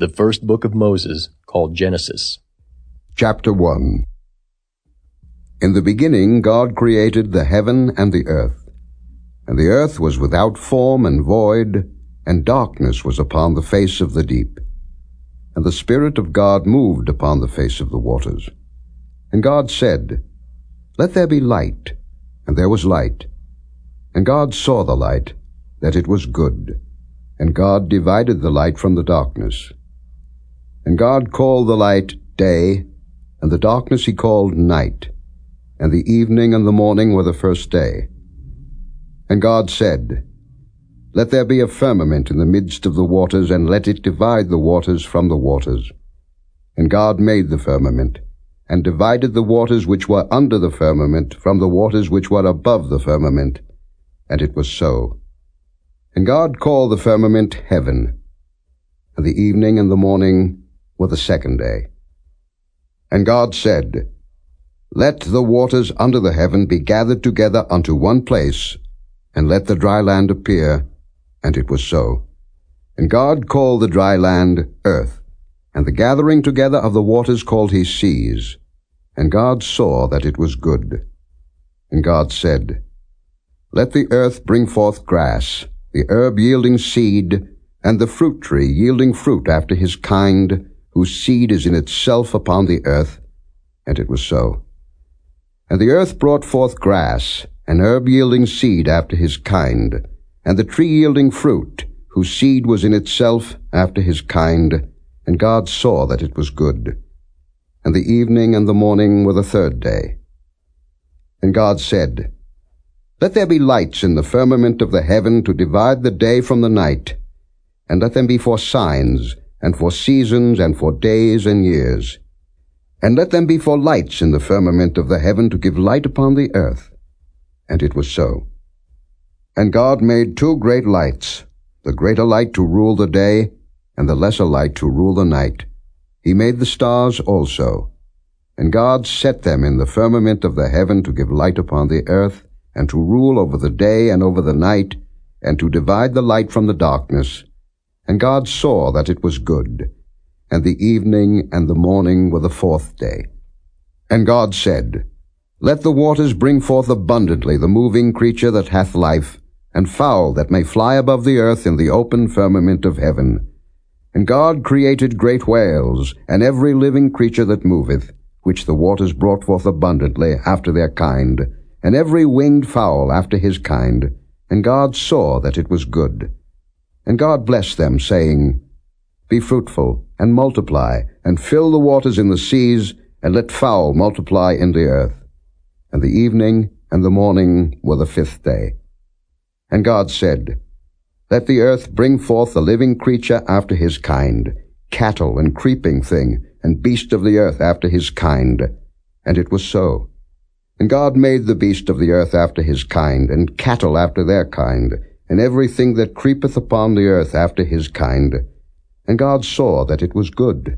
the first book of Moses, called Genesis. Chapter 1 In the beginning God created the heaven and the earth. And the earth was without form and void, and darkness was upon the face of the deep. And the Spirit of God moved upon the face of the waters. And God said, Let there be light. And there was light. And God saw the light, that it was good. And God divided the light from the darkness. And God called the light day, and the darkness he called night. And the evening and the morning were the first day. And God said, Let there be a firmament in the midst of the waters, and let it divide the waters from the waters. And God made the firmament, and divided the waters which were under the firmament from the waters which were above the firmament. And it was so. And God called the firmament heaven. And the evening and the morning were the second day. And God said, Let the waters under the heaven be gathered together unto one place, and let the dry land appear. And it was so. And God called the dry land earth, and the gathering together of the waters called he seas. And God saw that it was good. And God said, Let the earth bring forth grass, the herb yielding seed, and the fruit tree yielding fruit after his kind, whose seed is in itself upon the earth. And it was so. And the earth brought forth grass, and herb yielding seed after his kind, and the tree yielding fruit, whose seed was in itself after his kind. And God saw that it was good. And the evening and the morning were the third day. And God said, Let there be lights in the firmament of the heaven to divide the day from the night, and let them be for signs, and for seasons, and for days and years. And let them be for lights in the firmament of the heaven to give light upon the earth. And it was so. And God made two great lights, the greater light to rule the day, and the lesser light to rule the night. He made the stars also. And God set them in the firmament of the heaven to give light upon the earth, and to rule over the day and over the night, and to divide the light from the darkness. And God saw that it was good. And the evening and the morning were the fourth day. And God said, Let the waters bring forth abundantly the moving creature that hath life, and fowl that may fly above the earth in the open firmament of heaven. And God created great whales, and every living creature that moveth, which the waters brought forth abundantly after their kind, and every winged fowl after his kind. And God saw that it was good. And God blessed them, saying, Be fruitful, and multiply, and fill the waters in the seas, and let fowl multiply in the earth. And the evening and the morning were the fifth day. And God said, Let the earth bring forth a living creature after his kind, cattle and creeping thing, and beast of the earth after his kind. And it was so. And God made the beast of the earth after his kind, and cattle after their kind, and everything that creepeth upon the earth after his kind. And God saw that it was good.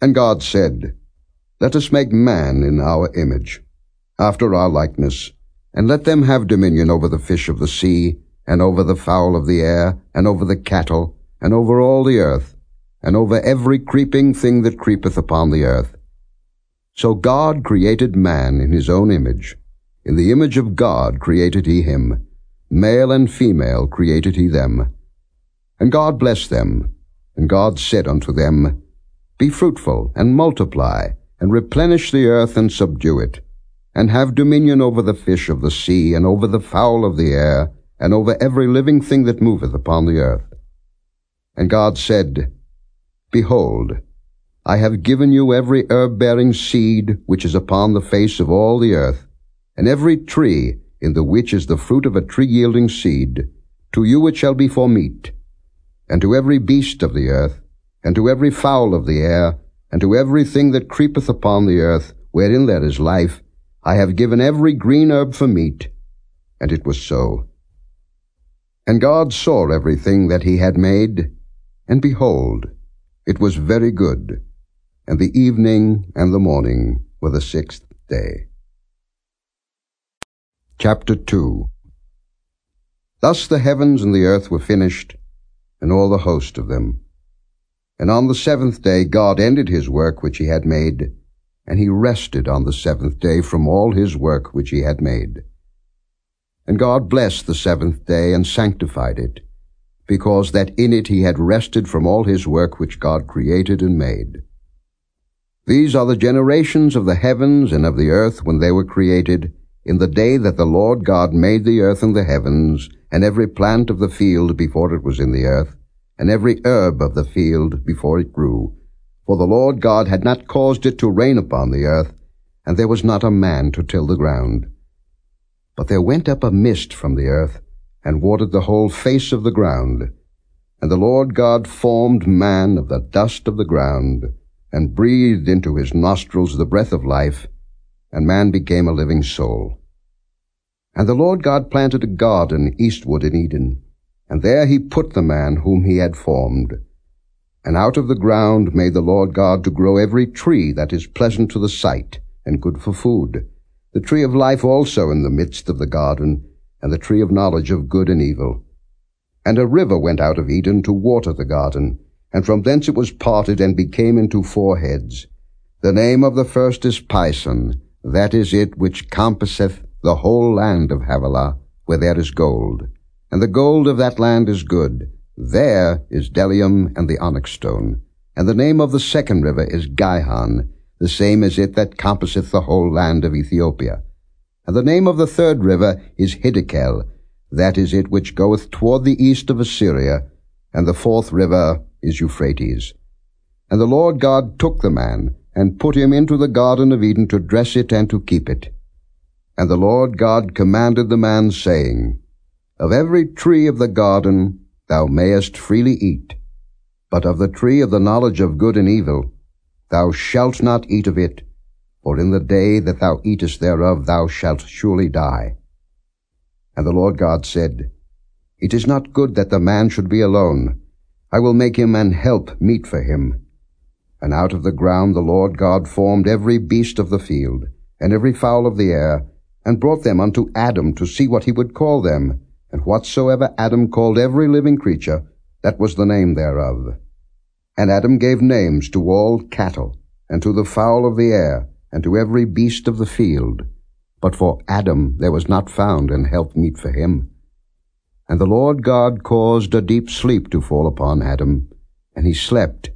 And God said, Let us make man in our image, after our likeness, and let them have dominion over the fish of the sea, and over the fowl of the air, and over the cattle, and over all the earth, and over every creeping thing that creepeth upon the earth. So God created man in his own image. In the image of God created he him. Male and female created he them. And God blessed them, and God said unto them, Be fruitful, and multiply, and replenish the earth, and subdue it, and have dominion over the fish of the sea, and over the fowl of the air, and over every living thing that moveth upon the earth. And God said, Behold, I have given you every herb-bearing seed which is upon the face of all the earth, and every tree in the which is the fruit of a tree yielding seed, to you it shall be for meat, and to every beast of the earth, and to every fowl of the air, and to every thing that creepeth upon the earth, wherein there is life, I have given every green herb for meat. And it was so. And God saw everything that he had made, and behold, it was very good. And the evening and the morning were the sixth day. Chapter 2 Thus the heavens and the earth were finished, and all the host of them. And on the seventh day God ended his work which he had made, and he rested on the seventh day from all his work which he had made. And God blessed the seventh day and sanctified it, because that in it he had rested from all his work which God created and made. These are the generations of the heavens and of the earth when they were created, in the day that the Lord God made the earth and the heavens, and every plant of the field before it was in the earth, and every herb of the field before it grew. For the Lord God had not caused it to rain upon the earth, and there was not a man to till the ground. But there went up a mist from the earth, and watered the whole face of the ground. And the Lord God formed man of the dust of the ground, and breathed into his nostrils the breath of life, and man became a living soul. And the Lord God planted a garden eastward in Eden, and there he put the man whom he had formed. And out of the ground made the Lord God to grow every tree that is pleasant to the sight, and good for food, the tree of life also in the midst of the garden, and the tree of knowledge of good and evil. And a river went out of Eden to water the garden, and from thence it was parted and became into four heads. The name of the first is Pison, that is it which compasseth the whole land of Havilah, where there is gold. And the gold of that land is good. There is bdellium and the onyx stone. And the name of the second river is Gihon, the same as it that compasseth the whole land of Ethiopia. And the name of the third river is Hiddekel, that is it which goeth toward the east of Assyria, and the fourth river is Euphrates. And the Lord God took the man, and put him into the garden of Eden to dress it and to keep it. And the Lord God commanded the man, saying, Of every tree of the garden thou mayest freely eat, but of the tree of the knowledge of good and evil thou shalt not eat of it, for in the day that thou eatest thereof thou shalt surely die. And the Lord God said, It is not good that the man should be alone. I will make him an help meet for him. And out of the ground the Lord God formed every beast of the field, and every fowl of the air, and brought them unto Adam to see what he would call them. And whatsoever Adam called every living creature, that was the name thereof. And Adam gave names to all cattle, and to the fowl of the air, and to every beast of the field. But for Adam there was not found an help meet for him. And the Lord God caused a deep sleep to fall upon Adam, and he slept.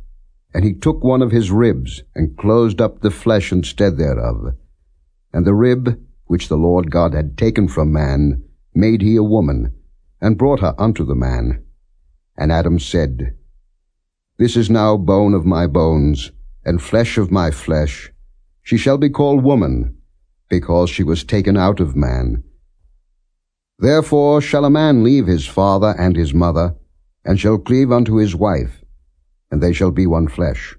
And he took one of his ribs, and closed up the flesh instead thereof. And the rib, which the Lord God had taken from man, made he a woman, and brought her unto the man. And Adam said, This is now bone of my bones, and flesh of my flesh. She shall be called woman, because she was taken out of man. Therefore shall a man leave his father and his mother, and shall cleave unto his wife, and they shall be one flesh.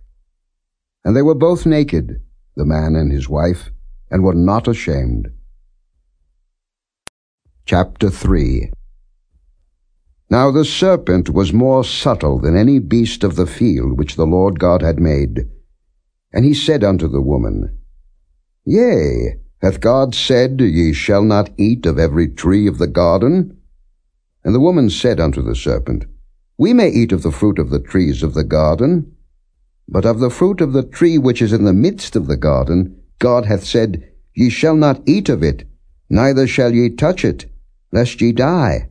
And they were both naked, the man and his wife, and were not ashamed. Chapter 3 Now the serpent was more subtle than any beast of the field which the Lord God had made. And he said unto the woman, Yea, Hath God said, Ye shall not eat of every tree of the garden? And the woman said unto the serpent, We may eat of the fruit of the trees of the garden, but of the fruit of the tree which is in the midst of the garden, God hath said, Ye shall not eat of it, neither shall ye touch it, lest ye die.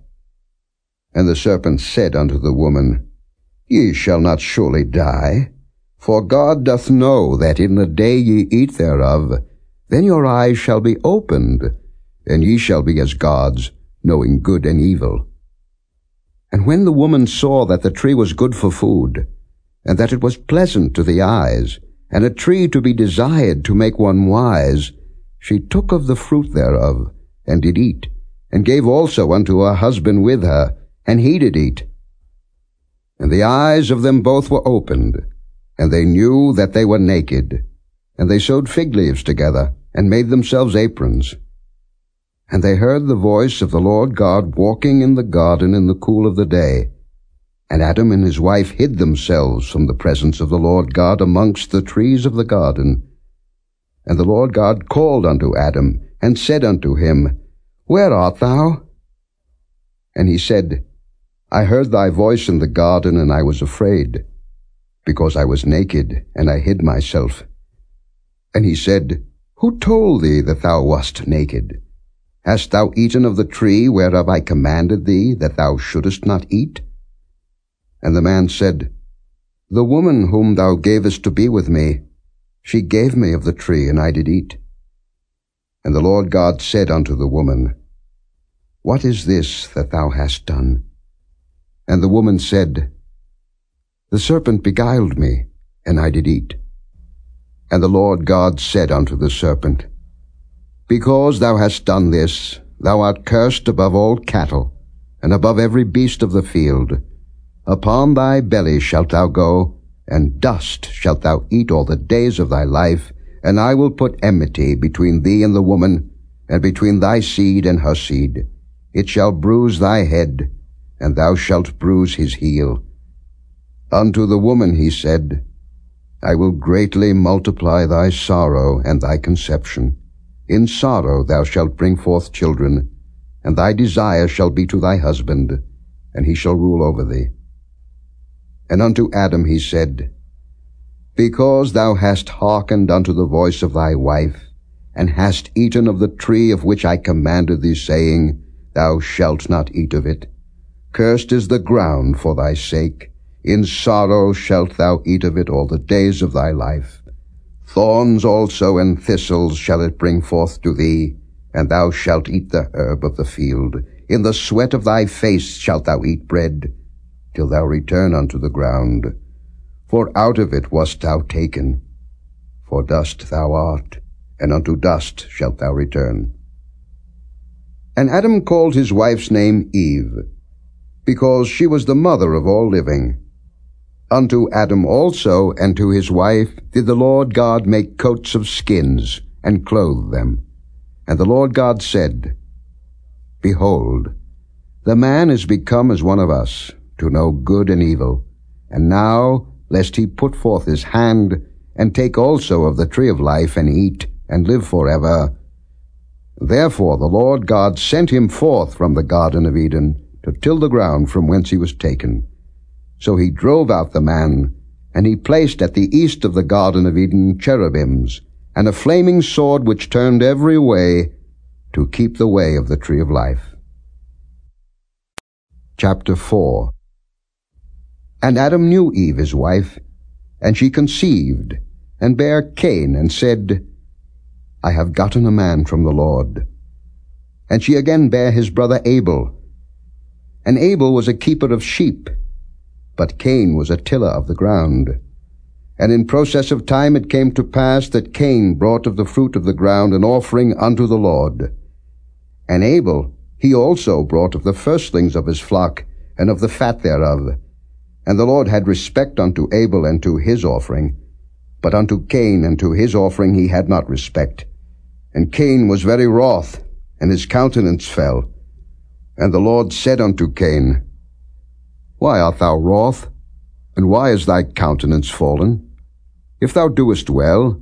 And the serpent said unto the woman, Ye shall not surely die, for God doth know that in the day ye eat thereof, then your eyes shall be opened, and ye shall be as gods, knowing good and evil. And when the woman saw that the tree was good for food, and that it was pleasant to the eyes, and a tree to be desired to make one wise, she took of the fruit thereof, and did eat, and gave also unto her husband with her, and he did eat. And the eyes of them both were opened, and they knew that they were naked. And they sewed fig leaves together, and made themselves aprons. And they heard the voice of the Lord God walking in the garden in the cool of the day. And Adam and his wife hid themselves from the presence of the Lord God amongst the trees of the garden. And the Lord God called unto Adam, and said unto him, Where art thou? And he said, I heard thy voice in the garden, and I was afraid because I was naked, and I hid myself. And he said, Who told thee that thou wast naked? Hast thou eaten of the tree whereof I commanded thee that thou shouldest not eat? And the man said, The woman whom thou gavest to be with me, she gave me of the tree, and I did eat. And the Lord God said unto the woman, What is this that thou hast done? And the woman said, The serpent beguiled me, and I did eat. And the Lord God said unto the serpent, Because thou hast done this, thou art cursed above all cattle, and above every beast of the field. Upon thy belly shalt thou go, and dust shalt thou eat all the days of thy life, and I will put enmity between thee and the woman, and between thy seed and her seed. It shall bruise thy head, and thou shalt bruise his heel. Unto the woman he said, I will greatly multiply thy sorrow and thy conception. In sorrow thou shalt bring forth children, and thy desire shall be to thy husband, and he shall rule over thee. And unto Adam he said, Because thou hast hearkened unto the voice of thy wife, and hast eaten of the tree of which I commanded thee, saying, Thou shalt not eat of it. Cursed is the ground for thy sake. In sorrow shalt thou eat of it all the days of thy life. Thorns also and thistles shall it bring forth to thee, and thou shalt eat the herb of the field. In the sweat of thy face shalt thou eat bread, till thou return unto the ground. For out of it wast thou taken. For dust thou art, and unto dust shalt thou return. And Adam called his wife's name Eve, because she was the mother of all living. Unto Adam also and to his wife did the Lord God make coats of skins, and clothe them. And the Lord God said, Behold, the man is become as one of us, to know good and evil. And now, lest he put forth his hand, and take also of the tree of life, and eat, and live forever. Therefore the Lord God sent him forth from the Garden of Eden, to till the ground from whence he was taken. So he drove out the man, and he placed at the east of the Garden of Eden cherubims, and a flaming sword which turned every way, to keep the way of the tree of life. Chapter 4 and Adam knew Eve his wife, and she conceived, and bare Cain, and said, I have gotten a man from the Lord. And she again bare his brother Abel. And Abel was a keeper of sheep, but Cain was a tiller of the ground. And in process of time it came to pass that Cain brought of the fruit of the ground an offering unto the Lord. And Abel, he also brought of the firstlings of his flock, and of the fat thereof. And the Lord had respect unto Abel and to his offering, but unto Cain and to his offering he had not respect. And Cain was very wroth, and his countenance fell. And the Lord said unto Cain, Why art thou wroth? And why is thy countenance fallen? If thou doest well,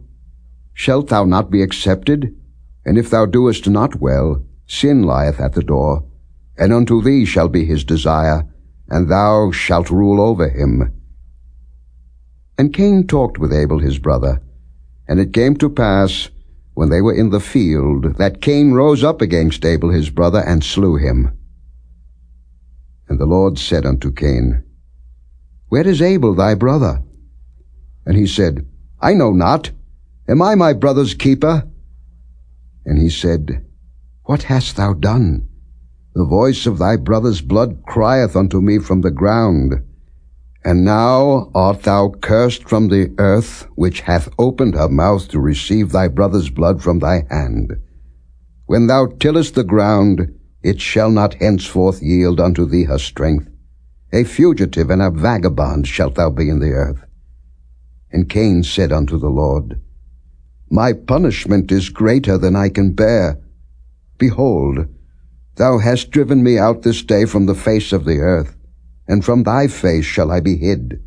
shalt thou not be accepted? And if thou doest not well, sin lieth at the door, and unto thee shall be his desire, and thou shalt rule over him. And Cain talked with Abel his brother, and it came to pass, when they were in the field, that Cain rose up against Abel his brother, and slew him. And the Lord said unto Cain, Where is Abel thy brother? And he said, I know not. Am I my brother's keeper? And he said, What hast thou done? The voice of thy brother's blood crieth unto me from the ground. And now art thou cursed from the earth, which hath opened her mouth to receive thy brother's blood from thy hand. When thou tillest the ground, it shall not henceforth yield unto thee her strength. A fugitive and a vagabond shalt thou be in the earth. And Cain said unto the Lord, My punishment is greater than I can bear. Behold, Thou hast driven me out this day from the face of the earth, and from thy face shall I be hid,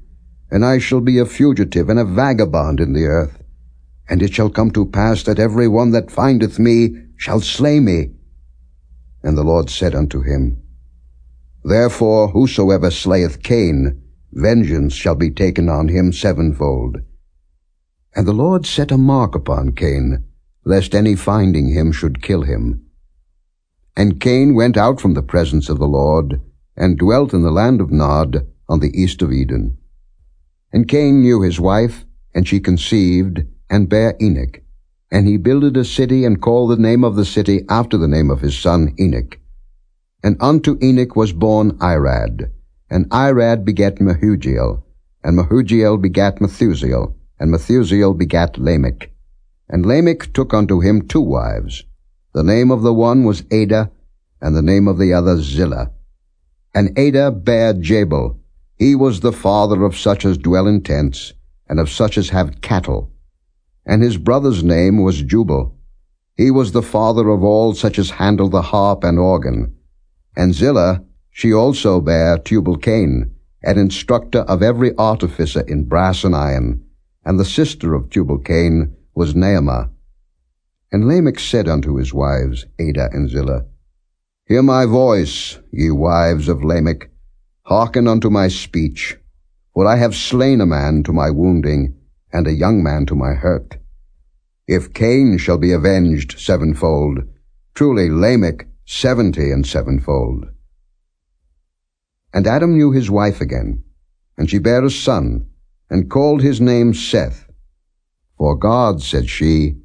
and I shall be a fugitive and a vagabond in the earth. And it shall come to pass that every one that findeth me shall slay me. And the Lord said unto him, Therefore whosoever slayeth Cain vengeance shall be taken on him sevenfold. And the Lord set a mark upon Cain, lest any finding him should kill him. And Cain went out from the presence of the Lord, and dwelt in the land of Nod, on the east of Eden. And Cain knew his wife, and she conceived, and bare Enoch. And he builded a city, and called the name of the city after the name of his son Enoch. And unto Enoch was born Irad, and Irad begat Mehujael, and Mehujael begat Methusael, and Methusael begat Lamech. And Lamech took unto him two wives. The name of the one was Adah, and the name of the other Zillah. And Adah bare Jabal. He was the father of such as dwell in tents, and of such as have cattle. And his brother's name was Jubal. He was the father of all such as handle the harp and organ. And Zillah, she also bare Tubal-Cain, an instructor of every artificer in brass and iron, and the sister of Tubal-Cain was Naamah. And Lamech said unto his wives, Adah and Zillah, Hear my voice, ye wives of Lamech, hearken unto my speech, for I have slain a man to my wounding, and a young man to my hurt. If Cain shall be avenged sevenfold, truly Lamech seventy and sevenfold. And Adam knew his wife again, and she bare a son, and called his name Seth. For God, said she,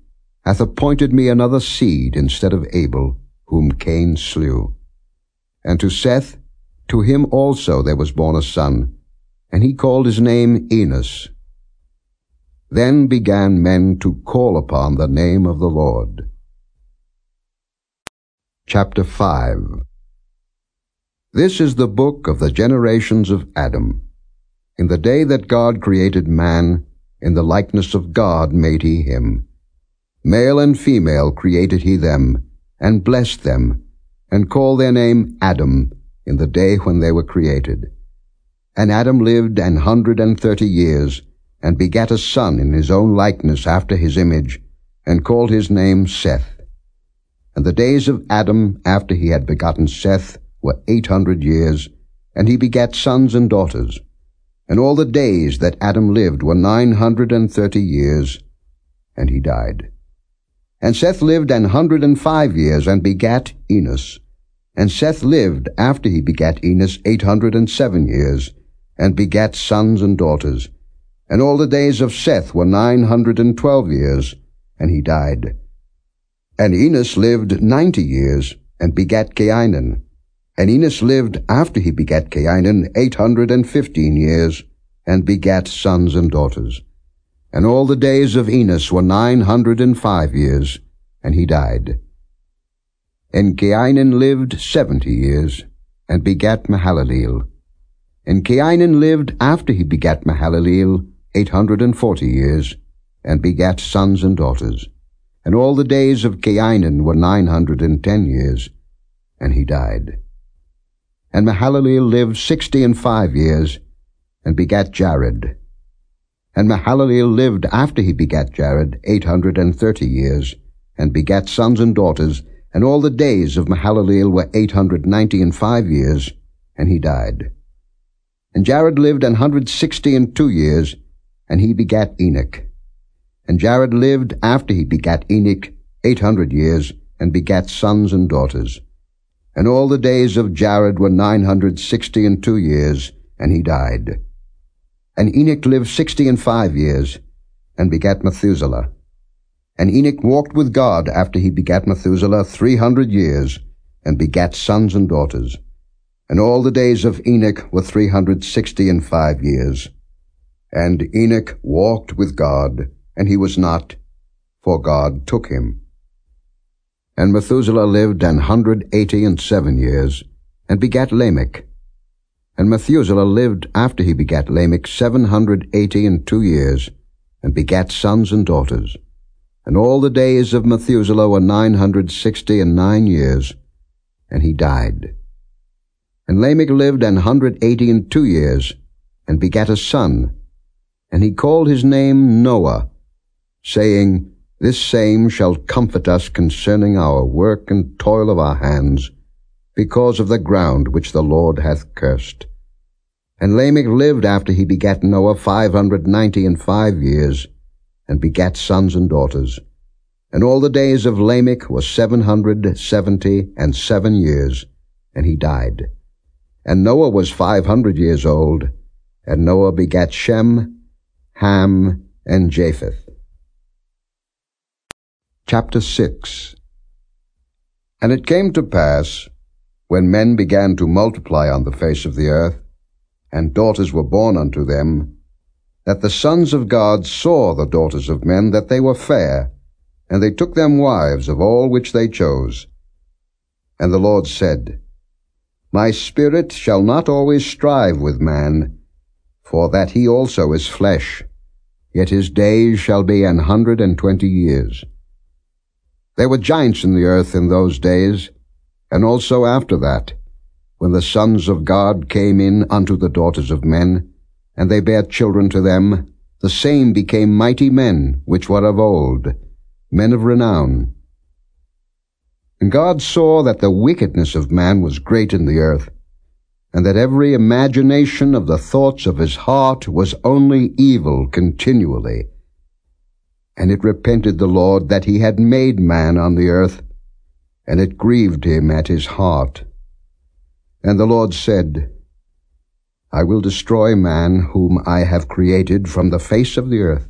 hath appointed me another seed instead of Abel, whom Cain slew. And to Seth, to him also there was born a son, and he called his name Enos. Then began men to call upon the name of the Lord. Chapter 5 This is the book of the generations of Adam. In the day that God created man, in the likeness of God made he him. Male and female created he them, and blessed them, and called their name Adam in the day when they were created. And Adam lived an hundred and thirty years, and begat a son in his own likeness after his image, and called his name Seth. And the days of Adam after he had begotten Seth were eight hundred years, and he begat sons and daughters. And all the days that Adam lived were nine hundred and thirty years, and he died. And Seth lived an hundred and five years, and begat Enos. And Seth lived after he begat Enos eight hundred and seven years, and begat sons and daughters. And all the days of Seth were nine hundred and twelve years, and he died. And Enos lived ninety years, and begat Cainan. And Enos lived after he begat Cainan eight hundred and fifteen years, and begat sons and daughters. And all the days of Enos were nine hundred and five years, and he died. And Cainan lived seventy years, and begat Mahalaleel. And Cainan lived after he begat Mahalaleel eight hundred and forty years, and begat sons and daughters. And all the days of Cainan were nine hundred and ten years, and he died. And Mahalaleel lived sixty and five years, and begat Jared. And Mahalaleel lived after he begat Jared eight hundred and thirty years, and begat sons and daughters, and all the days of Mahalaleel were eight hundred ninety and five years, and he died. And Jared lived an hundred sixty and two years, and he begat Enoch. And Jared lived after he begat Enoch eight hundred years, and begat sons and daughters. And all the days of Jared were nine hundred sixty and two years, and he died. And Enoch lived sixty and five years, and begat Methuselah. And Enoch walked with God after he begat Methuselah three hundred years, and begat sons and daughters. And all the days of Enoch were three hundred sixty and five years. And Enoch walked with God, and he was not, for God took him. And Methuselah lived an hundred eighty and seven years, and begat Lamech. And Methuselah lived after he begat Lamech seven hundred eighty and two years, and begat sons and daughters. And all the days of Methuselah were nine hundred sixty and nine years, and he died. And Lamech lived an hundred eighty and two years, and begat a son, and he called his name Noah, saying, this same shall comfort us concerning our work and toil of our hands, because of the ground which the Lord hath cursed. And Lamech lived after he begat Noah five hundred ninety and five years, and begat sons and daughters. And all the days of Lamech were seven hundred seventy and seven years, and he died. And Noah was five hundred years old, and Noah begat Shem, Ham, and Japheth. Chapter 6 And it came to pass, when men began to multiply on the face of the earth, and daughters were born unto them, that the sons of God saw the daughters of men that they were fair, and they took them wives of all which they chose. And the Lord said, My spirit shall not always strive with man, for that he also is flesh, yet his days shall be an hundred and twenty years. There were giants in the earth in those days, and also after that, when the sons of God came in unto the daughters of men, and they bare children to them, the same became mighty men, which were of old, men of renown. And God saw that the wickedness of man was great in the earth, and that every imagination of the thoughts of his heart was only evil continually. And it repented the Lord that he had made man on the earth, and it grieved him at his heart. And the Lord said, I will destroy man whom I have created from the face of the earth,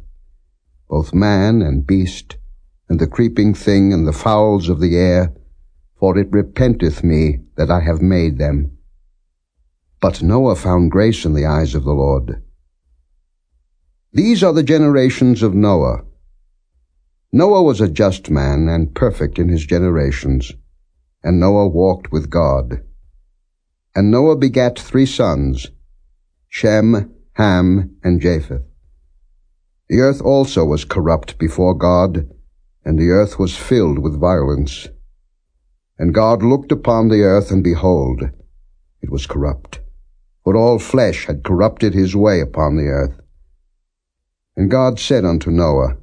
both man and beast, and the creeping thing and the fowls of the air, for it repenteth me that I have made them. But Noah found grace in the eyes of the Lord. These are the generations of Noah. Noah was a just man and perfect in his generations, and Noah walked with God. And Noah begat three sons, Shem, Ham, and Japheth. The earth also was corrupt before God, and the earth was filled with violence. And God looked upon the earth, and behold, it was corrupt, for all flesh had corrupted his way upon the earth. And God said unto Noah,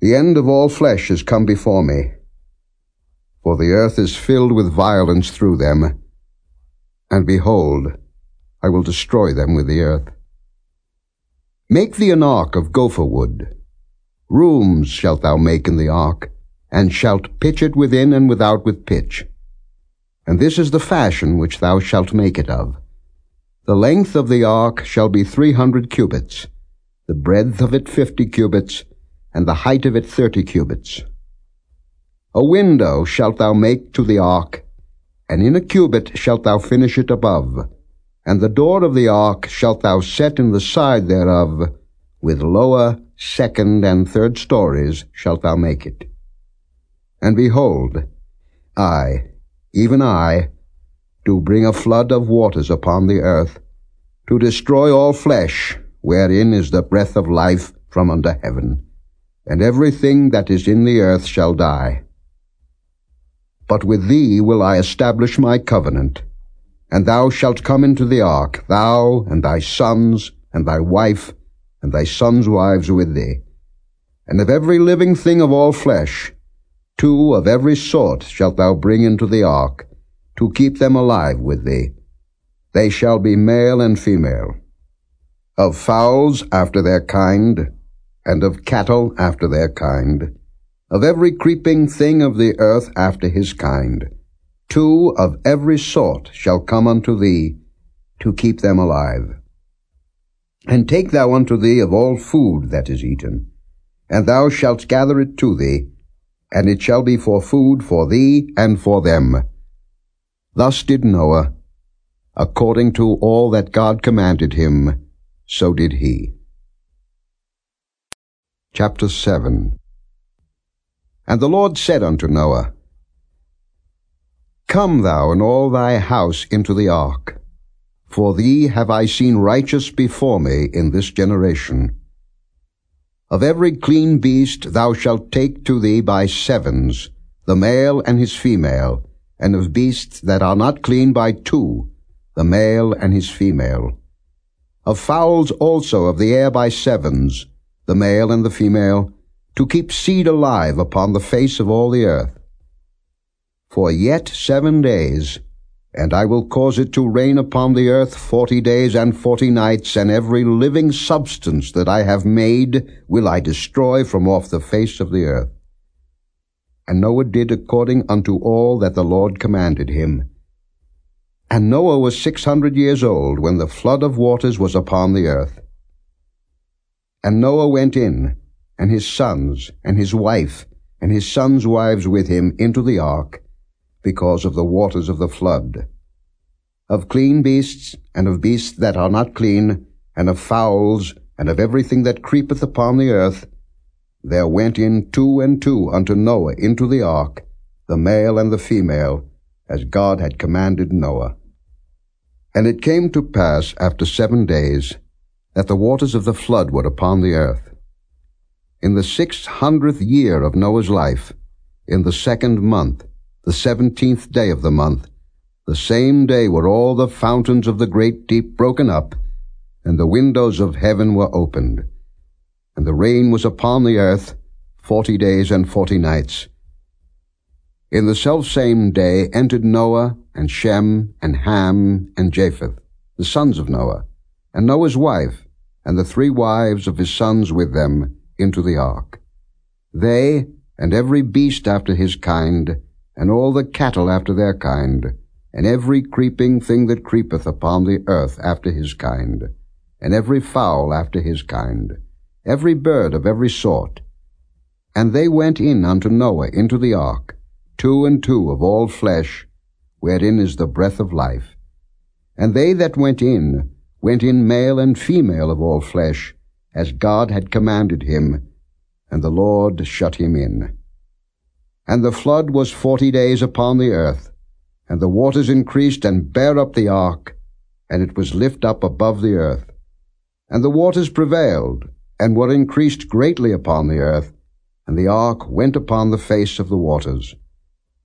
the end of all flesh is come before me, for the earth is filled with violence through them, and behold, I will destroy them with the earth. Make thee an ark of gopher wood. Rooms shalt thou make in the ark, and shalt pitch it within and without with pitch. And this is the fashion which thou shalt make it of. The length of the ark shall be three hundred cubits, the breadth of it fifty cubits, and the height of it thirty cubits. A window shalt thou make to the ark, and in a cubit shalt thou finish it above, and the door of the ark shalt thou set in the side thereof, with lower, second, and third stories shalt thou make it. And behold, I, even I, do bring a flood of waters upon the earth, to destroy all flesh, wherein is the breath of life from under heaven and everything that is in the earth shall die. But with thee will I establish my covenant, and thou shalt come into the ark, thou and thy sons, and thy wife, and thy sons' wives with thee. And of every living thing of all flesh, two of every sort shalt thou bring into the ark, to keep them alive with thee. They shall be male and female. Of fowls after their kind, and of cattle after their kind, of every creeping thing of the earth after his kind. Two of every sort shall come unto thee, to keep them alive. And take thou unto thee of all food that is eaten, and thou shalt gather it to thee, and it shall be for food for thee and for them. Thus did Noah, according to all that God commanded him, so did he. Chapter 7 And the Lord said unto Noah, Come thou and all thy house into the ark, for thee have I seen righteous before me in this generation. Of every clean beast thou shalt take to thee by sevens, the male and his female, and of beasts that are not clean by two, the male and his female. Of fowls also of the air by sevens, the male and the female, to keep seed alive upon the face of all the earth. For yet seven days, And I will cause it to rain upon the earth forty days and forty nights, and every living substance that I have made will I destroy from off the face of the earth. And Noah did according unto all that the Lord commanded him. And Noah was six hundred years old when the flood of waters was upon the earth. And Noah went in, and his sons, and his wife, and his sons' wives with him into the ark, because of the waters of the flood. Of clean beasts, and of beasts that are not clean, and of fowls, and of everything that creepeth upon the earth, there went in two and two unto Noah into the ark, the male and the female, as God had commanded Noah. And it came to pass after seven days, that the waters of the flood were upon the earth. In the six hundredth year of Noah's life, in the second month, the seventeenth day of the month, the same day were all the fountains of the great deep broken up, and the windows of heaven were opened. And the rain was upon the earth forty days and forty nights. In the selfsame day entered Noah, and Shem, and Ham, and Japheth, the sons of Noah, and Noah's wife, and the three wives of his sons with them, into the ark. They, and every beast after his kind, and all the cattle after their kind, and every creeping thing that creepeth upon the earth after his kind, and every fowl after his kind, every bird of every sort. And they went in unto Noah into the ark, two and two of all flesh, wherein is the breath of life. And they that went in, went in male and female of all flesh, as God had commanded him, and the Lord shut him in. And the flood was forty days upon the earth, and the waters increased and bare up the ark, and it was lift up above the earth. And the waters prevailed, and were increased greatly upon the earth, and the ark went upon the face of the waters.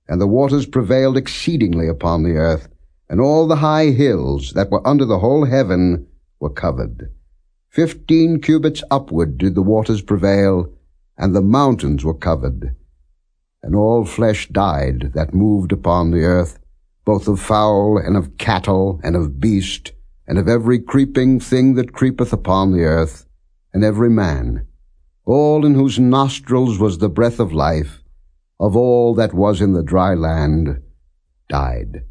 And the waters prevailed exceedingly upon the earth, and all the high hills that were under the whole heaven were covered. Fifteen cubits upward did the waters prevail, and the mountains were covered and all flesh died that moved upon the earth, both of fowl and of cattle and of beast, and of every creeping thing that creepeth upon the earth, and every man, all in whose nostrils was the breath of life, of all that was in the dry land, died.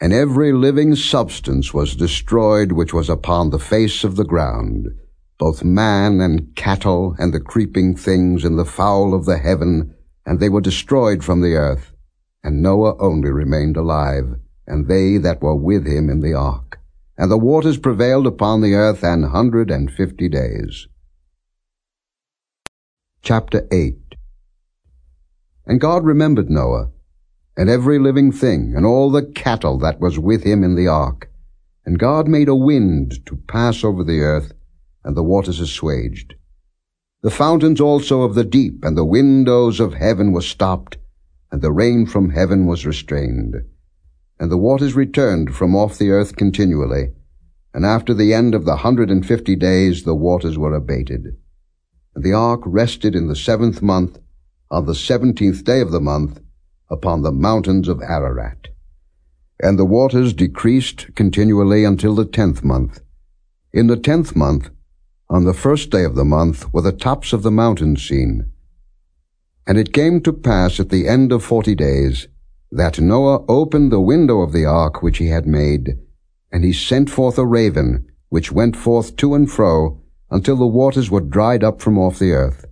And every living substance was destroyed which was upon the face of the ground, both man and cattle and the creeping things and the fowl of the heaven, and they were destroyed from the earth. And Noah only remained alive, and they that were with him in the ark. And the waters prevailed upon the earth an hundred and fifty days. Chapter 8 And God remembered Noah, and every living thing, and all the cattle that was with him in the ark. And God made a wind to pass over the earth, and the waters assuaged. The fountains also of the deep and the windows of heaven were stopped, and the rain from heaven was restrained. And the waters returned from off the earth continually, and after the end of the hundred and fifty days the waters were abated. And the ark rested in the seventh month, on the seventeenth day of the month, upon the mountains of Ararat. And the waters decreased continually until the tenth month. In the tenth month on the first day of the month were the tops of the mountains seen. And it came to pass at the end of forty days that Noah opened the window of the ark which he had made, and he sent forth a raven, which went forth to and fro, until the waters were dried up from off the earth.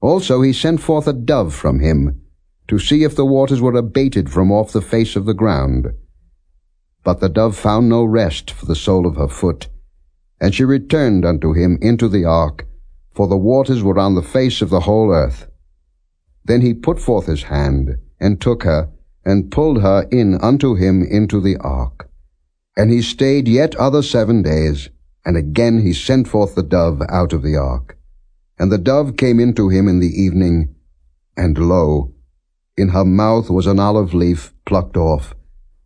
Also he sent forth a dove from him, to see if the waters were abated from off the face of the ground. But the dove found no rest for the sole of her foot, and she returned unto him into the ark, for the waters were on the face of the whole earth. Then he put forth his hand, and took her, and pulled her in unto him into the ark. And he stayed yet other seven days, and again he sent forth the dove out of the ark. And the dove came into him in the evening, and lo, in her mouth was an olive leaf plucked off.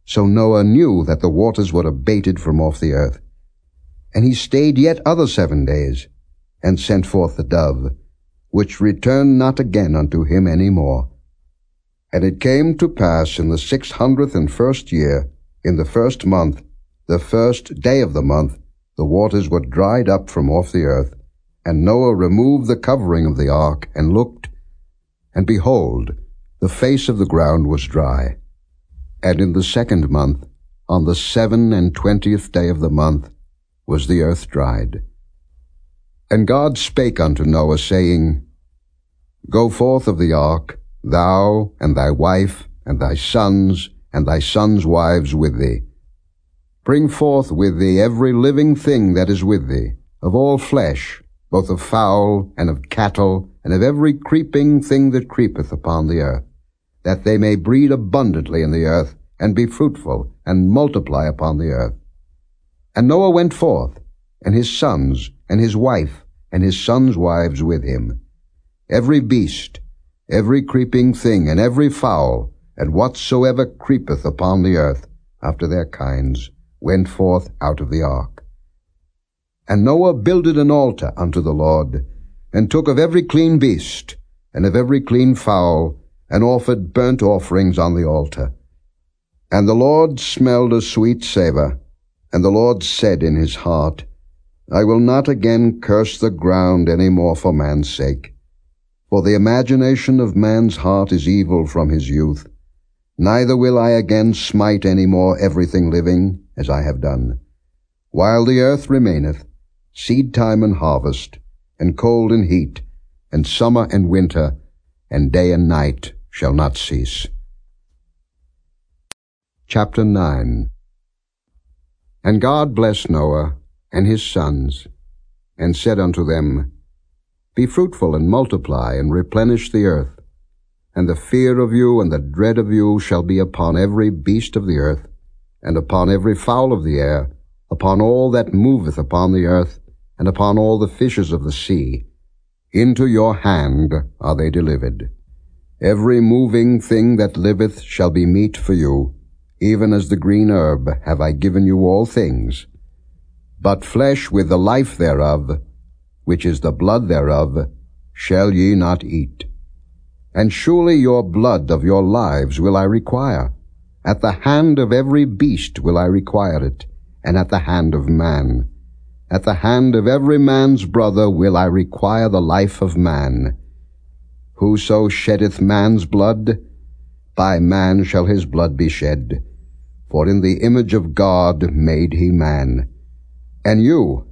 So Noah knew that the waters were abated from off the earth. And he stayed yet other seven days, and sent forth the dove, which returned not again unto him any more. And it came to pass in the six hundredth and first year In the first month, the first day of the month, the waters were dried up from off the earth, and Noah removed the covering of the ark, and looked, and behold, the face of the ground was dry. And in the second month, on the seven and twentieth day of the month, was the earth dried. And God spake unto Noah, saying, Go forth of the ark, thou, and thy wife, and thy sons, and thy sons' wives with thee. Bring forth with thee every living thing that is with thee, of all flesh, both of fowl, and of cattle, and of every creeping thing that creepeth upon the earth, that they may breed abundantly in the earth, and be fruitful, and multiply upon the earth. And Noah went forth, and his sons, and his wife, and his sons' wives with him. Every beast, every creeping thing, and every fowl, and whatsoever creepeth upon the earth, after their kinds, went forth out of the ark. And Noah builded an altar unto the Lord, and took of every clean beast, and of every clean fowl, and offered burnt offerings on the altar. And the Lord smelled a sweet savour, and the Lord said in his heart, I will not again curse the ground any more for man's sake. For the imagination of man's heart is evil from his youth. Neither will I again smite any more everything living, as I have done. While the earth remaineth, seed time and harvest, and cold and heat, and summer and winter, and day and night shall not cease. Chapter 9 and God blessed Noah and his sons, and said unto them, Be fruitful and multiply, and replenish the earth. And the fear of you and the dread of you shall be upon every beast of the earth, and upon every fowl of the air, upon all that moveth upon the earth, and upon all the fishes of the sea. Into your hand are they delivered. Every moving thing that liveth shall be meat for you, even as the green herb have I given you all things. But flesh with the life thereof, which is the blood thereof, shall ye not eat. And surely your blood of your lives will I require. At the hand of every beast will I require it, and at the hand of man. At the hand of every man's brother will I require the life of man. Whoso sheddeth man's blood, by man shall his blood be shed, for in the image of God made he man. And you,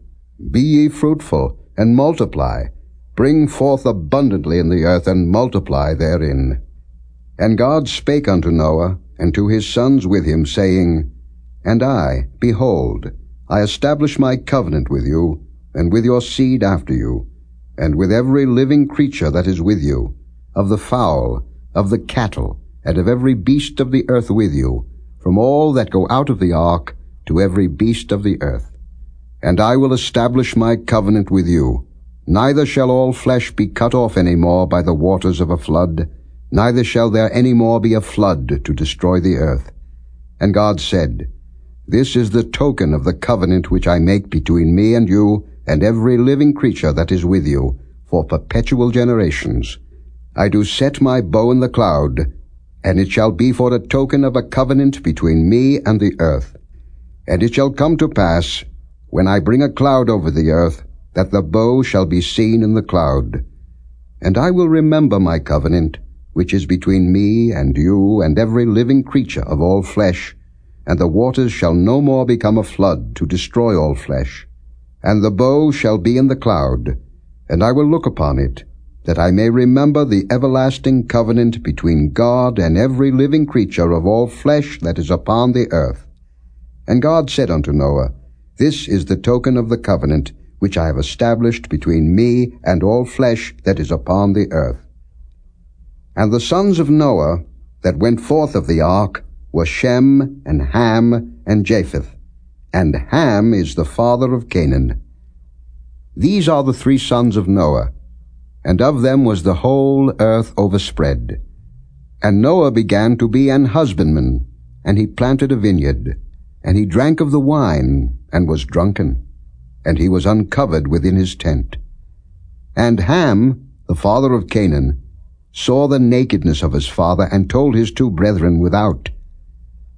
be ye fruitful, and multiply, bring forth abundantly in the earth, and multiply therein. And God spake unto Noah, and to his sons with him, saying, And I, behold, I establish my covenant with you, and with your seed after you, and with every living creature that is with you, of the fowl, of the cattle, and of every beast of the earth with you, from all that go out of the ark to every beast of the earth. And I will establish my covenant with you. Neither shall all flesh be cut off any more by the waters of a flood, neither shall there any more be a flood to destroy the earth. And God said, This is the token of the covenant which I make between me and you and every living creature that is with you for perpetual generations. I do set my bow in the cloud, and it shall be for a token of a covenant between me and the earth. And it shall come to pass, when I bring a cloud over the earth, that the bow shall be seen in the cloud. And I will remember my covenant, which is between me and you and every living creature of all flesh, and the waters shall no more become a flood to destroy all flesh. And the bow shall be in the cloud, and I will look upon it, that I may remember the everlasting covenant between God and every living creature of all flesh that is upon the earth. And God said unto Noah, This is the token of the covenant which I have established between me and all flesh that is upon the earth. And the sons of Noah that went forth of the ark were Shem and Ham and Japheth, and Ham is the father of Canaan. These are the three sons of Noah, and of them was the whole earth overspread. And Noah began to be an husbandman, and he planted a vineyard, and he drank of the wine, and was drunken, and he was uncovered within his tent. And Ham, the father of Canaan, saw the nakedness of his father, and told his two brethren without.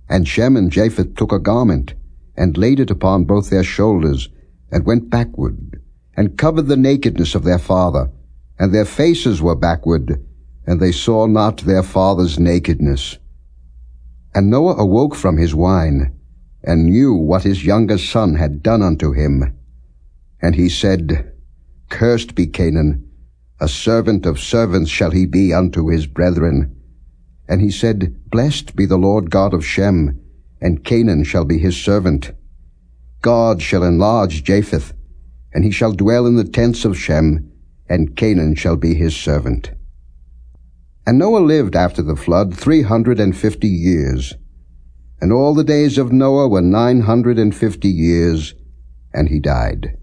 And Shem and Japheth took a garment, and laid it upon both their shoulders, and went backward, and covered the nakedness of their father, and their faces were backward, and they saw not their father's nakedness. And Noah awoke from his wine, and knew what his younger son had done unto him. And he said, Cursed be Canaan, a servant of servants shall he be unto his brethren. And he said, Blessed be the Lord God of Shem, and Canaan shall be his servant. God shall enlarge Japheth, and he shall dwell in the tents of Shem, and Canaan shall be his servant. And Noah lived after the flood three hundred and fifty years. And all the days of Noah were nine hundred and fifty years, and he died.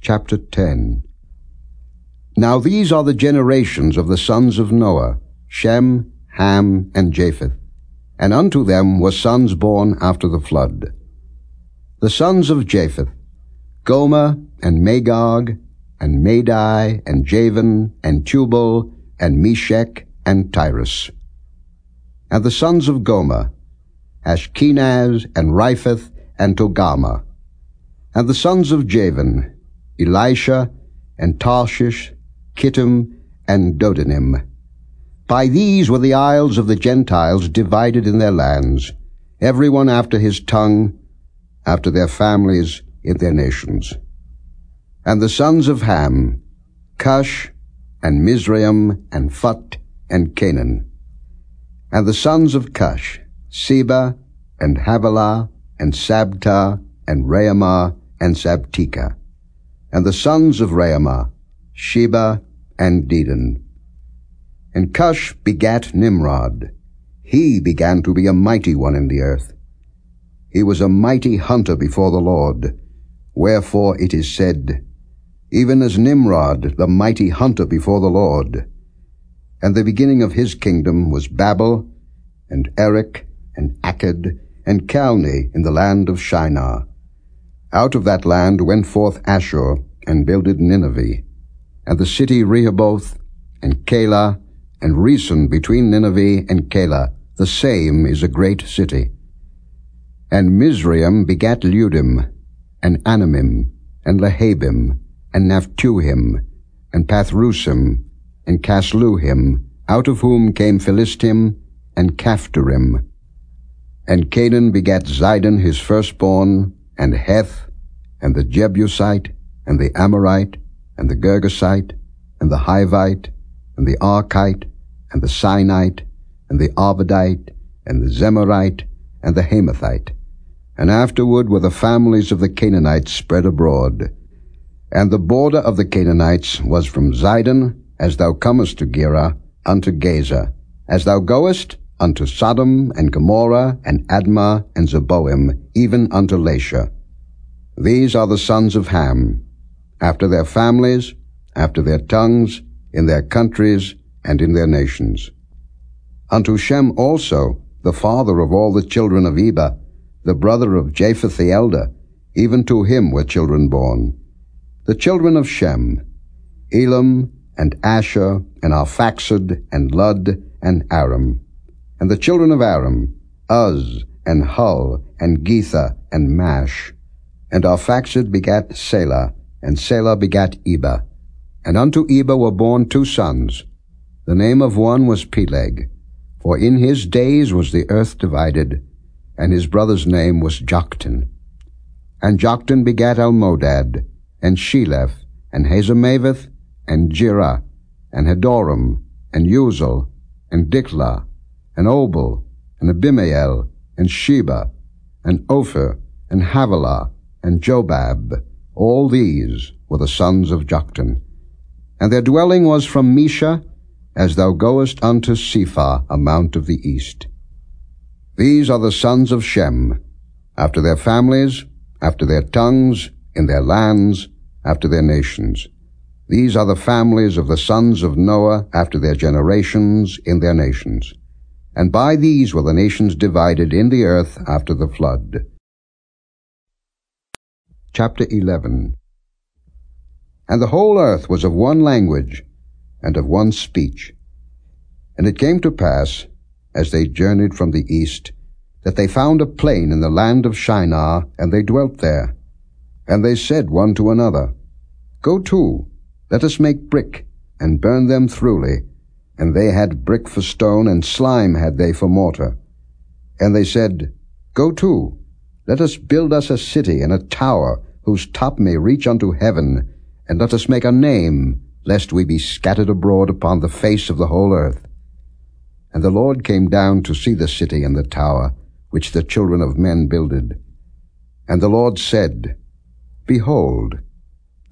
Chapter 10 Now these are the generations of the sons of Noah, Shem, Ham, and Japheth. And unto them were sons born after the flood. The sons of Japheth, Gomer, and Magog, and Madai, and Javan, and Tubal, and Meshech, and Tiras. And the sons of Gomer, Ashkenaz, and Riphath, and Togarmah. And the sons of Javan, Elishah, and Tarshish, Kittim, and Dodanim. By these were the isles of the Gentiles divided in their lands, every one after his tongue, after their families, in their nations. And the sons of Ham, Cush, and Mizraim, and Phut, and Canaan. And the sons of Cush, Seba, and Havilah, and Sabtah, and Raamah, and Sabtechah. And the sons of Raamah, Sheba, and Dedan. And Cush begat Nimrod. He began to be a mighty one in the earth. He was a mighty hunter before the Lord. Wherefore it is said, even as Nimrod, the mighty hunter before the Lord. And the beginning of his kingdom was Babel, and Erech, and Accad, and Calneh in the land of Shinar. Out of that land went forth Asshur, and builded Nineveh, and the city Rehoboth, and Calah, and Resen between Nineveh and Calah, the same is a great city. And Mizraim begat Ludim, and Anamim, and Lehabim, and Naphtuhim, and Pathrusim, and Casluhim, out of whom came Philistim, and Caphtorim. And Canaan begat Zidon his firstborn, and Heth, and the Jebusite, and the Amorite, and the Girgasite, and the Hivite, and the Arkite, and the Sinite, and the Arvadite, and the Zemarite, and the Hamathite. And afterward were the families of the Canaanites spread abroad, and the border of the Canaanites was from Zidon, as thou comest to Gerar, unto Gaza, as thou goest unto Sodom and Gomorrah and Admah and Zeboim, even unto Lasha. These are the sons of Ham, after their families, after their tongues, in their countries, and in their nations. Unto Shem also, the father of all the children of Eber, the brother of Japheth the elder, even to him were children born. The children of Shem, Elam, and Asshur, and Arphaxad, and Lud, and Aram. And the children of Aram, Uz, and Hul, and Gether, and Mash. And Arphaxad begat Salah, and Salah begat Eber. And unto Eber were born two sons. The name of one was Peleg, for in his days was the earth divided, and his brother's name was Joktan. And Joktan begat Almodad, and Sheleph, and Hazarmaveth, and Jerah, and Hadoram, and Uzal, and Diklah, and Obal, and Abimael, and Sheba, and Ophir, and Havilah, and Jobab. All these were the sons of Joktan. And their dwelling was from Mesha, as thou goest unto Sephar, a mount of the east. These are the sons of Shem, after their families, after their tongues, in their lands, after their nations. These are the families of the sons of Noah after their generations in their nations. And by these were the nations divided in the earth after the flood. Chapter 11 And the whole earth was of one language and of one speech. And it came to pass, as they journeyed from the east, that they found a plain in the land of Shinar, and they dwelt there. And they said one to another, Go to, let us make brick, and burn them throughly. And they had brick for stone, and slime had they for mortar. And they said, Go to, let us build us a city and a tower, whose top may reach unto heaven, and let us make a name, lest we be scattered abroad upon the face of the whole earth. And the Lord came down to see the city and the tower, which the children of men builded. And the Lord said, Behold,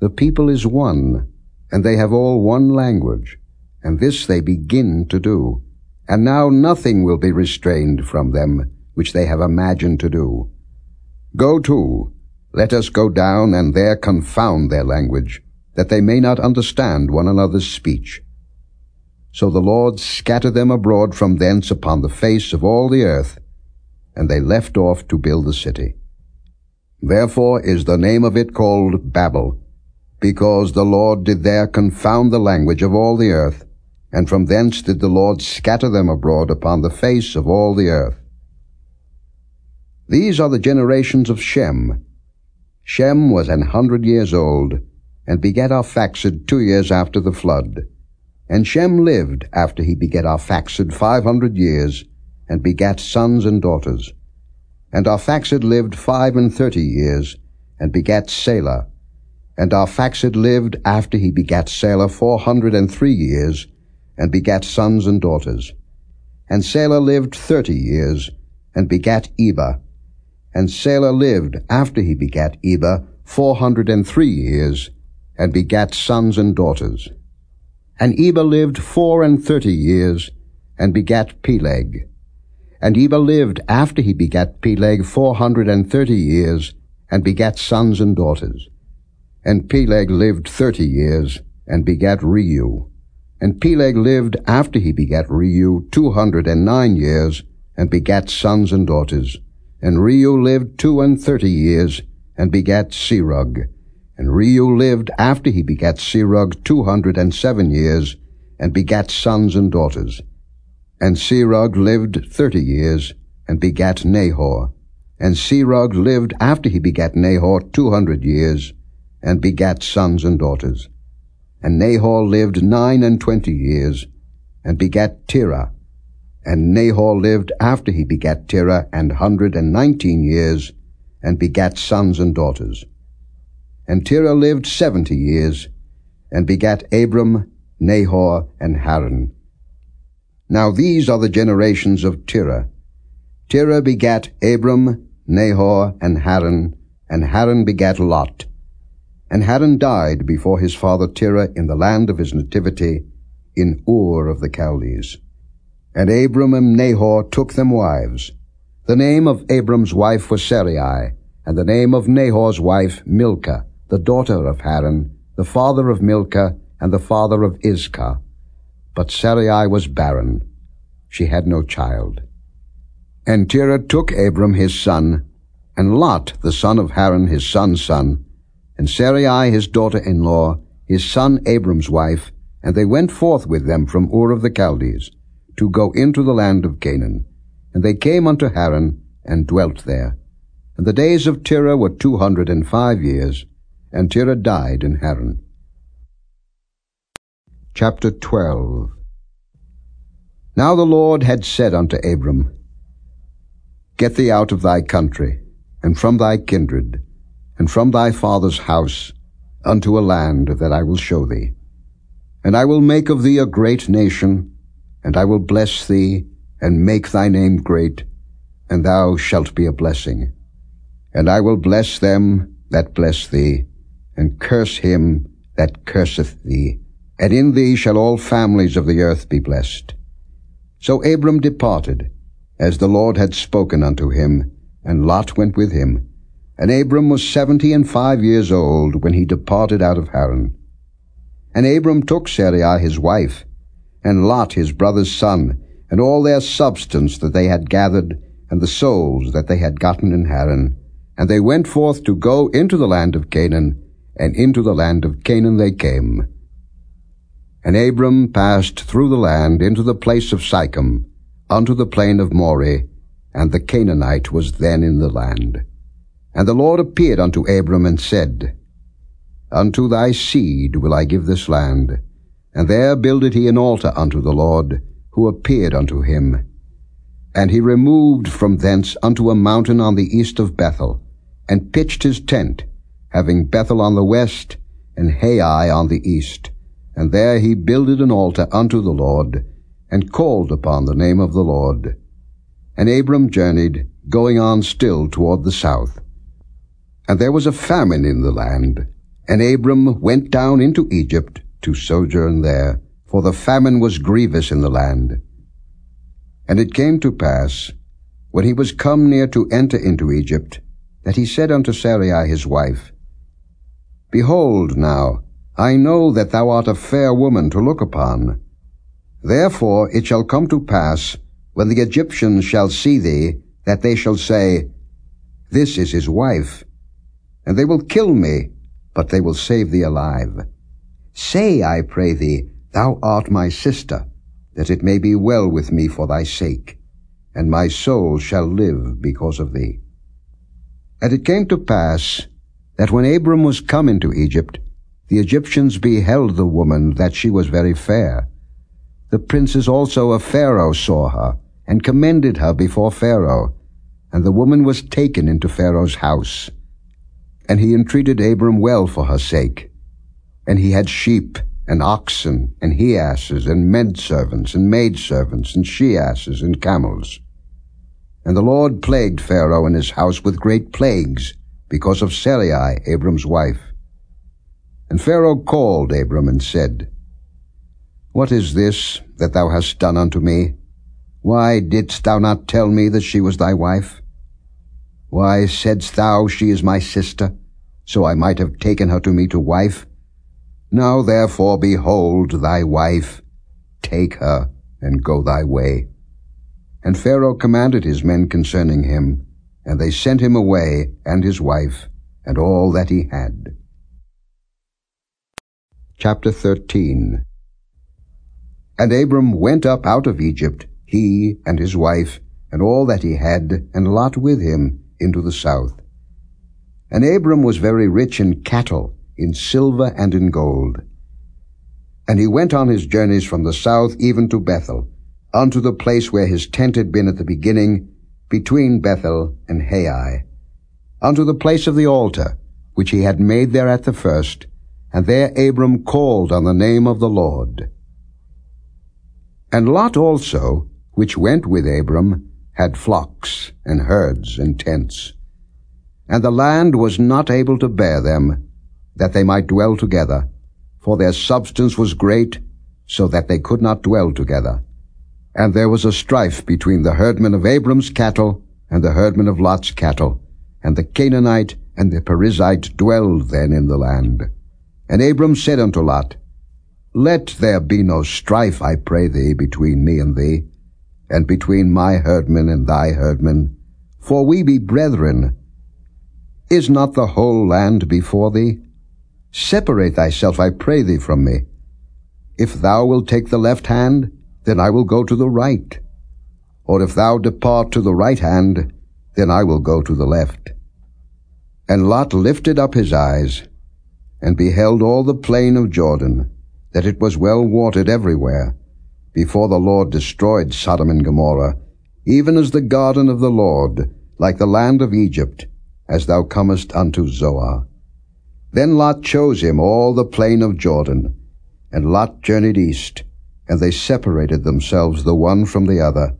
the people is one, and they have all one language, and this they begin to do. And now nothing will be restrained from them, which they have imagined to do. Go to, let us go down and there confound their language, that they may not understand one another's speech. So the Lord scattered them abroad from thence upon the face of all the earth, and they left off to build the city. Therefore is the name of it called Babel, because the Lord did there confound the language of all the earth, and from thence did the Lord scatter them abroad upon the face of all the earth. These are the generations of Shem. Shem was an hundred years old, and begat Arphaxad two years after the flood. And Shem lived after he begat Arphaxad five hundred years, and begat sons and daughters. And Arphaxad lived five and thirty years, and begat Salah. And Arphaxad lived after he begat Salah four hundred and three years, and begat sons and daughters. And Salah lived thirty years, and begat Eber. And Salah lived after he begat Eber four hundred and three years, and begat sons and daughters. And Eber lived four and thirty years, and begat Peleg. And Eber lived after he begat Peleg four hundred and thirty years, and begat sons and daughters. And Peleg lived thirty years, and begat Reu. And Peleg lived after he begat Reu two hundred and nine years, and begat sons and daughters. And Reu lived two and thirty years, and begat Serug. And Reu lived after he begat Serug two hundred and seven years, and begat sons and daughters. And Serug lived thirty years, and begat Nahor. And Serug lived after he begat Nahor two hundred years, and begat sons and daughters. And Nahor lived nine and twenty years, and begat Terah. And Nahor lived after he begat Terah an hundred and nineteen years, and begat sons and daughters. And Terah lived seventy years, and begat Abram, Nahor, and Haran. Now these are the generations of Terah. Terah begat Abram, Nahor, and Haran, and Haran begat Lot. And Haran died before his father Terah in the land of his nativity, in Ur of the Chaldees. And Abram and Nahor took them wives. The name of Abram's wife was Sarai, and the name of Nahor's wife Milcah, the daughter of Haran, the father of Milcah, and the father of Iscah. But Sarai was barren. She had no child. And Terah took Abram his son, and Lot the son of Haran his son's son, and Sarai his daughter-in-law, his son Abram's wife, and they went forth with them from Ur of the Chaldees, to go into the land of Canaan. And they came unto Haran, and dwelt there. And the days of Terah were two hundred and five years, and Terah died in Haran. Chapter 12 Now the Lord had said unto Abram, Get thee out of thy country, and from thy kindred, and from thy father's house, unto a land that I will show thee. And I will make of thee a great nation, and I will bless thee, and make thy name great, and thou shalt be a blessing. And I will bless them that bless thee, and curse him that curseth thee. And in thee shall all families of the earth be blessed. So Abram departed, as the Lord had spoken unto him, and Lot went with him. And Abram was seventy and five years old when he departed out of Haran. And Abram took Sarai his wife, and Lot his brother's son, and all their substance that they had gathered, and the souls that they had gotten in Haran. And they went forth to go into the land of Canaan, and into the land of Canaan they came. And Abram passed through the land into the place of Sichem, unto the plain of Moreh, and the Canaanite was then in the land. And the Lord appeared unto Abram and said, Unto thy seed will I give this land. And there builded he an altar unto the Lord, who appeared unto him. And he removed from thence unto a mountain on the east of Bethel, and pitched his tent, having Bethel on the west, and Hai on the east. And there he builded an altar unto the Lord, and called upon the name of the Lord. And Abram journeyed, going on still toward the south. And there was a famine in the land, and Abram went down into Egypt to sojourn there, for the famine was grievous in the land. And it came to pass, when he was come near to enter into Egypt, that he said unto Sarai his wife, Behold now, I know that thou art a fair woman to look upon. Therefore it shall come to pass, when the Egyptians shall see thee, that they shall say, This is his wife. And they will kill me, but they will save thee alive. Say, I pray thee, Thou art my sister, that it may be well with me for thy sake, and my soul shall live because of thee. And it came to pass, that when Abram was come into Egypt, the Egyptians beheld the woman that she was very fair, the princes also of Pharaoh saw her, and commended her before Pharaoh. And the woman was taken into Pharaoh's house. And he entreated Abram well for her sake. And he had sheep, and oxen, and he-asses, and men-servants, and maid-servants, and she-asses, and camels. And the Lord plagued Pharaoh and his house with great plagues, because of Sarai, Abram's wife. And Pharaoh called Abram and said, what is this that thou hast done unto me? Why didst thou not tell me that she was thy wife? Why saidst thou, She is my sister, so I might have taken her to me to wife? Now therefore behold thy wife, take her, and go thy way. And Pharaoh commanded his men concerning him, and they sent him away, and his wife, and all that he had. Chapter 13 and Abram went up out of Egypt, he and his wife, and all that he had, and Lot with him, into the south. And Abram was very rich in cattle, in silver and in gold. And he went on his journeys from the south even to Bethel, unto the place where his tent had been at the beginning, between Bethel and Hai, unto the place of the altar, which he had made there at the first, and there Abram called on the name of the Lord. And Lot also, which went with Abram, had flocks, and herds, and tents. And the land was not able to bear them, that they might dwell together, for their substance was great, so that they could not dwell together. And there was a strife between the herdmen of Abram's cattle and the herdmen of Lot's cattle, and the Canaanite and the Perizzite dwelled then in the land. And Abram said unto Lot, let there be no strife, I pray thee, between me and thee, and between my herdmen and thy herdmen, for we be brethren. Is not the whole land before thee? Separate thyself, I pray thee, from me. If thou wilt take the left hand, then I will go to the right. Or if thou depart to the right hand, then I will go to the left. And Lot lifted up his eyes, and beheld all the plain of Jordan, that it was well watered everywhere, before the Lord destroyed Sodom and Gomorrah, even as the garden of the Lord, like the land of Egypt, as thou comest unto Zoar. Then Lot chose him all the plain of Jordan, and Lot journeyed east, and they separated themselves the one from the other.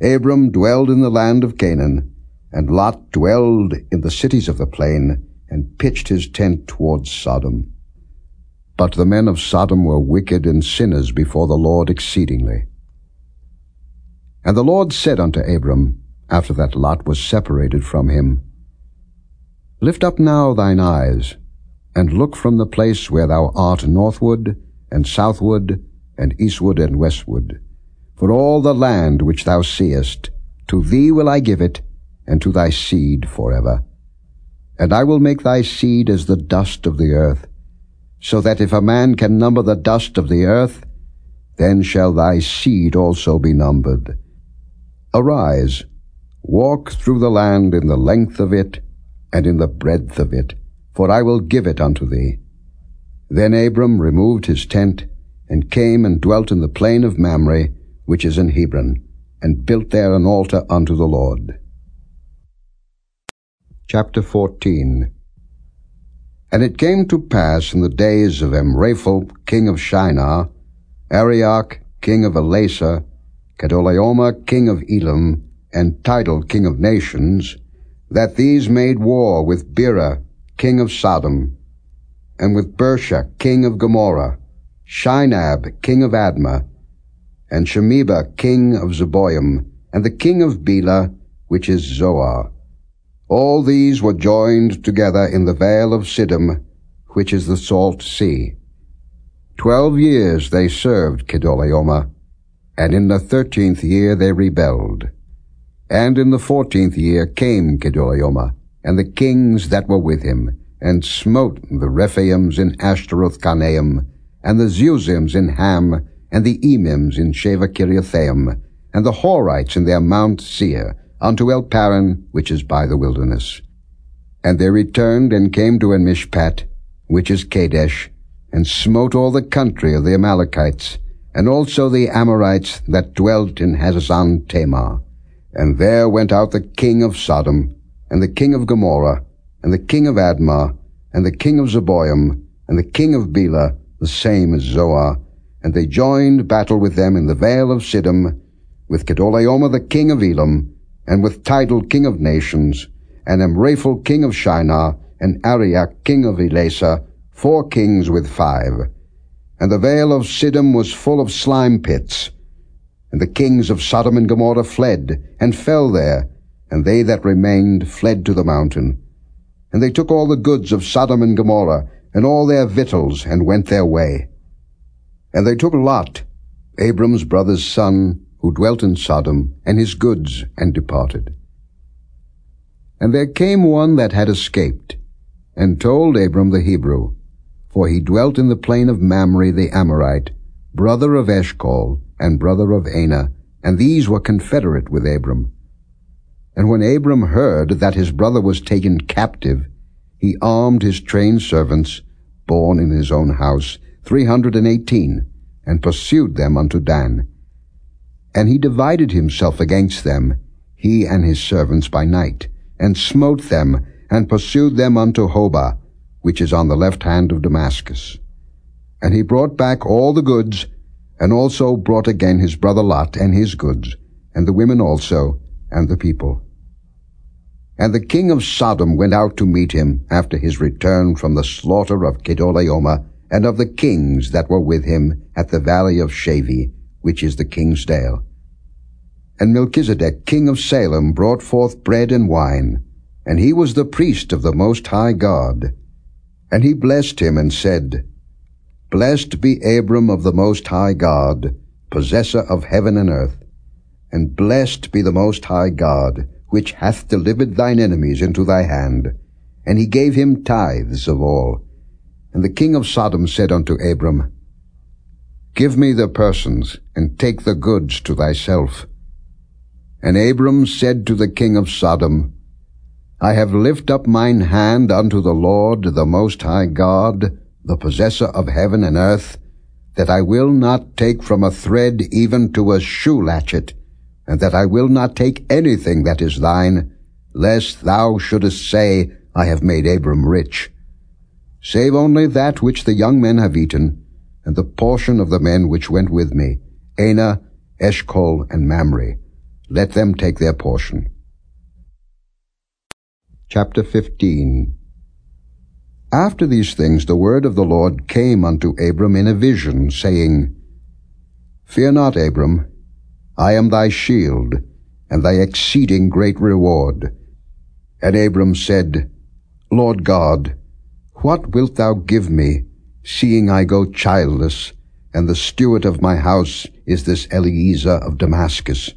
Abram dwelled in the land of Canaan, and Lot dwelled in the cities of the plain, and pitched his tent towards Sodom. But the men of Sodom were wicked and sinners before the Lord exceedingly. And the Lord said unto Abram, after that Lot was separated from him, Lift up now thine eyes, and look from the place where thou art northward, and southward, and eastward, and westward. For all the land which thou seest, to thee will I give it, and to thy seed forever. And I will make thy seed as the dust of the earth, so that if a man can number the dust of the earth, then shall thy seed also be numbered. Arise, walk through the land in the length of it, and in the breadth of it, for I will give it unto thee. Then Abram removed his tent, and came and dwelt in the plain of Mamre, which is in Hebron, and built there an altar unto the Lord. Chapter 14 And it came to pass in the days of Amraphel, king of Shinar, Arioch, king of Ellasar, Chedorlaomer, king of Elam, and Tidal, king of nations, that these made war with Bera, king of Sodom, and with Birsha, king of Gomorrah, Shinab, king of Admah, and Shemeber, king of Zeboim, and the king of Bela, which is Zoar. All these were joined together in the vale of Siddim, which is the salt sea. Twelve years they served Chedorlaomer, and in the thirteenth year they rebelled. And in the fourteenth year came Chedorlaomer, and the kings that were with him, and smote the Rephaims in Ashteroth Karnaim, and the Zuzims in Ham, and the Emims in Shaveh Kiriathaim, and the Horites in their Mount Seir, unto El Paran, which is by the wilderness. And they returned and came to En-mishpat, which is Kadesh, and smote all the country of the Amalekites, and also the Amorites that dwelt in Hazazon Tamar. And there went out the king of Sodom, and the king of Gomorrah, and the king of Admah, and the king of Zeboim, and the king of Bela, the same as Zoar, and they joined battle with them in the vale of Siddim, with Chedorlaomer the king of Elam, and with Tidal king of nations, and Amraphel king of Shinar, and Arioch king of Ellasar, four kings with five. And the vale of Siddim was full of slime pits. And the kings of Sodom and Gomorrah fled, and fell there, and they that remained fled to the mountain. And they took all the goods of Sodom and Gomorrah, and all their victuals, and went their way. And they took Lot, Abram's brother's son, who dwelt in Sodom, and his goods, and departed. And there came one that had escaped, and told Abram the Hebrew, for he dwelt in the plain of Mamre the Amorite, brother of Eshcol, and brother of Aner, and these were confederate with Abram. And when Abram heard that his brother was taken captive, he armed his trained servants, born in his own house, three hundred and eighteen, and pursued them unto Dan. And he divided himself against them, he and his servants by night, and smote them, and pursued them unto Hobah, which is on the left hand of Damascus. And he brought back all the goods, and also brought again his brother Lot and his goods, and the women also, and the people. And the king of Sodom went out to meet him after his return from the slaughter of Chedorlaomer, and of the kings that were with him at the valley of Shaveh, which is the king's dale. And Melchizedek, king of Salem, brought forth bread and wine, and he was the priest of the Most High God. And he blessed him and said, Blessed be Abram of the Most High God, possessor of heaven and earth, and blessed be the Most High God, which hath delivered thine enemies into thy hand. And he gave him tithes of all. And the king of Sodom said unto Abram, Give me the persons, and take the goods to thyself. And Abram said to the king of Sodom, I have lift up mine hand unto the Lord, the Most High God, the possessor of heaven and earth, that I will not take from a thread even to a shoe latchet, and that I will not take anything that is thine, lest thou shouldest say, I have made Abram rich save only that which the young men have eaten, and the portion of the men which went with me, Aner, Eshcol, and Mamre. Let them take their portion. Chapter 15 After these things the word of the Lord came unto Abram in a vision, saying, Fear not, Abram, I am thy shield, and thy exceeding great reward. And Abram said, Lord God, what wilt thou give me, seeing I go childless, and the steward of my house is this Eliezer of Damascus?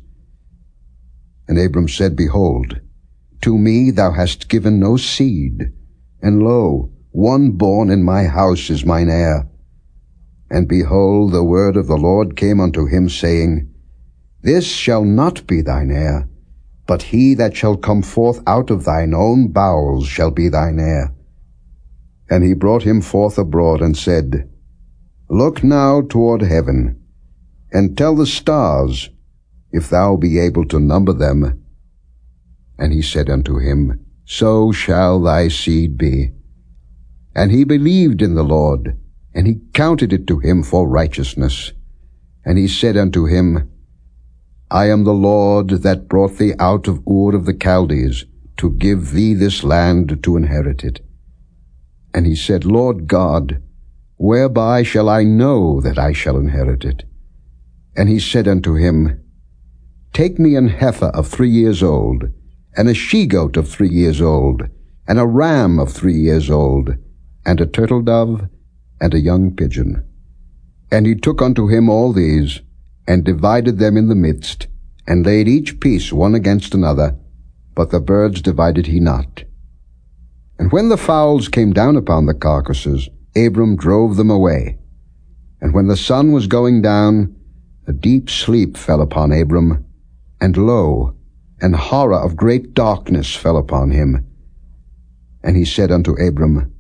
And Abram said, Behold, to me thou hast given no seed, and lo, one born in my house is mine heir. And behold, the word of the Lord came unto him, saying, This shall not be thine heir, but he that shall come forth out of thine own bowels shall be thine heir. And he brought him forth abroad, and said, Look now toward heaven, and tell the stars, if thou be able to number them. And he said unto him, So shall thy seed be. And he believed in the Lord, and he counted it to him for righteousness. And he said unto him, I am the Lord that brought thee out of Ur of the Chaldees, to give thee this land to inherit it. And he said, Lord God, whereby shall I know that I shall inherit it? And he said unto him, Take me an heifer of three years old, and a she-goat of three years old, and a ram of three years old, and a turtle dove, and a young pigeon. And he took unto him all these, and divided them in the midst, and laid each piece one against another, but the birds divided he not. And when the fowls came down upon the carcasses, Abram drove them away. And when the sun was going down, a deep sleep fell upon Abram, and lo, an horror of great darkness fell upon him. And he said unto Abram,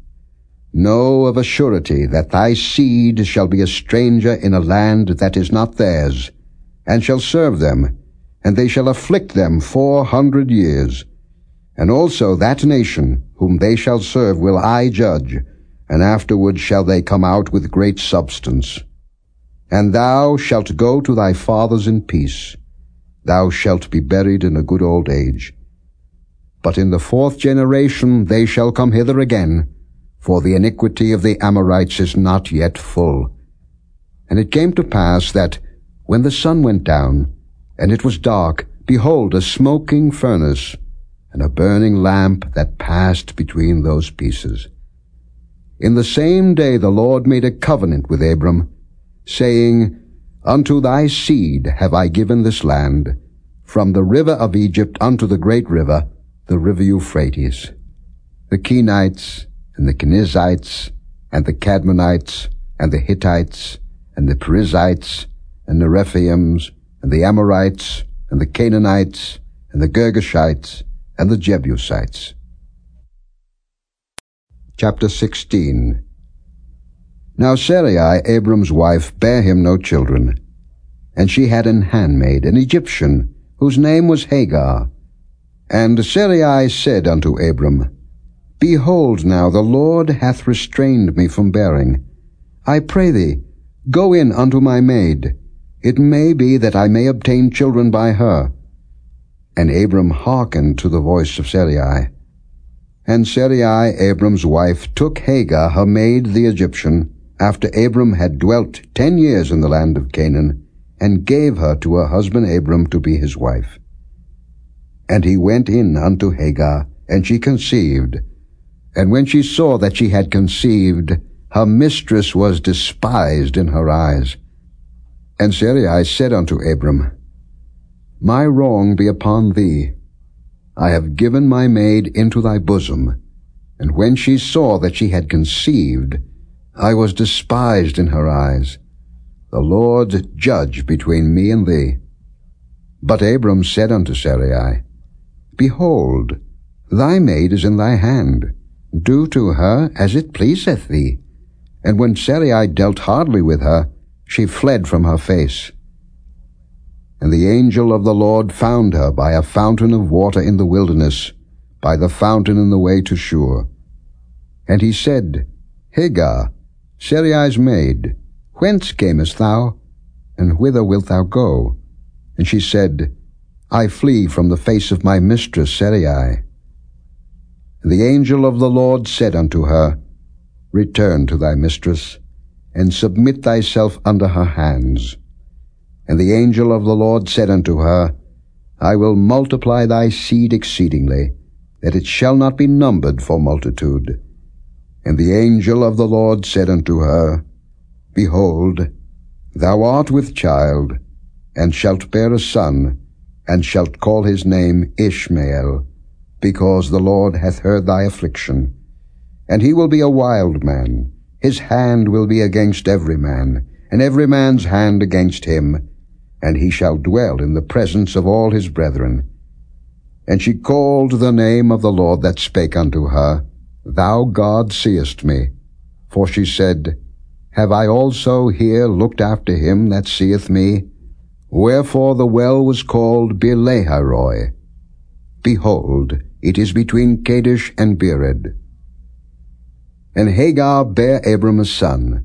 Know of a surety that thy seed shall be a stranger in a land that is not theirs, and shall serve them, and they shall afflict them four hundred years. And also that nation whom they shall serve will I judge, and afterward shall they come out with great substance. And thou shalt go to thy fathers in peace. Thou shalt be buried in a good old age. But in the fourth generation they shall come hither again, for the iniquity of the Amorites is not yet full. And it came to pass that, when the sun went down, and it was dark, behold, a smoking furnace, and a burning lamp that passed between those pieces. In the same day the Lord made a covenant with Abram, saying, Unto thy seed have I given this land, from the river of Egypt unto the great river, the river Euphrates. The Kenites, and the Kenizzites, and the Kadmonites, and the Hittites, and the Perizzites, and the Rephaims, and the Amorites, and the Canaanites, and the Girgashites, and the Jebusites. Chapter 16 Now Sarai, Abram's wife, bare him no children, and she had an handmaid, an Egyptian, whose name was Hagar. And Sarai said unto Abram, Behold now, the Lord hath restrained me from bearing. I pray thee, go in unto my maid. It may be that I may obtain children by her. And Abram hearkened to the voice of Sarai. And Sarai, Abram's wife, took Hagar, her maid, the Egyptian, after Abram had dwelt ten years in the land of Canaan, and gave her to her husband Abram to be his wife. And he went in unto Hagar, and she conceived, and when she saw that she had conceived, her mistress was despised in her eyes. And Sarai said unto Abram, My wrong be upon thee. I have given my maid into thy bosom. And when she saw that she had conceived, I was despised in her eyes. The Lord judge between me and thee. But Abram said unto Sarai, Behold, thy maid is in thy hand. Do to her as it pleaseth thee. And when Sarai dealt hardly with her, she fled from her face. And the angel of the Lord found her by a fountain of water in the wilderness, by the fountain in the way to Shur. And he said, Hagar, Sarai's maid, whence camest thou, and whither wilt thou go? And she said, I flee from the face of my mistress Sarai. The angel of the Lord said unto her, Return to thy mistress, and submit thyself under her hands. And the angel of the Lord said unto her, I will multiply thy seed exceedingly, that it shall not be numbered for multitude. And the angel of the Lord said unto her, Behold, thou art with child, and shalt bear a son, and shalt call his name Ishmael, because the Lord hath heard thy affliction. And he will be a wild man, his hand will be against every man, and every man's hand against him. and he shall dwell in the presence of all his brethren. And she called the name of the Lord that spake unto her, Thou God seest me. For she said, Have I also here looked after him that seeth me? Wherefore the well was called Beer-lahai-roi. Behold, it is between Kadesh and Bered. And Hagar bare Abram a son.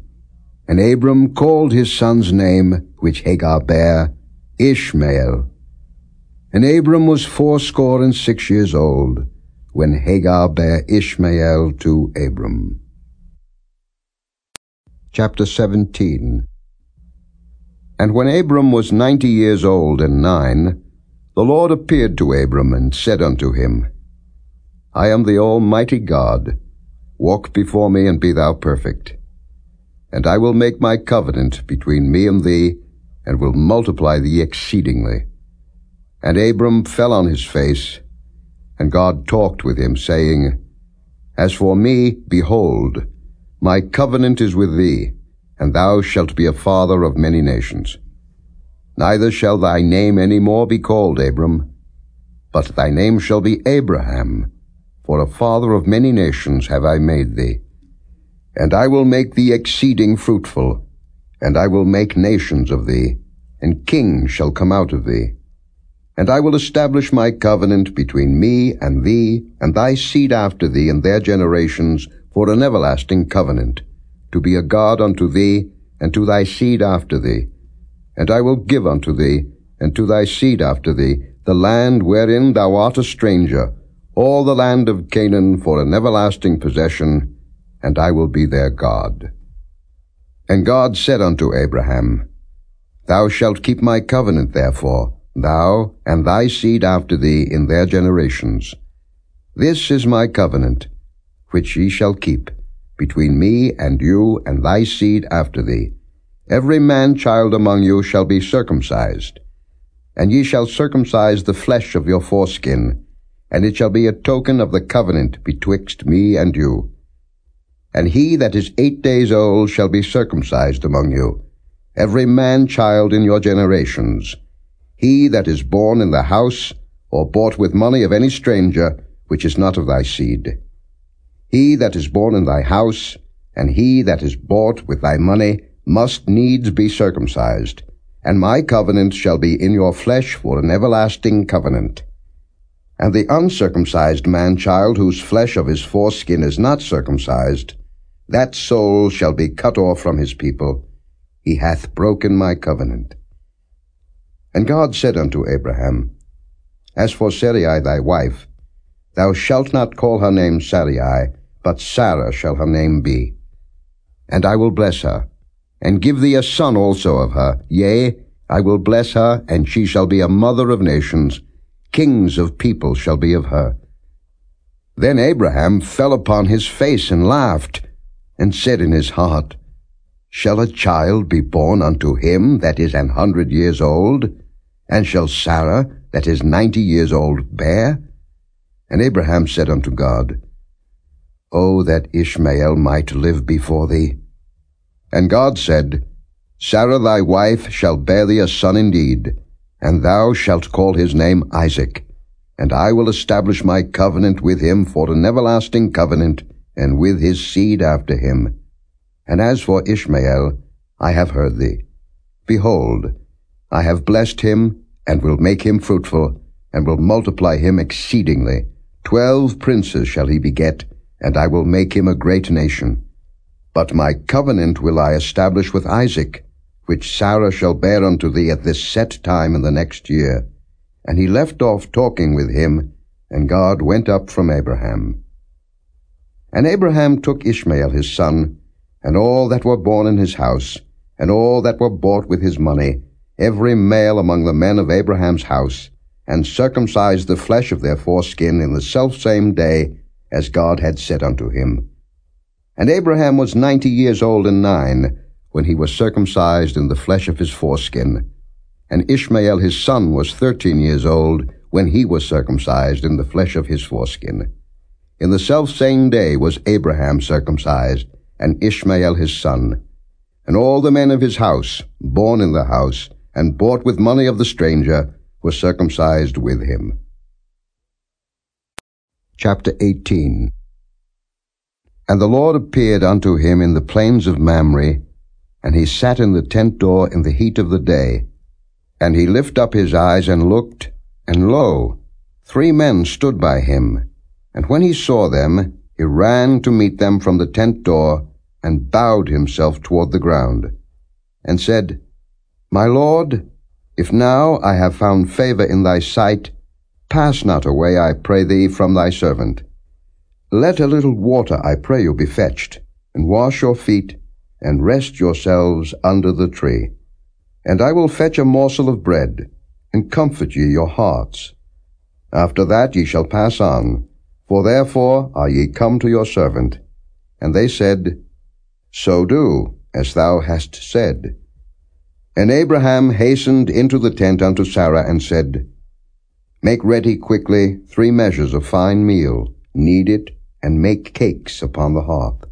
And Abram called his son's name, which Hagar bare, Ishmael. And Abram was fourscore and six years old, when Hagar bare Ishmael to Abram. Chapter 17 And when Abram was ninety years old and nine, the Lord appeared to Abram and said unto him, I am the Almighty God. Walk before me and be thou perfect. And I will make my covenant between me and thee, and will multiply thee exceedingly. And Abram fell on his face, and God talked with him, saying, As for me, behold, my covenant is with thee, and thou shalt be a father of many nations. Neither shall thy name any more be called Abram, but thy name shall be Abraham, for a father of many nations have I made thee. And I will make thee exceeding fruitful, and I will make nations of thee, and kings shall come out of thee. And I will establish my covenant between me and thee, and thy seed after thee and their generations, for an everlasting covenant, to be a God unto thee, and to thy seed after thee. And I will give unto thee, and to thy seed after thee, the land wherein thou art a stranger, all the land of Canaan for an everlasting possession, and I will be their God. And God said unto Abraham, Thou shalt keep my covenant, therefore, thou and thy seed after thee in their generations. This is my covenant, which ye shall keep, between me and you and thy seed after thee. Every man-child among you shall be circumcised, and ye shall circumcise the flesh of your foreskin, and it shall be a token of the covenant betwixt me and you. And he that is eight days old shall be circumcised among you, every man-child in your generations, he that is born in the house, or bought with money of any stranger, which is not of thy seed. He that is born in thy house, and he that is bought with thy money, must needs be circumcised. And my covenant shall be in your flesh for an everlasting covenant. And the uncircumcised man-child, whose flesh of his foreskin is not circumcised, that soul shall be cut off from his people. He hath broken my covenant. And God said unto Abraham, As for Sarai thy wife, thou shalt not call her name Sarai, but Sarah shall her name be. And I will bless her, and give thee a son also of her. Yea, I will bless her, and she shall be a mother of nations. Kings of people shall be of her. Then Abraham fell upon his face and laughed, and said in his heart, Shall a child be born unto him that is an hundred years old? And shall Sarah, that is ninety years old, bear? And Abraham said unto God, O that Ishmael might live before thee. And God said, Sarah thy wife shall bear thee a son indeed, and thou shalt call his name Isaac. And I will establish my covenant with him for an everlasting covenant, and with his seed after him and as for Ishmael, I have heard thee. Behold, I have blessed him, and will make him fruitful, and will multiply him exceedingly. Twelve princes shall he beget, and I will make him a great nation. But my covenant will I establish with Isaac, which Sarah shall bear unto thee at this set time in the next year. And he left off talking with him, and God went up from Abraham. And Abraham took Ishmael his son, and all that were born in his house, and all that were bought with his money, every male among the men of Abraham's house, and circumcised the flesh of their foreskin in the selfsame day, as God had said unto him. And Abraham was ninety years old and nine, when he was circumcised in the flesh of his foreskin. And Ishmael his son was thirteen years old, when he was circumcised in the flesh of his foreskin. In the selfsame day was Abraham circumcised, and Ishmael his son, and all the men of his house, born in the house, and bought with money of the stranger, were circumcised with him. Chapter 18 And the Lord appeared unto him in the plains of Mamre, and he sat in the tent door in the heat of the day. And he lifted up his eyes and looked, and lo, three men stood by him. And when he saw them, he ran to meet them from the tent door, and bowed himself toward the ground, and said, My Lord, if now I have found favor in thy sight, pass not away, I pray thee, from thy servant. Let a little water, I pray you, be fetched, and wash your feet, and rest yourselves under the tree. And I will fetch a morsel of bread, and comfort ye your hearts. After that ye shall pass on, for therefore are ye come to your servant. And they said, So do, as thou hast said. And Abraham hastened into the tent unto Sarah, and said, Make ready quickly three measures of fine meal, knead it, and make cakes upon the hearth.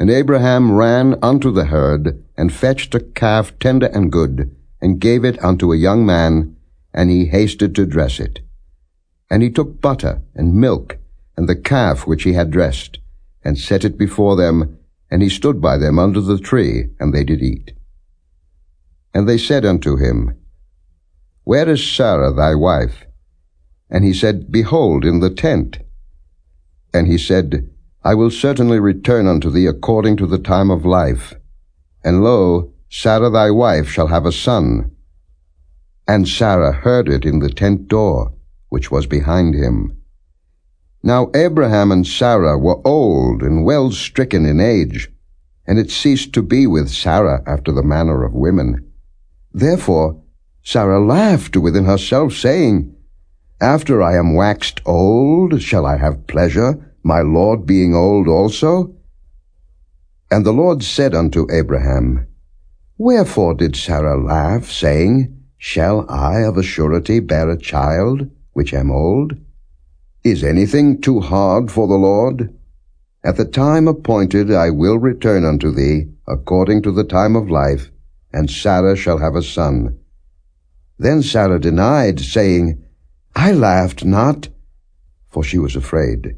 And Abraham ran unto the herd, and fetched a calf tender and good, and gave it unto a young man, and he hasted to dress it. And he took butter and milk, and the calf which he had dressed, and set it before them, and he stood by them under the tree, and they did eat. And they said unto him, Where is Sarah thy wife? And he said, Behold, in the tent. And he said, I will certainly return unto thee according to the time of life. And lo, Sarah thy wife shall have a son. And Sarah heard it in the tent door, which was behind him. Now Abraham and Sarah were old and well stricken in age, and it ceased to be with Sarah after the manner of women. Therefore Sarah laughed within herself, saying, After I am waxed old, shall I have pleasure, my Lord being old also? And the Lord said unto Abraham, Wherefore did Sarah laugh, saying, Shall I of a surety bear a child, which am old? Is anything too hard for the Lord? At the time appointed I will return unto thee, according to the time of life, and Sarah shall have a son. Then Sarah denied, saying, I laughed not, for she was afraid.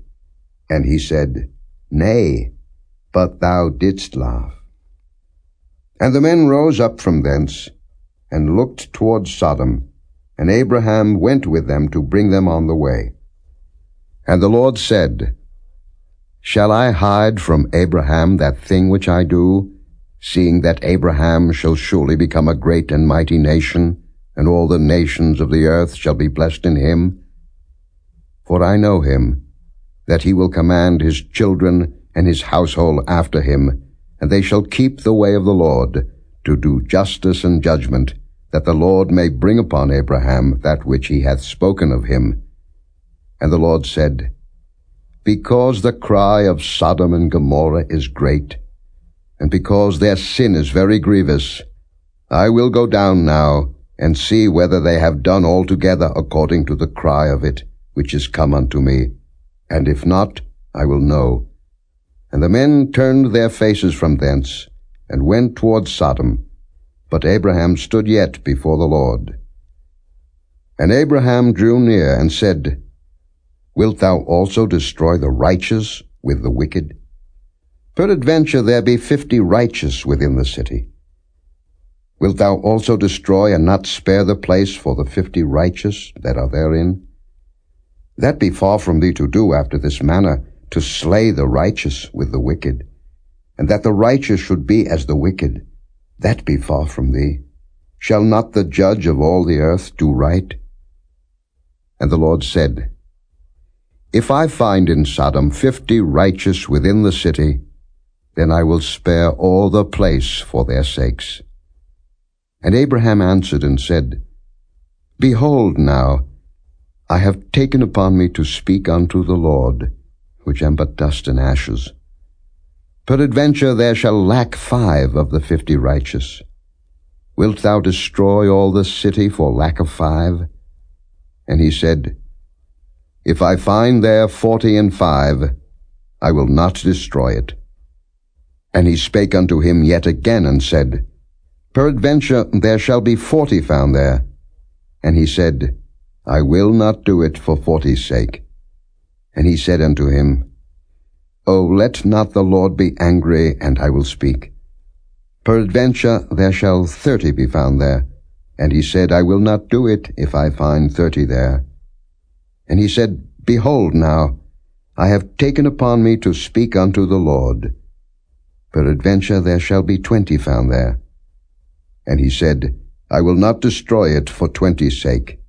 And he said, Nay, but thou didst laugh. And the men rose up from thence, and looked toward Sodom, and Abraham went with them to bring them on the way. And the Lord said, Shall I hide from Abraham that thing which I do, seeing that Abraham shall surely become a great and mighty nation, and all the nations of the earth shall be blessed in him? For I know him, that he will command his children and his household after him, and they shall keep the way of the Lord, to do justice and judgment, that the Lord may bring upon Abraham that which he hath spoken of him. And the Lord said, Because the cry of Sodom and Gomorrah is great, and because their sin is very grievous, I will go down now, and see whether they have done altogether according to the cry of it, which is come unto me. And if not, I will know. And the men turned their faces from thence, and went toward Sodom. But Abraham stood yet before the Lord. And Abraham drew near, and said, Wilt thou also destroy the righteous with the wicked? Peradventure there be fifty righteous within the city. Wilt thou also destroy and not spare the place for the fifty righteous that are therein? That be far from thee to do after this manner, to slay the righteous with the wicked, and that the righteous should be as the wicked. That be far from thee. Shall not the judge of all the earth do right? And the Lord said, If I find in Sodom fifty righteous within the city, then I will spare all the place for their sakes. And Abraham answered and said, Behold now, I have taken upon me to speak unto the Lord, which am but dust and ashes. Peradventure there shall lack five of the fifty righteous. Wilt thou destroy all the city for lack of five? And he said, If I find there forty and five, I will not destroy it. And he spake unto him yet again, and said, Peradventure there shall be forty found there. And he said, I will not do it for forty's sake. And he said unto him, O let not the Lord be angry, and I will speak. Peradventure there shall thirty be found there. And he said, I will not do it if I find thirty there. And he said, Behold now, I have taken upon me to speak unto the Lord. Peradventure there shall be twenty found there. And he said, I will not destroy it for twenty's sake.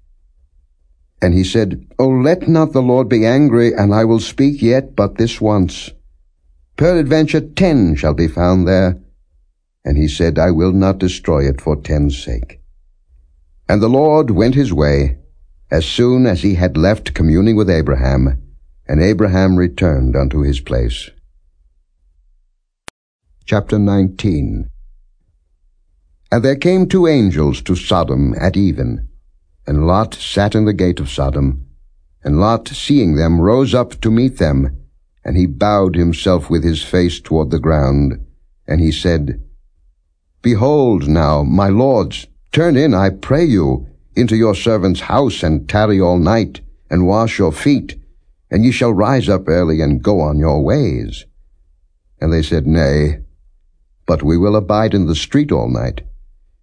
And he said, O let not the Lord be angry, and I will speak yet but this once. Peradventure ten shall be found there. And he said, I will not destroy it for ten's sake. And the Lord went his way, as soon as he had left communing with Abraham, and Abraham returned unto his place. Chapter 19 And there came two angels to Sodom at even, and Lot sat in the gate of Sodom. And Lot, seeing them, rose up to meet them, and he bowed himself with his face toward the ground, and he said, Behold now, my lords, Turn in, I pray you, into your servant's house, and tarry all night, and wash your feet, and ye shall rise up early, and go on your ways. And they said, Nay, but we will abide in the street all night.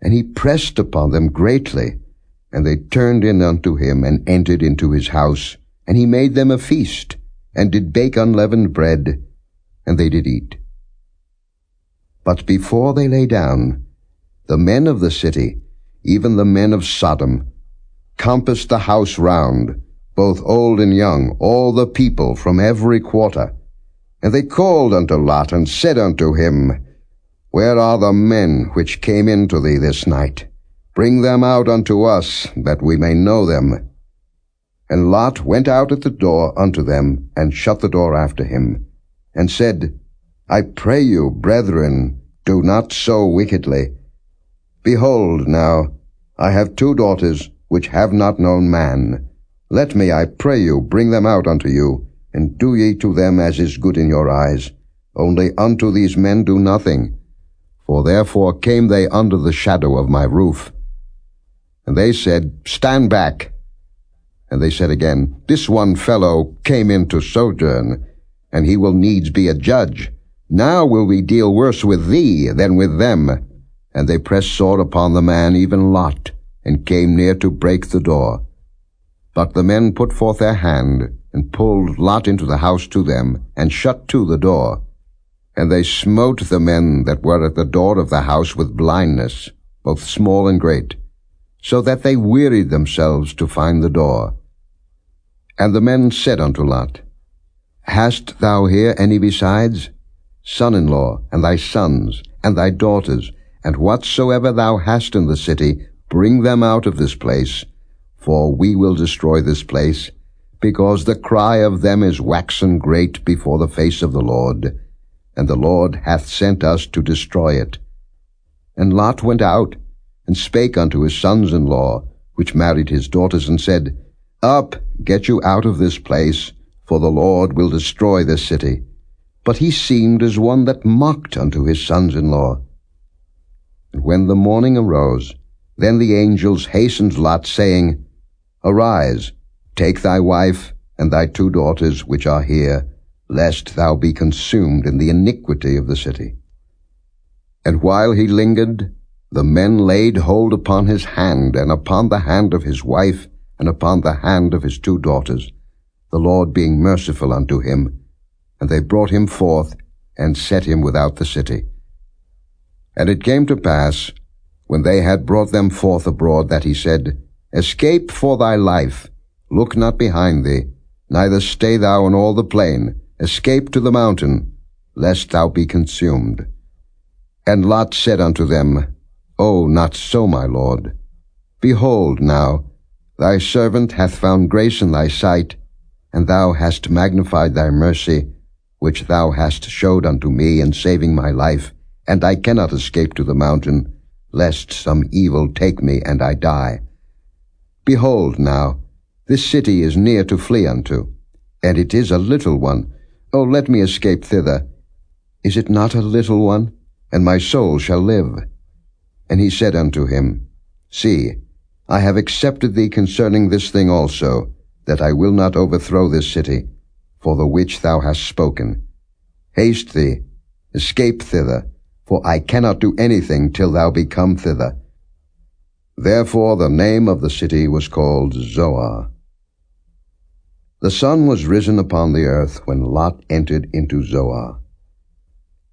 And he pressed upon them greatly. And they turned in unto him, and entered into his house. And he made them a feast, and did bake unleavened bread, and they did eat. But before they lay down, the men of the city, even the men of Sodom, compassed the house round, both old and young, all the people from every quarter. And they called unto Lot, and said unto him, Where are the men which came into thee this night? Bring them out unto us, that we may know them. And Lot went out at the door unto them, and shut the door after him, and said, I pray you, brethren, do not so wickedly. Behold, now, I have two daughters, which have not known man. Let me, I pray you, bring them out unto you, and do ye to them as is good in your eyes. Only unto these men do nothing. For therefore came they under the shadow of my roof. And they said, Stand back. And they said again, This one fellow came in to sojourn, and he will needs be a judge. Now will we deal worse with thee than with them. And they pressed sore upon the man, even Lot, and came near to break the door. But the men put forth their hand, and pulled Lot into the house to them, and shut to the door. And they smote the men that were at the door of the house with blindness, both small and great, so that they wearied themselves to find the door. And the men said unto Lot, Hast thou here any besides? Son-in-law, and thy sons, and thy daughters, and whatsoever thou hast in the city, bring them out of this place, for we will destroy this place, because the cry of them is waxen great before the face of the Lord, and the Lord hath sent us to destroy it. And Lot went out, and spake unto his sons-in-law, which married his daughters, and said, Up, get you out of this place, for the Lord will destroy this city. But he seemed as one that mocked unto his sons-in-law. And when the morning arose, then the angels hastened Lot, saying, Arise, take thy wife and thy two daughters which are here, lest thou be consumed in the iniquity of the city. And while he lingered, the men laid hold upon his hand, and upon the hand of his wife, and upon the hand of his two daughters, the Lord being merciful unto him. And they brought him forth, and set him without the city. And it came to pass, when they had brought them forth abroad, that he said, Escape for thy life, look not behind thee, neither stay thou in all the plain, escape to the mountain, lest thou be consumed. And Lot said unto them, O not so, my lord. Behold now, thy servant hath found grace in thy sight, and thou hast magnified thy mercy, which thou hast showed unto me in saving my life, and I cannot escape to the mountain, lest some evil take me and I die. Behold now, this city is near to flee unto, and it is a little one. O let me escape thither. Is it not a little one? And my soul shall live. And he said unto him, See, I have accepted thee concerning this thing also, that I will not overthrow this city, for the which thou hast spoken. Haste thee, escape thither, for I cannot do anything till thou be come thither. Therefore the name of the city was called Zoar. The sun was risen upon the earth when Lot entered into Zoar.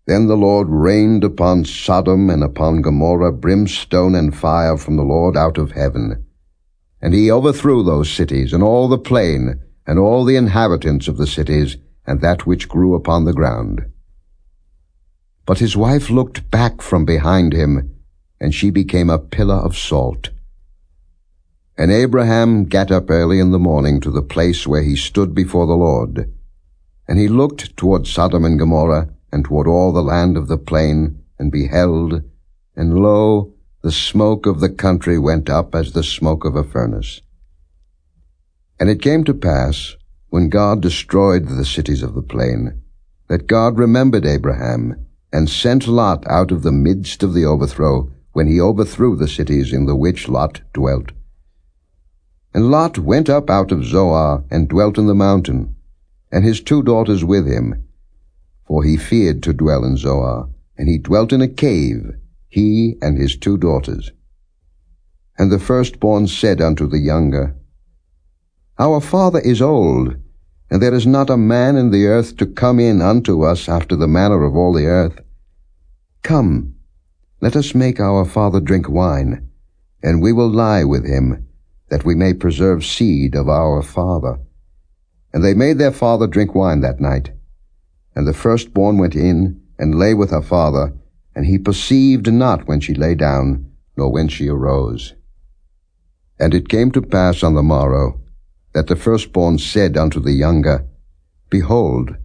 Then the Lord rained upon Sodom and upon Gomorrah brimstone and fire from the Lord out of heaven. And he overthrew those cities, and all the plain, and all the inhabitants of the cities, and that which grew upon the ground. But his wife looked back from behind him, and she became a pillar of salt. And Abraham gat up early in the morning to the place where he stood before the Lord. And he looked toward Sodom and Gomorrah, and toward all the land of the plain, and beheld, and lo, the smoke of the country went up as the smoke of a furnace. And it came to pass, when God destroyed the cities of the plain, that God remembered Abraham, and sent Lot out of the midst of the overthrow, when he overthrew the cities in the which Lot dwelt. And Lot went up out of Zoar, and dwelt in the mountain, and his two daughters with him, for he feared to dwell in Zoar, and he dwelt in a cave, he and his two daughters. And the firstborn said unto the younger, Our father is old, and there is not a man in the earth to come in unto us after the manner of all the earth. Come, let us make our father drink wine, and we will lie with him, that we may preserve seed of our father. And they made their father drink wine that night. And the firstborn went in, and lay with her father, and he perceived not when she lay down, nor when she arose. And it came to pass on the morrow, that the firstborn said unto the younger, Behold,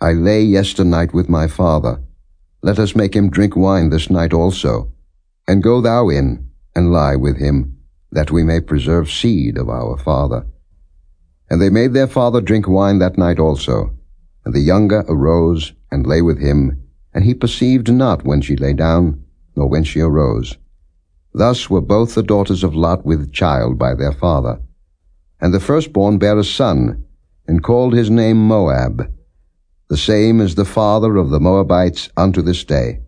I lay yesternight with my father, let us make him drink wine this night also, and go thou in, and lie with him, that we may preserve seed of our father. And they made their father drink wine that night also. And the younger arose, and lay with him, and he perceived not when she lay down, nor when she arose. Thus were both the daughters of Lot with child by their father. And the firstborn bare a son, and called his name Moab, the same is the father of the Moabites unto this day.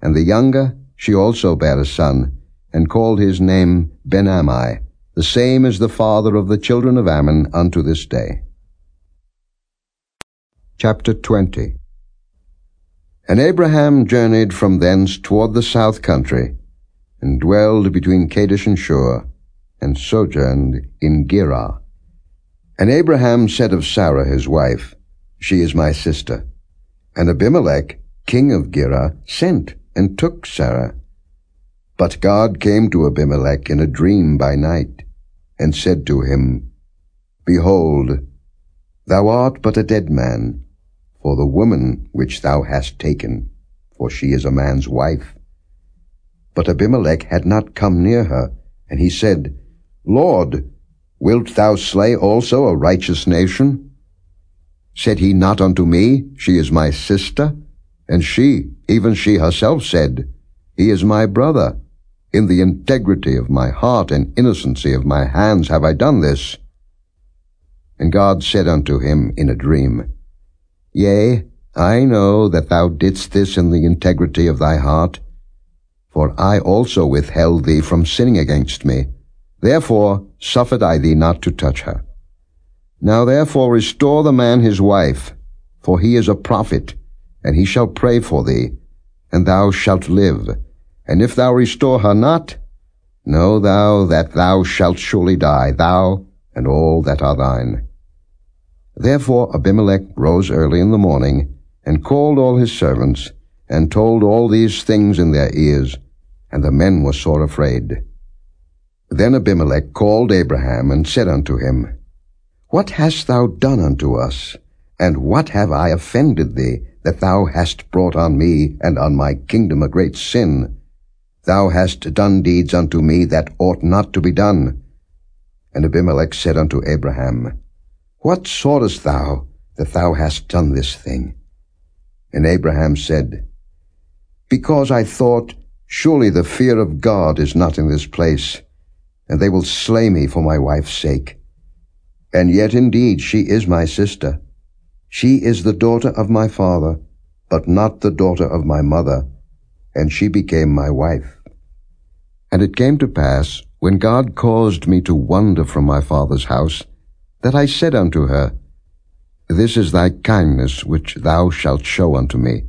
And the younger, she also bare a son, and called his name Ben-ammi. The same is the father of the children of Ammon unto this day. Chapter 20 And Abraham journeyed from thence toward the south country, and dwelled between Kadesh and Shur, and sojourned in Gerar. And Abraham said of Sarah his wife, she is my sister. And Abimelech, king of Gerar, sent and took Sarah. But God came to Abimelech in a dream by night, and said to him, Behold, thou art but a dead man, for the woman which thou hast taken, for she is a man's wife. But Abimelech had not come near her, and he said, Lord, wilt thou slay also a righteous nation? Said he not unto me, She is my sister? And she, even she herself said, He is my brother. In the integrity of my heart and innocency of my hands have I done this. And God said unto him in a dream, Yea, I know that thou didst this in the integrity of thy heart, for I also withheld thee from sinning against me. Therefore suffered I thee not to touch her. Now therefore restore the man his wife, for he is a prophet, and he shall pray for thee, and thou shalt live. And if thou restore her not, know thou that thou shalt surely die, thou and all that are thine. Therefore Abimelech rose early in the morning, and called all his servants, and told all these things in their ears, and the men were sore afraid. Then Abimelech called Abraham, and said unto him, what hast thou done unto us? And what have I offended thee, that thou hast brought on me and on my kingdom a great sin? Thou hast done deeds unto me that ought not to be done. And Abimelech said unto Abraham, What sawest thou that thou hast done this thing? And Abraham said, Because I thought, Surely the fear of God is not in this place, and they will slay me for my wife's sake. And yet indeed she is my sister. She is the daughter of my father, but not the daughter of my mother, and she became my wife. And it came to pass, when God caused me to wander from my father's house, that I said unto her, This is thy kindness which thou shalt show unto me.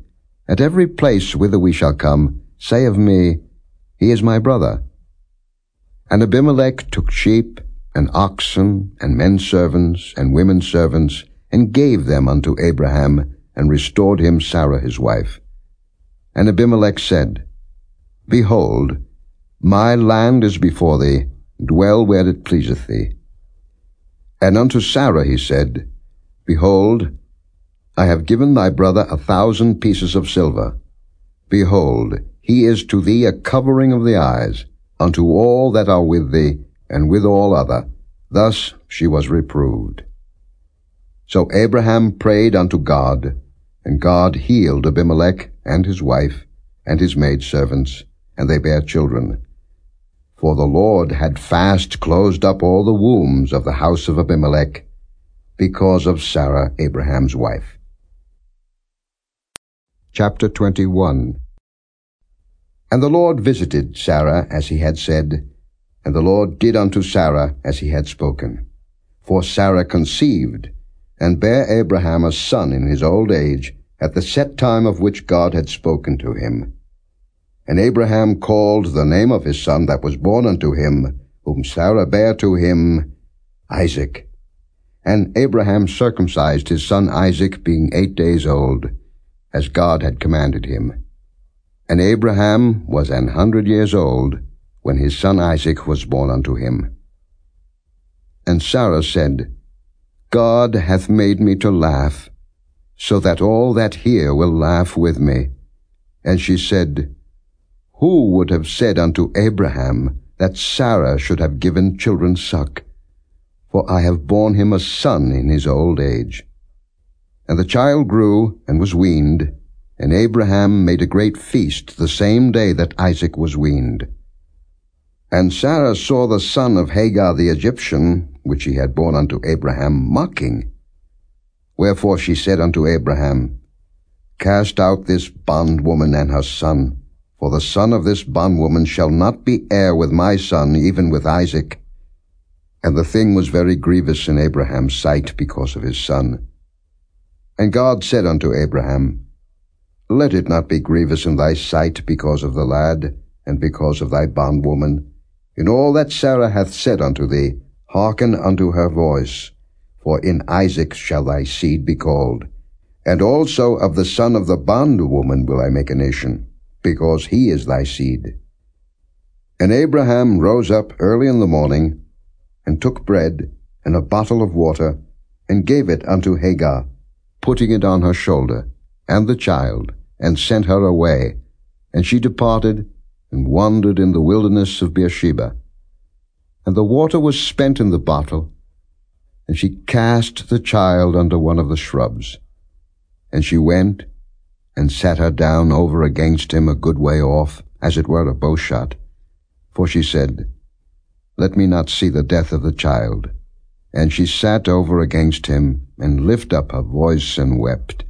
At every place whither we shall come, say of me, He is my brother. And Abimelech took sheep, and oxen, and men servants, and women servants, and gave them unto Abraham, and restored him Sarah his wife. And Abimelech said, Behold, my land is before thee, dwell where it pleaseth thee. And unto Sarah he said, Behold, I have given thy brother a thousand pieces of silver. Behold, he is to thee a covering of the eyes, unto all that are with thee, and with all other. Thus she was reproved. So Abraham prayed unto God, and God healed Abimelech and his wife and his maidservants, and they bare children. For the Lord had fast closed up all the wombs of the house of Abimelech, because of Sarah Abraham's wife. Chapter 21 And the Lord visited Sarah as he had said, and the Lord did unto Sarah as he had spoken. For Sarah conceived, and bare Abraham a son in his old age, at the set time of which God had spoken to him. And Abraham called the name of his son that was born unto him, whom Sarah bare to him, Isaac. And Abraham circumcised his son Isaac, being eight days old, as God had commanded him. And Abraham was an hundred years old, when his son Isaac was born unto him. And Sarah said, God hath made me to laugh, so that all that hear will laugh with me. And she said, Who would have said unto Abraham that Sarah should have given children suck? For I have borne him a son in his old age. And the child grew and was weaned, and Abraham made a great feast the same day that Isaac was weaned. And Sarah saw the son of Hagar the Egyptian, which he had borne unto Abraham, mocking. Wherefore she said unto Abraham, Cast out this bondwoman and her son, for the son of this bondwoman shall not be heir with my son, even with Isaac. And the thing was very grievous in Abraham's sight because of his son. And God said unto Abraham, Let it not be grievous in thy sight because of the lad, and because of thy bondwoman. In all that Sarah hath said unto thee, Hearken unto her voice, for in Isaac shall thy seed be called. And also of the son of the bondwoman will I make a nation, because he is thy seed. And Abraham rose up early in the morning, and took bread and a bottle of water, and gave it unto Hagar, putting it on her shoulder, and the child, and sent her away. And she departed, and wandered in the wilderness of Beersheba and the water was spent in the bottle, and she cast the child under one of the shrubs. And she went and sat her down over against him a good way off, as it were a bowshot. For she said, Let me not see the death of the child. And she sat over against him, and lift up her voice and wept.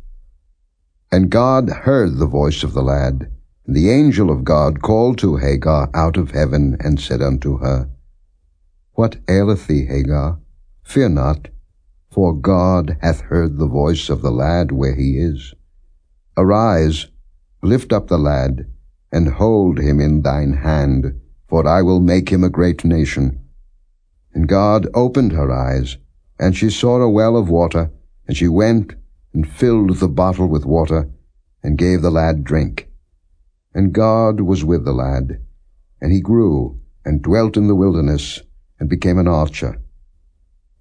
And God heard the voice of the lad. And the angel of God called to Hagar out of heaven, and said unto her, what aileth thee, Hagar? Fear not, for God hath heard the voice of the lad where he is. Arise, lift up the lad, and hold him in thine hand, for I will make him a great nation. And God opened her eyes, and she saw a well of water, and she went and filled the bottle with water, and gave the lad drink. And God was with the lad, and he grew, and dwelt in the wilderness, and became an archer.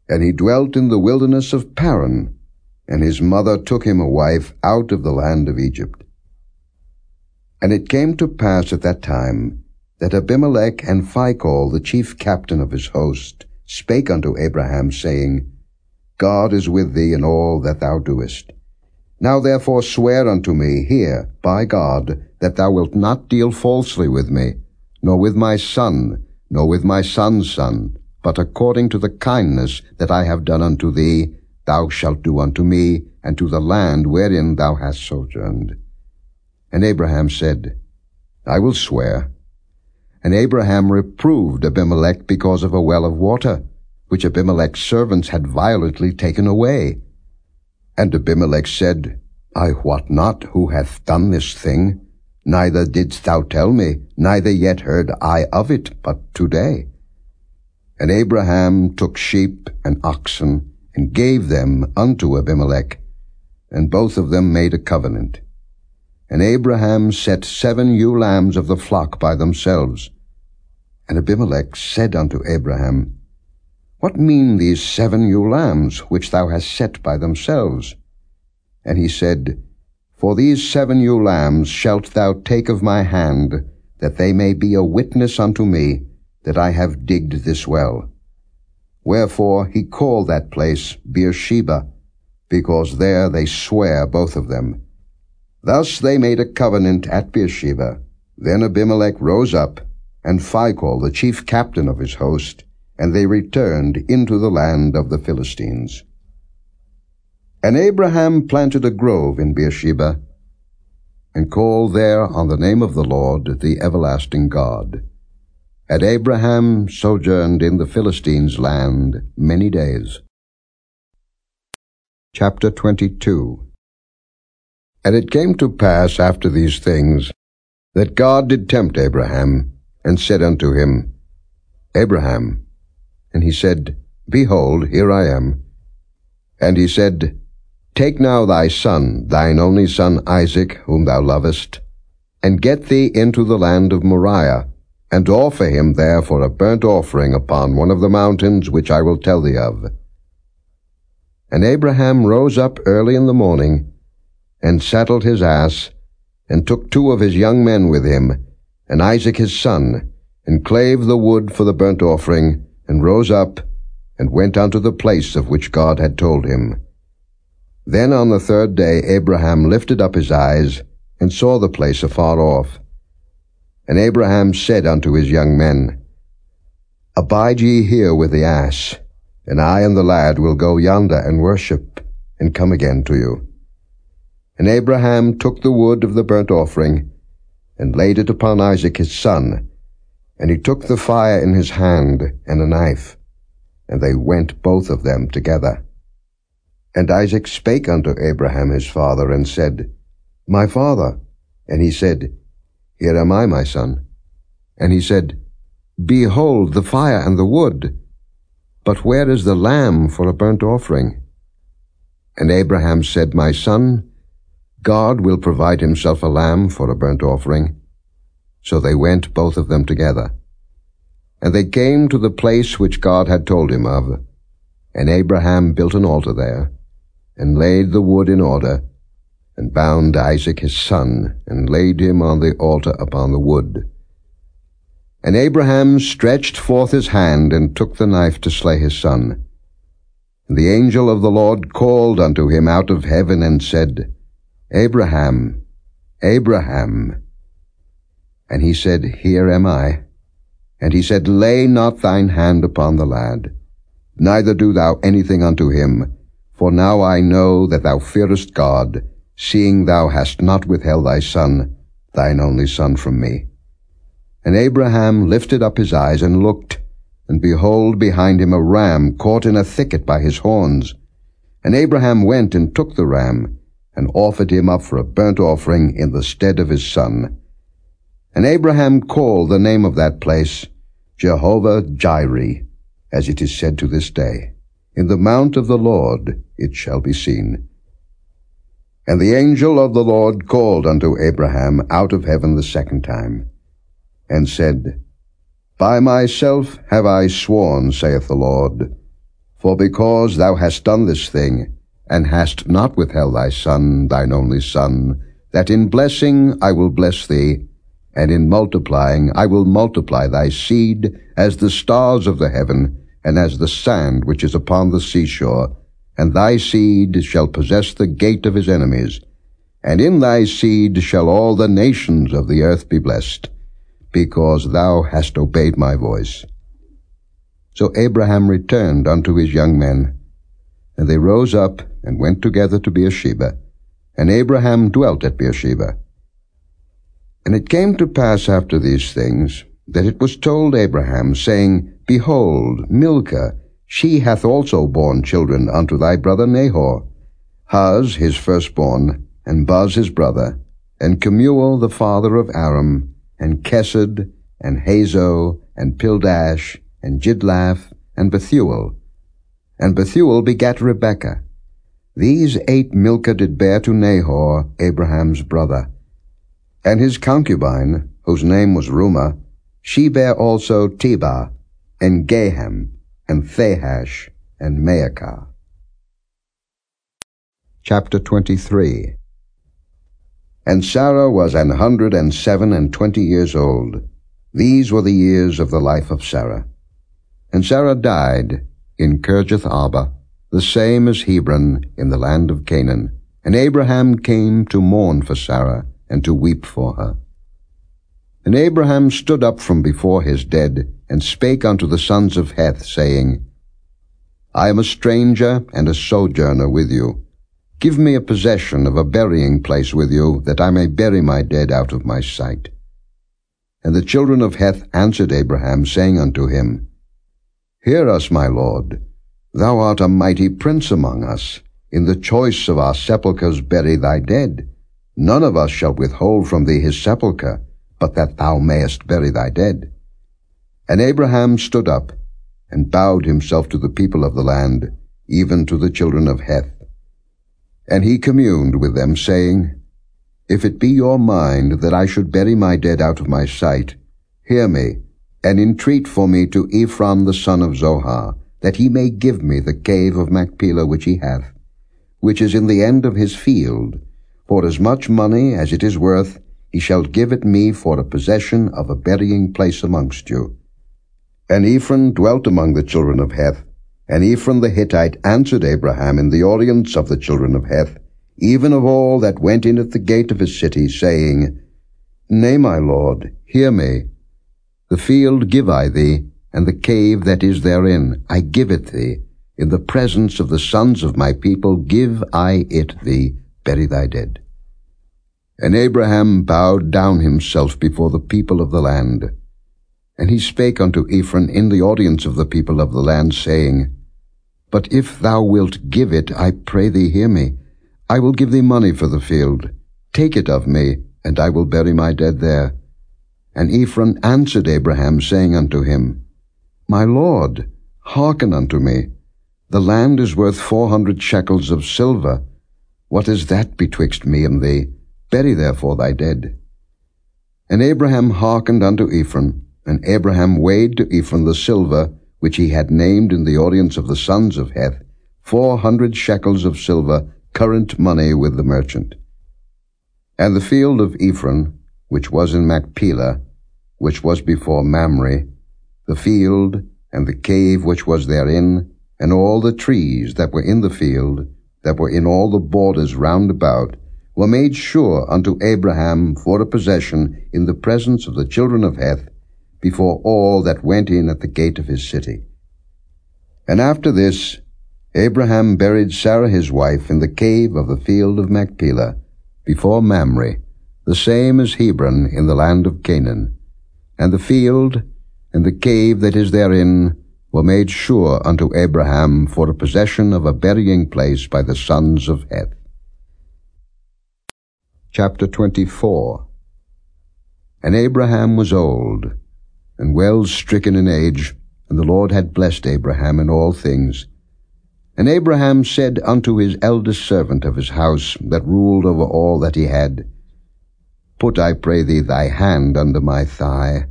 And he dwelt in the wilderness of Paran, and his mother took him a wife out of the land of Egypt. And it came to pass at that time that Abimelech and Phicol, the chief captain of his host, spake unto Abraham, saying, God is with thee in all that thou doest. Now therefore swear unto me here by God that thou wilt not deal falsely with me, nor with my son, nor with my son's son, but according to the kindness that I have done unto thee, thou shalt do unto me, and to the land wherein thou hast sojourned. And Abraham said, I will swear. And Abraham reproved Abimelech because of a well of water, which Abimelech's servants had violently taken away. And Abimelech said, I wot not who hath done this thing, neither didst thou tell me, neither yet heard I of it, but today. And Abraham took sheep and oxen, and gave them unto Abimelech, and both of them made a covenant. And Abraham set seven ewe lambs of the flock by themselves. And Abimelech said unto Abraham, What mean these seven ewe lambs which thou hast set by themselves? And he said, For these seven ewe lambs shalt thou take of my hand, that they may be a witness unto me, that I have digged this well. Wherefore he called that place Beersheba, because there they swear both of them. Thus they made a covenant at Beersheba. Then Abimelech rose up, and Phicol, the chief captain of his host, and they returned into the land of the Philistines. And Abraham planted a grove in Beersheba, and called there on the name of the Lord, the everlasting God. And Abraham sojourned in the Philistines' land many days. Chapter 22 And it came to pass after these things, that God did tempt Abraham, and said unto him, Abraham. And he said, Behold, here I am. And he said, Take now thy son, thine only son Isaac, whom thou lovest, and get thee into the land of Moriah, and offer him there for a burnt offering upon one of the mountains which I will tell thee of. And Abraham rose up early in the morning, and saddled his ass, and took two of his young men with him, and Isaac his son, and clave the wood for the burnt offering, and rose up, and went unto the place of which God had told him. Then on the third day Abraham lifted up his eyes, and saw the place afar off. And Abraham said unto his young men, Abide ye here with the ass, and I and the lad will go yonder and worship, and come again to you. And Abraham took the wood of the burnt offering, and laid it upon Isaac his son, and he took the fire in his hand and a knife, and they went both of them together. And Isaac spake unto Abraham his father, and said, My father. And he said, here am I, my son. And he said, Behold the fire and the wood, but where is the lamb for a burnt offering? And Abraham said, My son, God will provide himself a lamb for a burnt offering. So they went both of them together. And they came to the place which God had told him of. And Abraham built an altar there, and laid the wood in order, and bound Isaac his son, and laid him on the altar upon the wood. And Abraham stretched forth his hand, and took the knife to slay his son. And the angel of the Lord called unto him out of heaven, and said, Abraham, Abraham. And he said, Here am I. And he said, Lay not thine hand upon the lad, neither do thou anything unto him, for now I know that thou fearest God, seeing thou hast not withheld thy son, thine only son, from me. And Abraham lifted up his eyes and looked, and behold, behind him a ram caught in a thicket by his horns. And Abraham went and took the ram, and offered him up for a burnt offering in the stead of his son. And Abraham called the name of that place Jehovah Jireh, as it is said to this day. In the mount of the Lord it shall be seen. And the angel of the Lord called unto Abraham out of heaven the second time, and said, By myself have I sworn, saith the Lord, for because thou hast done this thing, and hast not withheld thy son, thine only son, that in blessing I will bless thee, and in multiplying I will multiply thy seed as the stars of the heaven, and as the sand which is upon the seashore, and thy seed shall possess the gate of his enemies. And in thy seed shall all the nations of the earth be blessed, because thou hast obeyed my voice. So Abraham returned unto his young men, and they rose up and went together to Beersheba, and Abraham dwelt at Beersheba. And it came to pass after these things, that it was told Abraham, saying, Behold, Milcah, she hath also borne children unto thy brother Nahor, Huz his firstborn, and Buz his brother, and Kemuel the father of Aram, and Chesed, and Hazo, and Pildash, and Jidlaph, and Bethuel. And Bethuel begat Rebekah. These eight Milcah did bear to Nahor, Abraham's brother. And his concubine, whose name was Reumah, she bare also Tebah, and Gaham, and Thahash, and Maachah. Chapter 23 And Sarah was an hundred and seven and twenty years old. These were the years of the life of Sarah. And Sarah died in Kirjath Arba, the same as Hebron in the land of Canaan. And Abraham came to mourn for Sarah, and to weep for her. And Abraham stood up from before his dead, and spake unto the sons of Heth, saying, I am a stranger and a sojourner with you. Give me a possession of a burying place with you, that I may bury my dead out of my sight. And the children of Heth answered Abraham, saying unto him, Hear us, my lord. Thou art a mighty prince among us. In the choice of our sepulchres bury thy dead. None of us shall withhold from thee his sepulchre, but that thou mayest bury thy dead. And Abraham stood up, and bowed himself to the people of the land, even to the children of Heth. And he communed with them, saying, If it be your mind that I should bury my dead out of my sight, hear me, and entreat for me to Ephron the son of Zohar, that he may give me the cave of Machpelah which he hath, which is in the end of his field. For as much money as it is worth, he shall give it me for a possession of a burying place amongst you. And Ephron dwelt among the children of Heth, and Ephron the Hittite answered Abraham in the audience of the children of Heth, even of all that went in at the gate of his city, saying, Nay, my lord, hear me. The field give I thee, and the cave that is therein, I give it thee. In the presence of the sons of my people give I it thee, bury thy dead. And Abraham bowed down himself before the people of the land. And he spake unto Ephron in the audience of the people of the land, saying, But if thou wilt give it, I pray thee hear me. I will give thee money for the field. Take it of me, and I will bury my dead there. And Ephron answered Abraham, saying unto him, My lord, hearken unto me. The land is worth four hundred shekels of silver. What is that betwixt me and thee? Bury therefore thy dead. And Abraham hearkened unto Ephron, and Abraham weighed to Ephron the silver which he had named in the audience of the sons of Heth, four hundred shekels of silver, current money with the merchant. And the field of Ephron, which was in Machpelah, which was before Mamre, the field, and the cave which was therein, and all the trees that were in the field, that were in all the borders round about, were made sure unto Abraham for a possession in the presence of the children of Heth, before all that went in at the gate of his city. And after this, Abraham buried Sarah his wife in the cave of the field of Machpelah, before Mamre, the same as Hebron in the land of Canaan. And the field and the cave that is therein were made sure unto Abraham for a possession of a burying place by the sons of Heth. Chapter 24 And Abraham was old, and well stricken in age, and the Lord had blessed Abraham in all things. And Abraham said unto his eldest servant of his house, that ruled over all that he had, Put, I pray thee, thy hand under my thigh,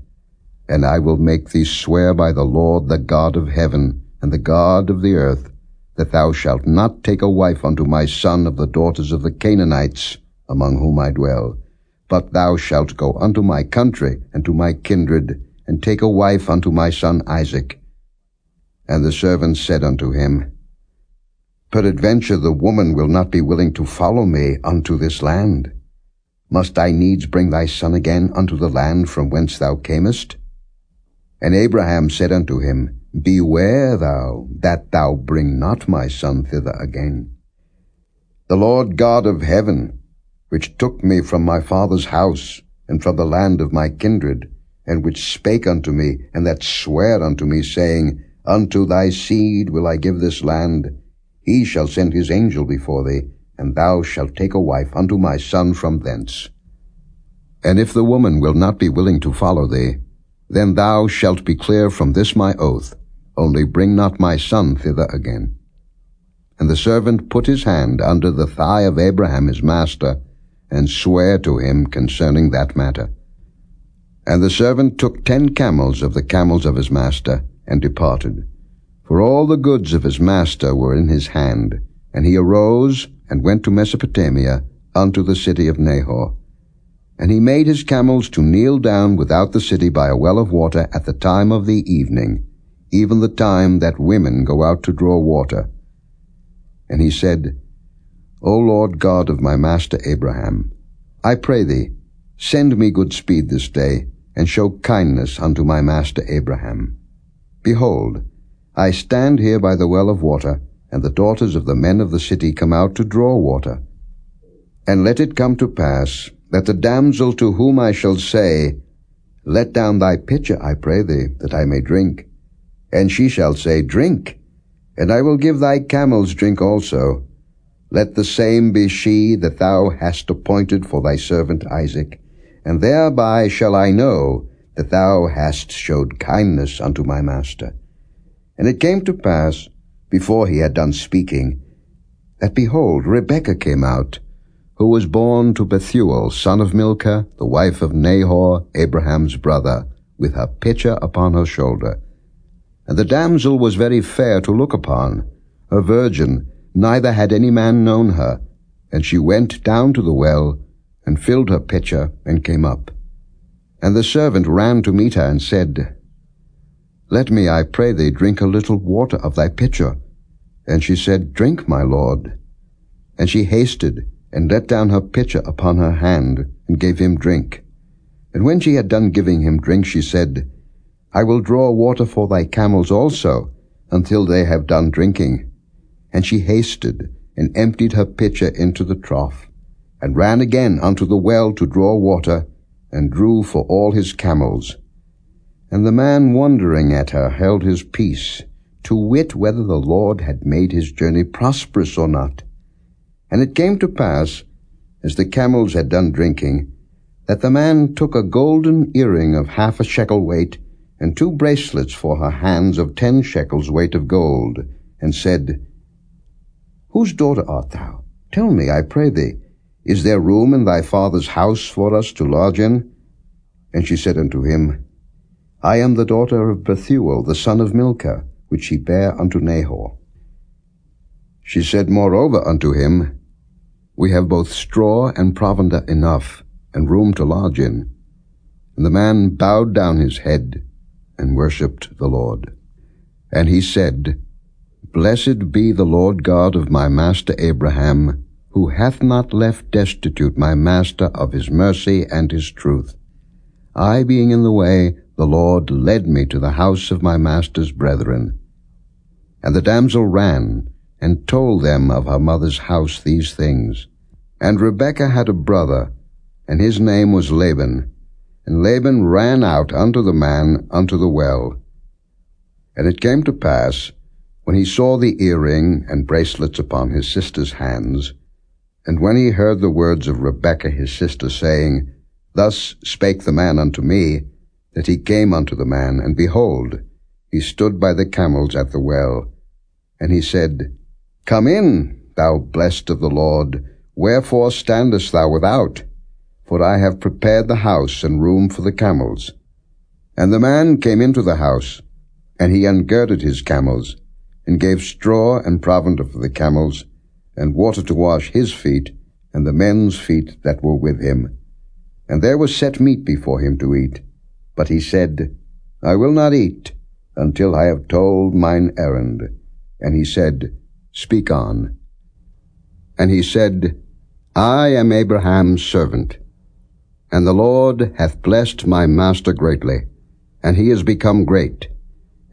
and I will make thee swear by the Lord, the God of heaven, and the God of the earth, that thou shalt not take a wife unto my son of the daughters of the Canaanites, among whom I dwell, but thou shalt go unto my country and to my kindred, and take a wife unto my son Isaac. And the servant said unto him, Peradventure the woman will not be willing to follow me unto this land. Must I needs bring thy son again unto the land from whence thou camest? And Abraham said unto him, Beware thou that thou bring not my son thither again. The Lord God of heaven, which took me from my father's house, and from the land of my kindred, and which spake unto me, and that sware unto me, saying, Unto thy seed will I give this land, he shall send his angel before thee, and thou shalt take a wife unto my son from thence. And if the woman will not be willing to follow thee, then thou shalt be clear from this my oath, only bring not my son thither again. And the servant put his hand under the thigh of Abraham his master, and sware to him concerning that matter. And the servant took ten camels of the camels of his master, and departed. For all the goods of his master were in his hand. And he arose and went to Mesopotamia unto the city of Nahor. And he made his camels to kneel down without the city by a well of water at the time of the evening, even the time that women go out to draw water. And he said, O Lord God of my master Abraham, I pray thee, send me good speed this day, and show kindness unto my master Abraham. Behold, I stand here by the well of water, and the daughters of the men of the city come out to draw water. And let it come to pass, that the damsel to whom I shall say, Let down thy pitcher, I pray thee, that I may drink. And she shall say, Drink, and I will give thy camels drink also. Let the same be she that thou hast appointed for thy servant Isaac, and thereby shall I know that thou hast showed kindness unto my master. And it came to pass, before he had done speaking, that behold, Rebekah came out, who was born to Bethuel, son of Milcah, the wife of Nahor, Abraham's brother, with her pitcher upon her shoulder. And the damsel was very fair to look upon, a virgin, neither had any man known her. And she went down to the well, and filled her pitcher, and came up. And the servant ran to meet her, and said, let me, I pray thee, drink a little water of thy pitcher. And she said, Drink, my lord. And she hasted, and let down her pitcher upon her hand, and gave him drink. And when she had done giving him drink, she said, I will draw water for thy camels also, until they have done drinking. And she hasted, and emptied her pitcher into the trough, and ran again unto the well to draw water, and drew for all his camels. And the man wondering at her held his peace, to wit whether the Lord had made his journey prosperous or not. And it came to pass, as the camels had done drinking, that the man took a golden earring of half a shekel weight, and two bracelets for her hands of ten shekels weight of gold, and said, Whose daughter art thou? Tell me, I pray thee, is there room in thy father's house for us to lodge in? And she said unto him, I am the daughter of Bethuel, the son of Milcah, which he bare unto Nahor. She said moreover unto him, We have both straw and provender enough, and room to lodge in. And the man bowed down his head, and worshipped the Lord. And he said, Blessed be the Lord God of my master Abraham, who hath not left destitute my master of his mercy and his truth. I being in the way, the Lord led me to the house of my master's brethren. And the damsel ran, and told them of her mother's house these things. And Rebekah had a brother, and his name was Laban. And Laban ran out unto the man unto the well. And it came to pass, when he saw the earring and bracelets upon his sister's hands, and when he heard the words of Rebekah his sister, saying, Thus spake the man unto me, that he came unto the man, and behold, he stood by the camels at the well. And he said, Come in, thou blessed of the Lord, wherefore standest thou without? For I have prepared the house and room for the camels. And the man came into the house, and he ungirded his camels, and gave straw and provender for the camels, and water to wash his feet, and the men's feet that were with him. And there was set meat before him to eat. But he said, I will not eat until I have told mine errand. And he said, Speak on. And he said, I am Abraham's servant. And the Lord hath blessed my master greatly, and he is become great.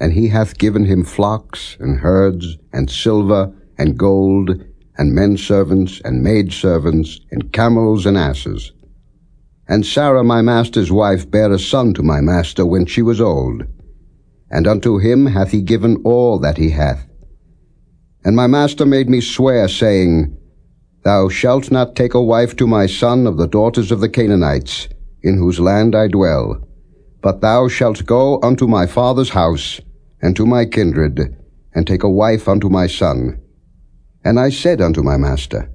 And he hath given him flocks, and herds, and silver, and gold, and men servants, and maid servants, and camels, and asses. And Sarah my master's wife bare a son to my master when she was old. And unto him hath he given all that he hath. And my master made me swear, saying, Thou shalt not take a wife to my son of the daughters of the Canaanites, in whose land I dwell, but thou shalt go unto my father's house, and to my kindred, and take a wife unto my son. And I said unto my master,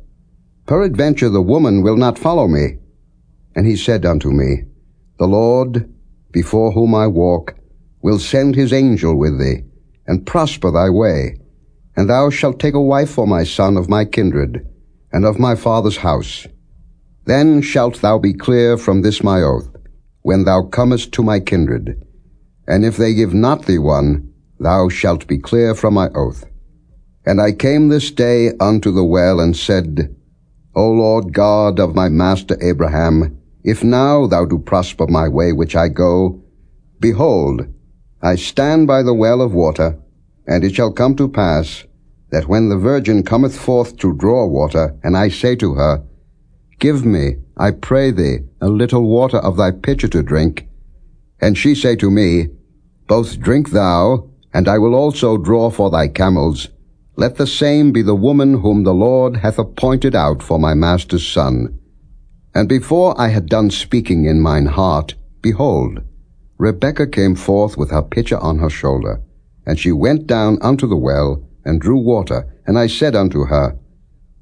Peradventure the woman will not follow me. And he said unto me, The Lord, before whom I walk, will send his angel with thee, and prosper thy way, and thou shalt take a wife for my son of my kindred, and of my father's house. Then shalt thou be clear from this my oath, when thou comest to my kindred. And if they give not thee one, thou shalt be clear from my oath. And I came this day unto the well, and said, O Lord God of my master Abraham, if now thou do prosper my way which I go, behold, I stand by the well of water, and it shall come to pass, that when the virgin cometh forth to draw water, and I say to her, Give me, I pray thee, a little water of thy pitcher to drink, and she say to me, Both drink thou, and I will also draw for thy camels, let the same be the woman whom the Lord hath appointed out for my master's son. And before I had done speaking in mine heart, behold, Rebekah came forth with her pitcher on her shoulder, and she went down unto the well, and drew water. And I said unto her,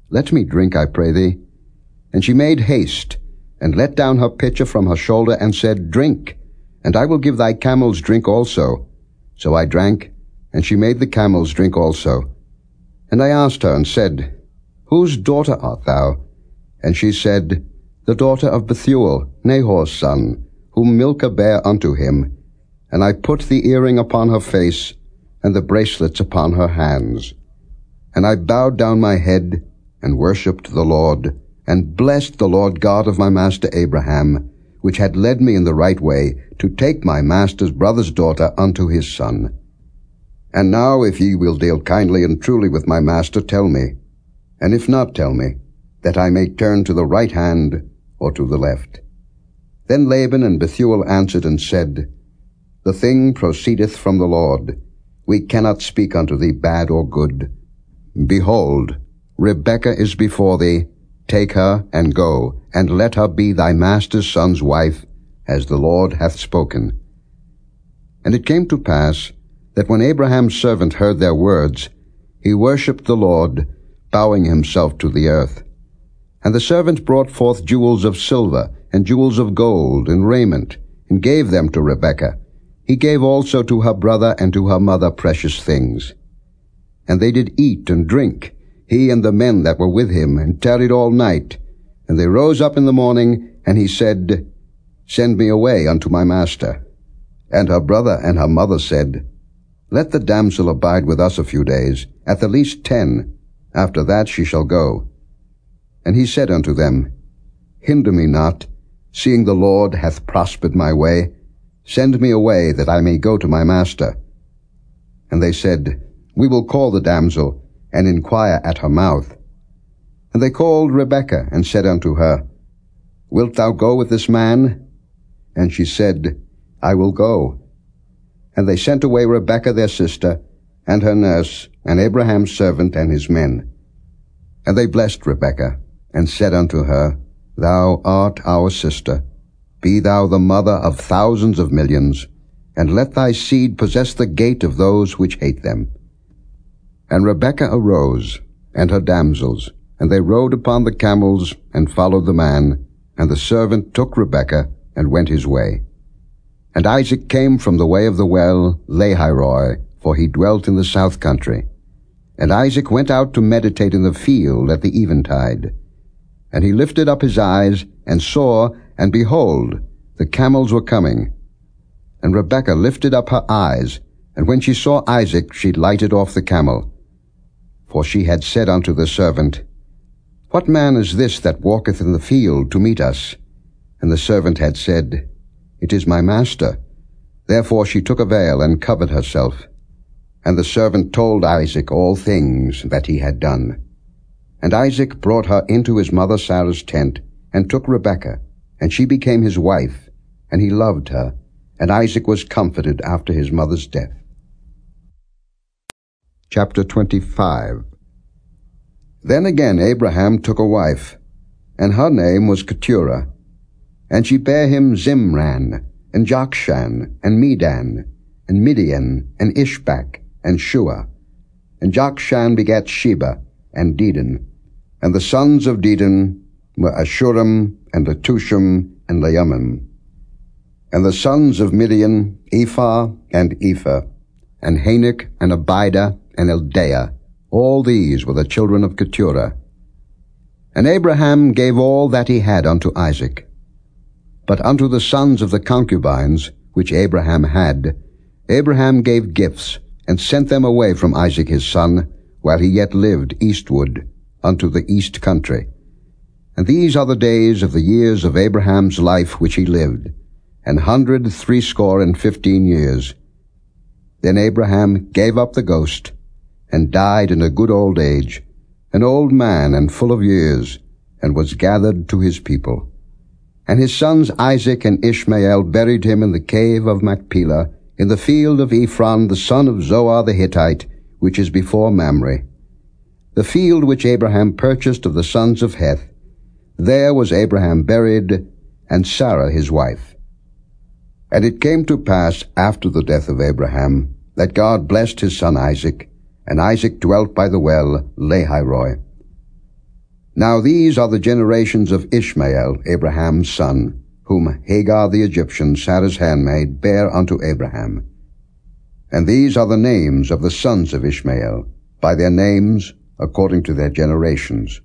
Let me drink, I pray thee. And she made haste, and let down her pitcher from her shoulder, and said, Drink, and I will give thy camels drink also. So I drank, and she made the camels drink also. And I asked her, and said, Whose daughter art thou? And she said, The daughter of Bethuel, Nahor's son, whom Milcah bare unto him. And I put the earring upon her face, and the bracelets upon her hands. And I bowed down my head, and worshipped the Lord, and blessed the Lord God of my master Abraham, which had led me in the right way, to take my master's brother's daughter unto his son. And now if ye will deal kindly and truly with my master, tell me, and if not, tell me, that I may turn to the right hand or to the left. Then Laban and Bethuel answered and said, The thing proceedeth from the Lord, we cannot speak unto thee bad or good. Behold, Rebekah is before thee. Take her and go, and let her be thy master's son's wife, as the Lord hath spoken. And it came to pass that when Abraham's servant heard their words, he worshipped the Lord, bowing himself to the earth. And the servant brought forth jewels of silver, and jewels of gold, and raiment, and gave them to Rebekah, he gave also to her brother and to her mother precious things. And they did eat and drink, he and the men that were with him, and tarried all night. And they rose up in the morning, and he said, Send me away unto my master. And her brother and her mother said, Let the damsel abide with us a few days, at the least ten. After that she shall go. And he said unto them, Hinder me not, seeing the Lord hath prospered my way, Send me away, that I may go to my master. And they said, We will call the damsel, and inquire at her mouth. And they called Rebekah, and said unto her, Wilt thou go with this man? And she said, I will go. And they sent away Rebekah their sister, and her nurse, and Abraham's servant, and his men. And they blessed Rebekah, and said unto her, Thou art our sister. Be thou the mother of thousands of millions, and let thy seed possess the gate of those which hate them. And Rebekah arose, and her damsels, and they rode upon the camels, and followed the man, and the servant took Rebekah, and went his way. And Isaac came from the way of the well, Lahairoi, for he dwelt in the south country. And Isaac went out to meditate in the field at the eventide. And he lifted up his eyes, and saw, and behold, the camels were coming. And Rebekah lifted up her eyes, and when she saw Isaac, she lighted off the camel. For she had said unto the servant, What man is this that walketh in the field to meet us? And the servant had said, It is my master. Therefore she took a veil and covered herself. And the servant told Isaac all things that he had done. And Isaac brought her into his mother Sarah's tent, and took Rebekah, and she became his wife, and he loved her, and Isaac was comforted after his mother's death. Chapter 25 Then again Abraham took a wife, and her name was Keturah. And she bare him Zimran, and Jokshan, and Medan, and Midian, and Ishbak, and Shuah. And Jokshan begat Sheba, and Dedan. And the sons of Dedan were Asshurim, and Letushim, and Leummim. And the sons of Midian, Ephah, and Epher, and Hanoch, and Abidah, and Eldaah. All these were the children of Keturah. And Abraham gave all that he had unto Isaac. But unto the sons of the concubines, which Abraham had, Abraham gave gifts, and sent them away from Isaac his son, while he yet lived eastward, unto the east country. And these are the days of the years of Abraham's life which he lived, an hundred threescore and fifteen years. Then Abraham gave up the ghost, and died in a good old age, an old man and full of years, and was gathered to his people. And his sons Isaac and Ishmael buried him in the cave of Machpelah, in the field of Ephron the son of Zohar the Hittite, which is before Mamre. The field which Abraham purchased of the sons of Heth, there was Abraham buried, and Sarah his wife. And it came to pass after the death of Abraham, that God blessed his son Isaac, and Isaac dwelt by the well Lahairoi. Now these are the generations of Ishmael, Abraham's son, whom Hagar the Egyptian, Sarah's handmaid, bare unto Abraham. And these are the names of the sons of Ishmael, by their names, according to their generations.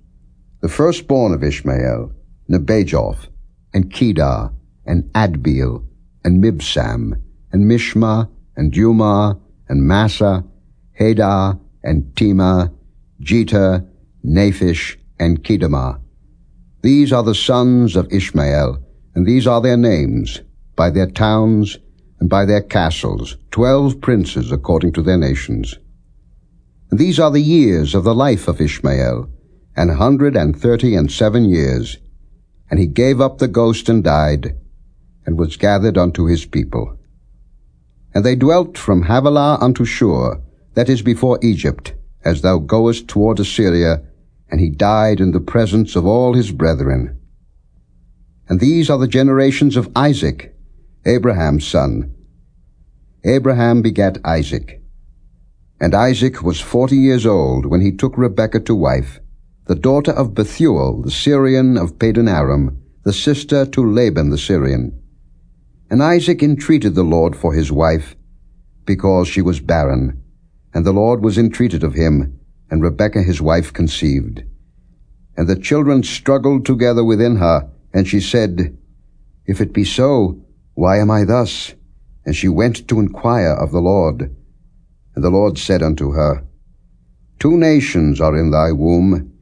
The firstborn of Ishmael, Nebajoth, and Kedar, and Adbeel, and Mibsam, and Mishma, and Dumah, and Massa, Hadar, and Tema, Jetur, Naphish, and Kedemah. These are the sons of Ishmael, and these are their names, by their towns and by their castles, twelve princes according to their nations. And these are the years of the life of Ishmael, an hundred and thirty and seven years. And he gave up the ghost and died, and was gathered unto his people. And they dwelt from Havilah unto Shur, that is before Egypt, as thou goest toward Assyria, and he died in the presence of all his brethren. And these are the generations of Isaac, Abraham's son. Abraham begat Isaac. And Isaac was forty years old when he took Rebekah to wife, the daughter of Bethuel, the Syrian of Padan Aram, the sister to Laban the Syrian. And Isaac entreated the Lord for his wife, because she was barren, and the Lord was entreated of him, and Rebekah his wife conceived. And the children struggled together within her, and she said, If it be so, why am I thus? And she went to inquire of the Lord. And the Lord said unto her, Two nations are in thy womb,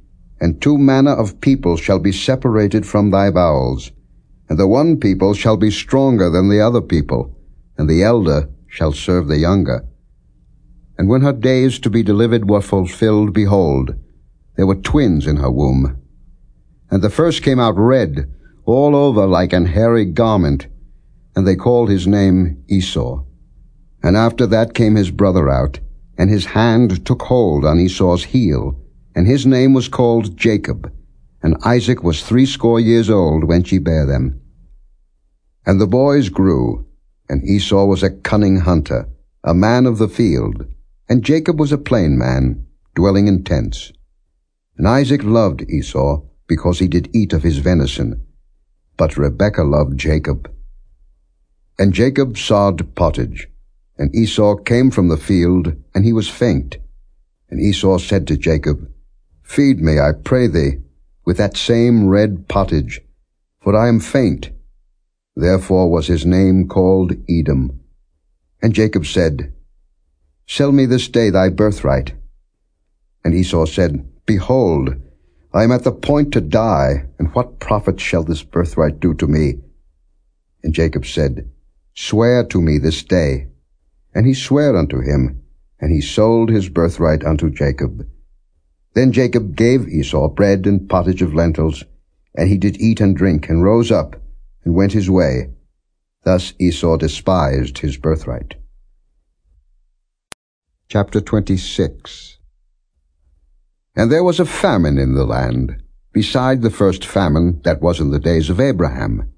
and two manner of people shall be separated from thy bowels. And the one people shall be stronger than the other people, and the elder shall serve the younger. And when her days to be delivered were fulfilled, behold, there were twins in her womb. And the first came out red, all over like an hairy garment, and they called his name Esau. And after that came his brother out, and his hand took hold on Esau's heel, and his name was called Jacob. And Isaac was threescore years old when she bare them. And the boys grew, and Esau was a cunning hunter, a man of the field, and Jacob was a plain man, dwelling in tents. And Isaac loved Esau, because he did eat of his venison. But Rebekah loved Jacob. And Jacob sawed pottage. And Esau came from the field, and he was faint. And Esau said to Jacob, Feed me, I pray thee, with that same red pottage, for I am faint. Therefore was his name called Edom. And Jacob said, Sell me this day thy birthright. And Esau said, Behold, I am at the point to die, and what profit shall this birthright do to me? And Jacob said, Swear to me this day. And he sware unto him, and he sold his birthright unto Jacob. Then Jacob gave Esau bread and pottage of lentils, and he did eat and drink, and rose up, and went his way. Thus Esau despised his birthright. Chapter 26 And there was a famine in the land, beside the first famine that was in the days of Abraham.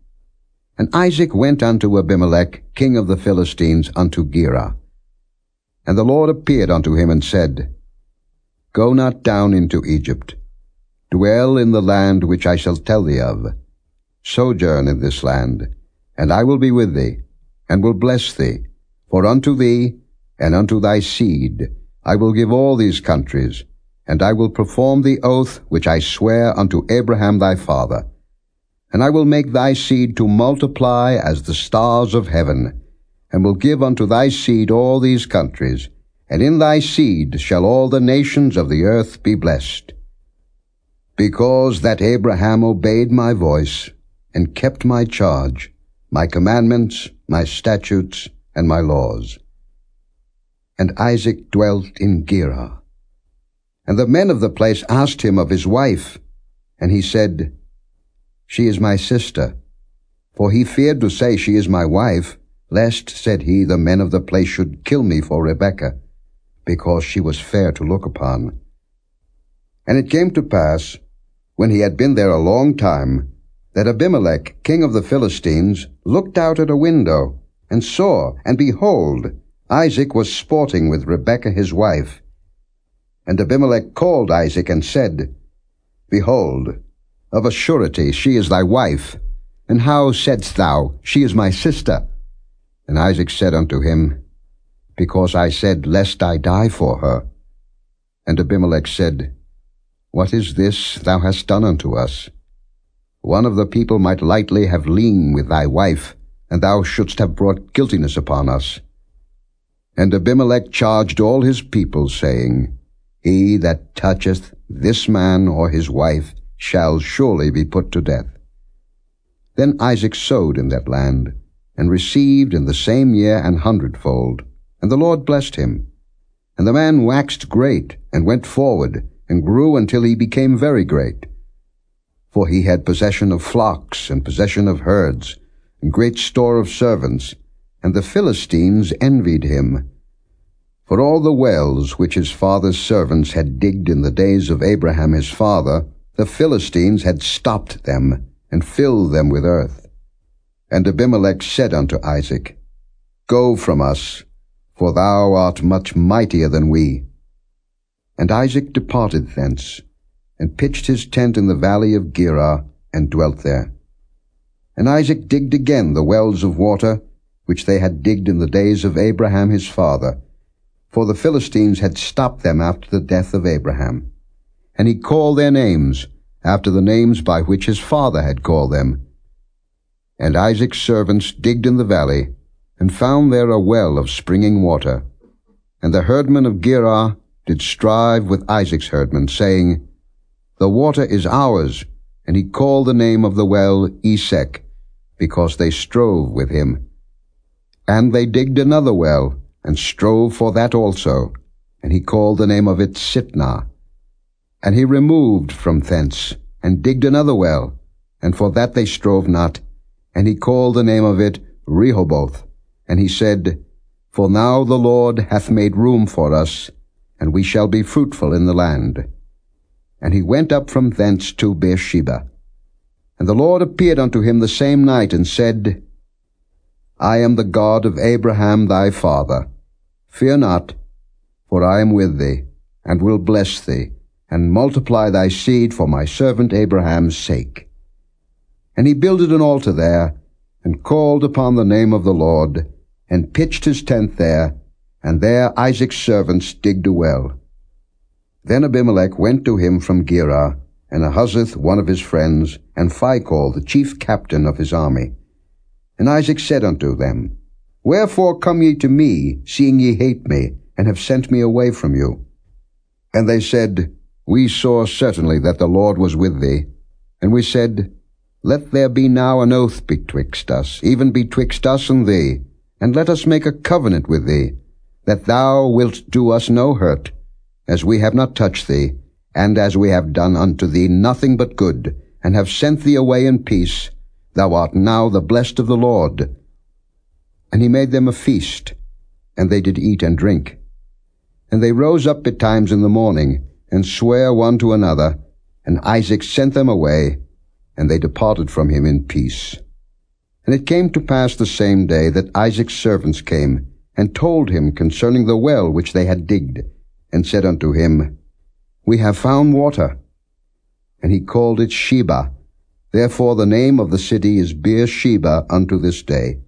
And Isaac went unto Abimelech, king of the Philistines, unto Gerar. And the Lord appeared unto him and said, Go not down into Egypt. Dwell in the land which I shall tell thee of. Sojourn in this land, and I will be with thee, and will bless thee. For unto thee and unto thy seed I will give all these countries, and I will perform the oath which I swear unto Abraham thy father. And I will make thy seed to multiply as the stars of heaven, and will give unto thy seed all these countries, and in thy seed shall all the nations of the earth be blessed. Because that Abraham obeyed my voice, and kept my charge, my commandments, my statutes, and my laws. And Isaac dwelt in Gerar. And the men of the place asked him of his wife, and he said, she is my sister. For he feared to say, She is my wife, lest, said he, the men of the place should kill me for Rebekah, because she was fair to look upon. And it came to pass, when he had been there a long time, that Abimelech, king of the Philistines, looked out at a window, and saw, and behold, Isaac was sporting with Rebekah his wife. And Abimelech called Isaac and said, Behold, of a surety she is thy wife. And how saidst thou, She is my sister? And Isaac said unto him, Because I said, Lest I die for her. And Abimelech said, What is this thou hast done unto us? One of the people might lightly have leaned with thy wife, and thou shouldst have brought guiltiness upon us. And Abimelech charged all his people, saying, He that toucheth this man or his wife shall surely be put to death. Then Isaac sowed in that land, and received in the same year an hundredfold, and the Lord blessed him. And the man waxed great, and went forward, and grew until he became very great. For he had possession of flocks, and possession of herds, and great store of servants, and the Philistines envied him. For all the wells which his father's servants had digged in the days of Abraham his father, the Philistines had stopped them, and filled them with earth. And Abimelech said unto Isaac, Go from us, for thou art much mightier than we. And Isaac departed thence, and pitched his tent in the valley of Gerar, and dwelt there. And Isaac digged again the wells of water, which they had digged in the days of Abraham his father, for the Philistines had stopped them after the death of Abraham and he called their names after the names by which his father had called them. And Isaac's servants digged in the valley, and found there a well of springing water. And the herdmen of Gerar did strive with Isaac's herdmen, saying, The water is ours. And he called the name of the well Esek, because they strove with him. And they digged another well, and strove for that also. And he called the name of it Sitnah. And he removed from thence, and digged another well, and for that they strove not. And he called the name of it Rehoboth. And he said, For now the Lord hath made room for us, and we shall be fruitful in the land. And he went up from thence to Beersheba. And the Lord appeared unto him the same night, and said, I am the God of Abraham thy father. Fear not, for I am with thee, and will bless thee, and multiply thy seed for my servant Abraham's sake. And he builded an altar there, and called upon the name of the Lord, and pitched his tent there, and there Isaac's servants digged a well. Then Abimelech went to him from Gerar, and Ahuzzath one of his friends, and Phichol the chief captain of his army. And Isaac said unto them, Wherefore come ye to me, seeing ye hate me, and have sent me away from you? And they said, We saw certainly that the Lord was with thee. And we said, Let there be now an oath betwixt us, even betwixt us and thee, and let us make a covenant with thee, that thou wilt do us no hurt, as we have not touched thee, and as we have done unto thee nothing but good, and have sent thee away in peace, thou art now the blessed of the Lord. And he made them a feast, and they did eat and drink. And they rose up betimes in the morning, and sware one to another, and Isaac sent them away, and they departed from him in peace. And it came to pass the same day that Isaac's servants came, and told him concerning the well which they had digged, and said unto him, We have found water. And he called it Shebah. Therefore the name of the city is Beersheba unto this day.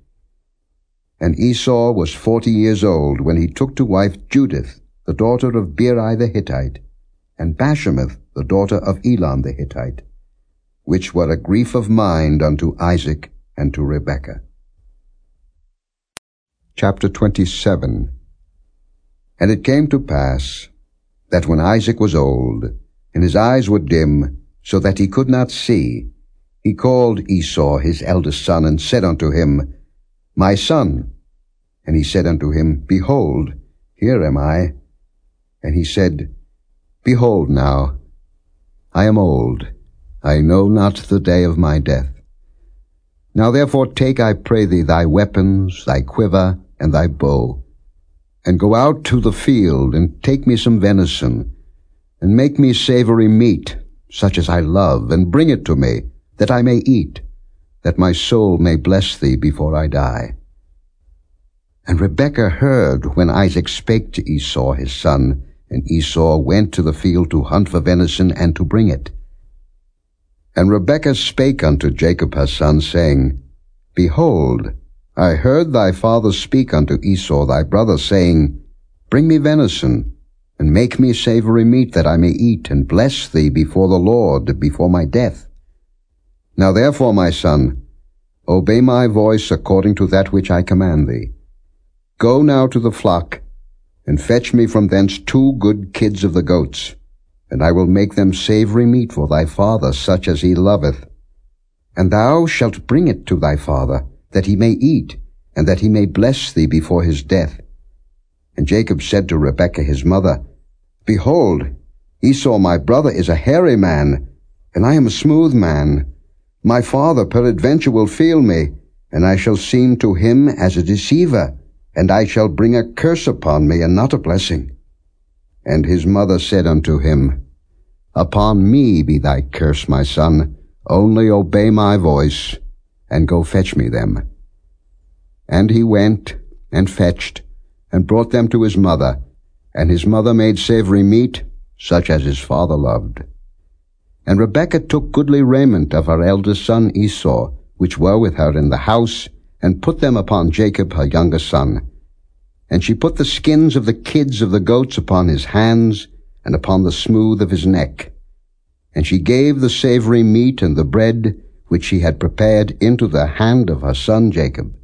And Esau was forty years old when he took to wife Judith, the daughter of Beeri the Hittite, and Bashemath, the daughter of Elon the Hittite, which were a grief of mind unto Isaac and to Rebekah. Chapter 27 And it came to pass that when Isaac was old, and his eyes were dim, so that he could not see, he called Esau his eldest son, and said unto him, My son. And he said unto him, Behold, here am I. And he said, Behold now, I am old, I know not the day of my death. Now therefore take, I pray thee, thy weapons, thy quiver, and thy bow, and go out to the field, and take me some venison, and make me savory meat, such as I love, and bring it to me, that I may eat, that my soul may bless thee before I die. And Rebekah heard when Isaac spake to Esau his son, and Esau went to the field to hunt for venison and to bring it. And Rebekah spake unto Jacob her son, saying, Behold, I heard thy father speak unto Esau thy brother, saying, Bring me venison, and make me savory meat, that I may eat, and bless thee before the Lord, before my death. Now therefore, my son, obey my voice according to that which I command thee. Go now to the flock, and fetch me from thence two good kids of the goats, and I will make them savory meat for thy father, such as he loveth. And thou shalt bring it to thy father, that he may eat, and that he may bless thee before his death. And Jacob said to Rebekah his mother, Behold, Esau my brother is a hairy man, and I am a smooth man. My father peradventure will feel me, and I shall seem to him as a deceiver, and I shall bring a curse upon me, and not a blessing. And his mother said unto him, Upon me be thy curse, my son, only obey my voice, and go fetch me them. And he went, and fetched, and brought them to his mother, and his mother made savory meat, such as his father loved. And Rebekah took goodly raiment of her eldest son Esau, which were with her in the house, and put them upon Jacob her younger son, and she put the skins of the kids of the goats upon his hands, and upon the smooth of his neck. And she gave the savory meat and the bread which she had prepared into the hand of her son Jacob.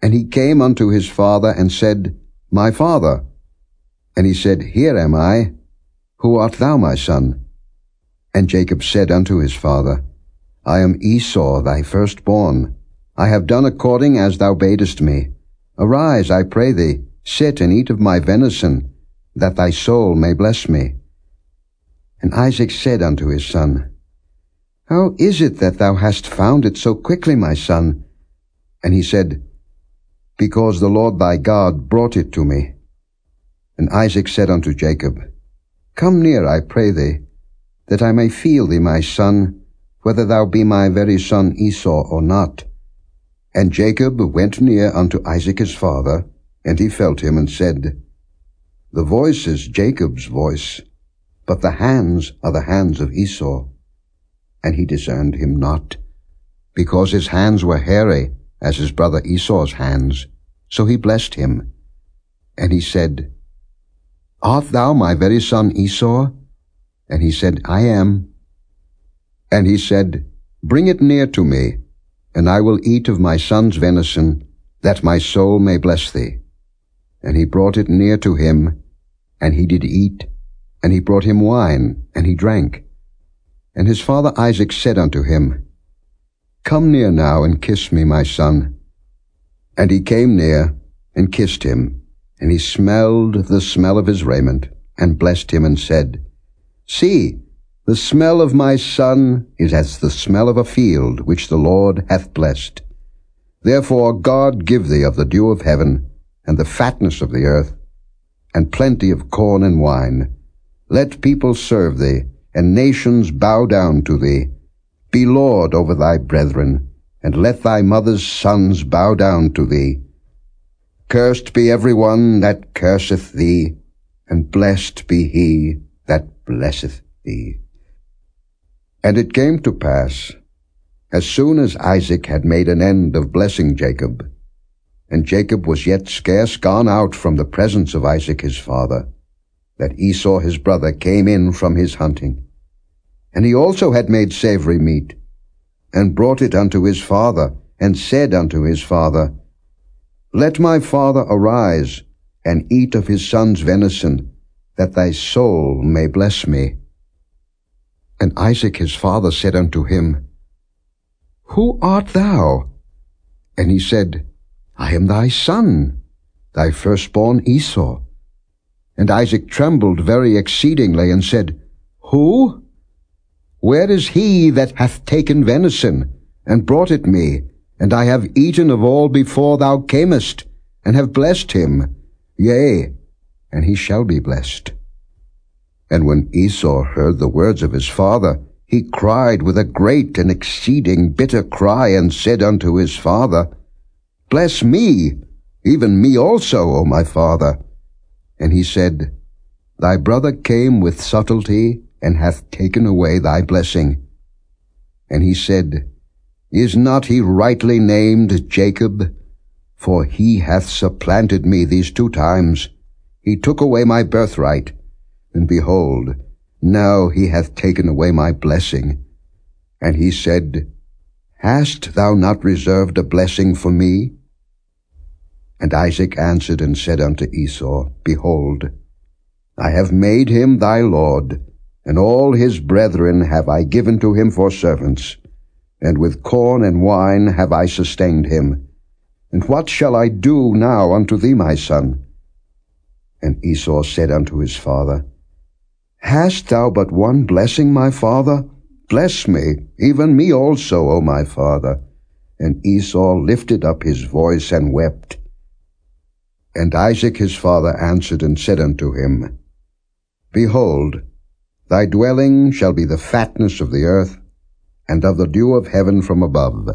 And he came unto his father and said, My father. And he said, Here am I. Who art thou, my son? And Jacob said unto his father, I am Esau, thy firstborn. I have done according as thou badest me. Arise, I pray thee, sit and eat of my venison, that thy soul may bless me. And Isaac said unto his son, How is it that thou hast found it so quickly, my son? And he said, Because the Lord thy God brought it to me. And Isaac said unto Jacob, Come near, I pray thee, that I may feel thee, my son, whether thou be my very son Esau or not. And Jacob went near unto Isaac his father, and he felt him, and said, The voice is Jacob's voice, but the hands are the hands of Esau. And he discerned him not, because his hands were hairy, as his brother Esau's hands. So he blessed him. And he said, Art thou my very son Esau? And he said, I am. And he said, Bring it near to me, and I will eat of my son's venison, that my soul may bless thee. And he brought it near to him, and he did eat, And he brought him wine, and he drank. And his father Isaac said unto him, Come near now, and kiss me, my son. And he came near, and kissed him. And he smelled the smell of his raiment, and blessed him, and said, See, the smell of my son is as the smell of a field which the Lord hath blessed. Therefore God give thee of the dew of heaven, and the fatness of the earth, and plenty of corn and wine. Let people serve thee, and nations bow down to thee. Be Lord over thy brethren, and let thy mother's sons bow down to thee. Cursed be every one that curseth thee, and blessed be he blesseth thee. And it came to pass, as soon as Isaac had made an end of blessing Jacob, and Jacob was yet scarce gone out from the presence of Isaac his father, that Esau his brother came in from his hunting. And he also had made savory meat, and brought it unto his father, and said unto his father, Let my father arise, and eat of his son's venison, that thy soul may bless me. And Isaac his father said unto him, Who art thou? And he said, I am thy son, thy firstborn Esau. And Isaac trembled very exceedingly, and said, Who? Where is he that hath taken venison, and brought it me? And I have eaten of all before thou camest, and have blessed him. Yea, and he shall be blessed. And when Esau heard the words of his father, he cried with a great and exceeding bitter cry, and said unto his father, Bless me, even me also, O my father. And he said, Thy brother came with subtlety, and hath taken away thy blessing. And he said, Is not he rightly named Jacob? For he hath supplanted me these two times. He took away my birthright, and behold, now he hath taken away my blessing. And he said, Hast thou not reserved a blessing for me? And Isaac answered and said unto Esau, Behold, I have made him thy lord, and all his brethren have I given to him for servants, and with corn and wine have I sustained him. And what shall I do now unto thee, my son? And Esau said unto his father, Hast thou but one blessing, my father? Bless me, even me also, O my father. And Esau lifted up his voice and wept. And Isaac his father answered and said unto him, Behold, thy dwelling shall be the fatness of the earth, and of the dew of heaven from above.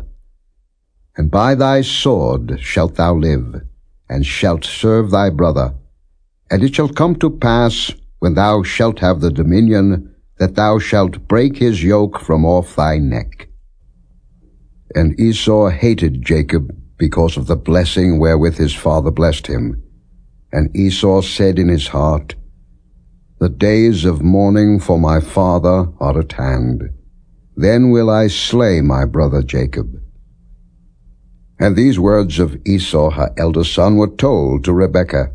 And by thy sword shalt thou live, and shalt serve thy brother. And it shall come to pass, when thou shalt have the dominion, that thou shalt break his yoke from off thy neck. And Esau hated Jacob because of the blessing wherewith his father blessed him. And Esau said in his heart, The days of mourning for my father are at hand. Then will I slay my brother Jacob. And these words of Esau her elder son were told to Rebekah,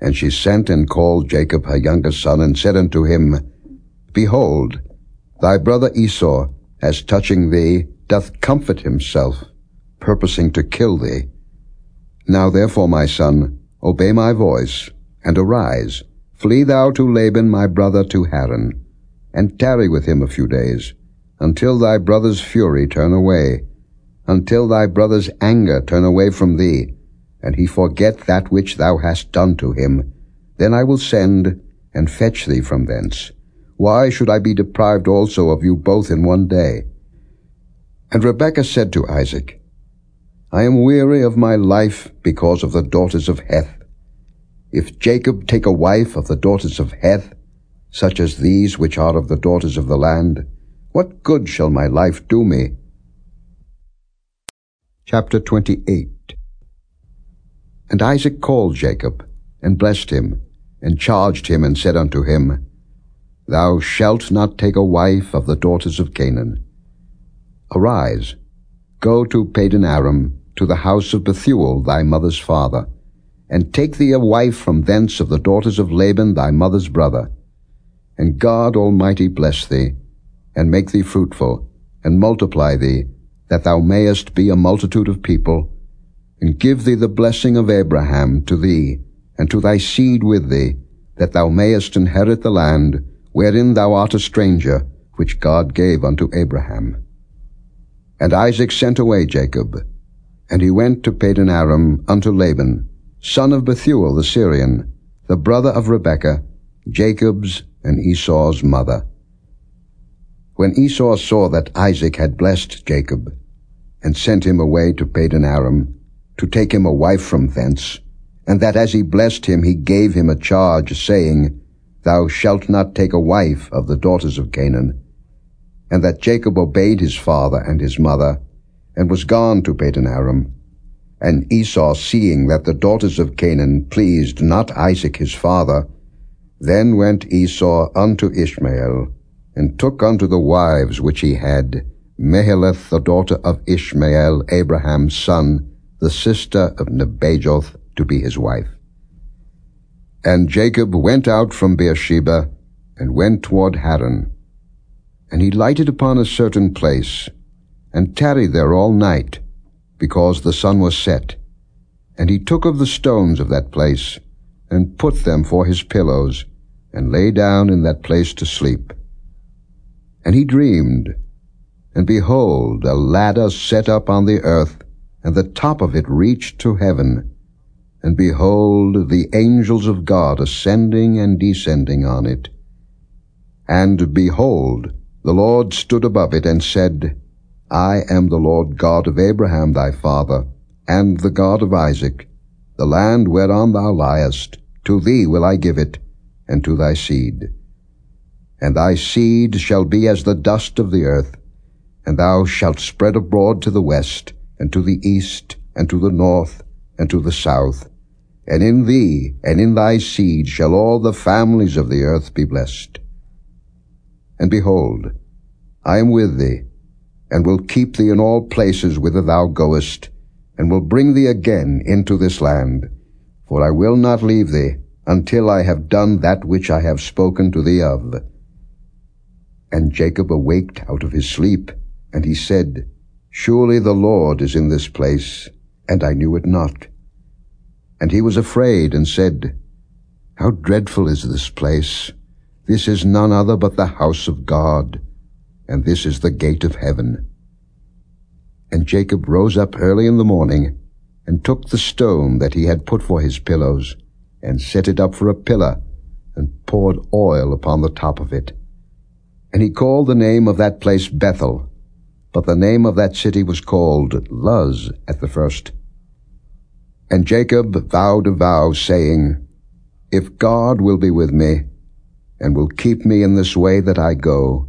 and she sent and called Jacob her younger son, and said unto him, Behold, thy brother Esau, as touching thee, doth comfort himself, purposing to kill thee. Now therefore, my son, obey my voice, and arise, flee thou to Laban my brother to Haran, and tarry with him a few days, until thy brother's fury turn away, until thy brother's anger turn away from thee, and he forget that which thou hast done to him, then I will send and fetch thee from thence. Why should I be deprived also of you both in one day? And Rebekah said to Isaac, I am weary of my life because of the daughters of Heth. If Jacob take a wife of the daughters of Heth, such as these which are of the daughters of the land, what good shall my life do me? Chapter 28 and Isaac called Jacob, and blessed him, and charged him, and said unto him, Thou shalt not take a wife of the daughters of Canaan. Arise, go to Padan Aram, to the house of Bethuel thy mother's father, and take thee a wife from thence of the daughters of Laban thy mother's brother. and God Almighty bless thee, and make thee fruitful, and multiply thee, that thou mayest be a multitude of people, and give thee the blessing of Abraham to thee, and to thy seed with thee, that thou mayest inherit the land wherein thou art a stranger, which God gave unto Abraham. And Isaac sent away Jacob, and he went to Padan Aram unto Laban, son of Bethuel the Syrian, the brother of Rebekah, Jacob's and Esau's mother. When Esau saw that Isaac had blessed Jacob, and sent him away to Padan Aram, to take him a wife from thence, and that as he blessed him he gave him a charge, saying, Thou shalt not take a wife of the daughters of Canaan, and that Jacob obeyed his father and his mother, and was gone to Padan Aram. And Esau, seeing that the daughters of Canaan pleased not Isaac his father, then went Esau unto Ishmael, and took unto the wives which he had, Mahalath the daughter of Ishmael, Abraham's son, the sister of Nebajoth, to be his wife. And Jacob went out from Beersheba, and went toward Haran. And he lighted upon a certain place, and tarried there all night, because the sun was set. And he took of the stones of that place, and put them for his pillows, and lay down in that place to sleep. And he dreamed, and behold, a ladder set up on the earth, and the top of it reached to heaven. And behold, the angels of God ascending and descending on it. And behold, the Lord stood above it and said, I am the Lord God of Abraham thy father, and the God of Isaac. The land whereon thou liest, to thee will I give it, and to thy seed. And thy seed shall be as the dust of the earth, and thou shalt spread abroad to the west, and to the east, and to the north, and to the south. And in thee and in thy seed shall all the families of the earth be blessed. And behold, I am with thee, and will keep thee in all places whither thou goest, and will bring thee again into this land. For I will not leave thee, until I have done that which I have spoken to thee of. And Jacob awaked out of his sleep, and he said, Surely the Lord is in this place, and I knew it not. And he was afraid, and said, How dreadful is this place! This is none other but the house of God, and this is the gate of heaven. And Jacob rose up early in the morning, and took the stone that he had put for his pillows, and set it up for a pillar, and poured oil upon the top of it. And he called the name of that place Bethel, but the name of that city was called Luz at the first. And Jacob vowed a vow, saying, If God will be with me, and will keep me in this way that I go,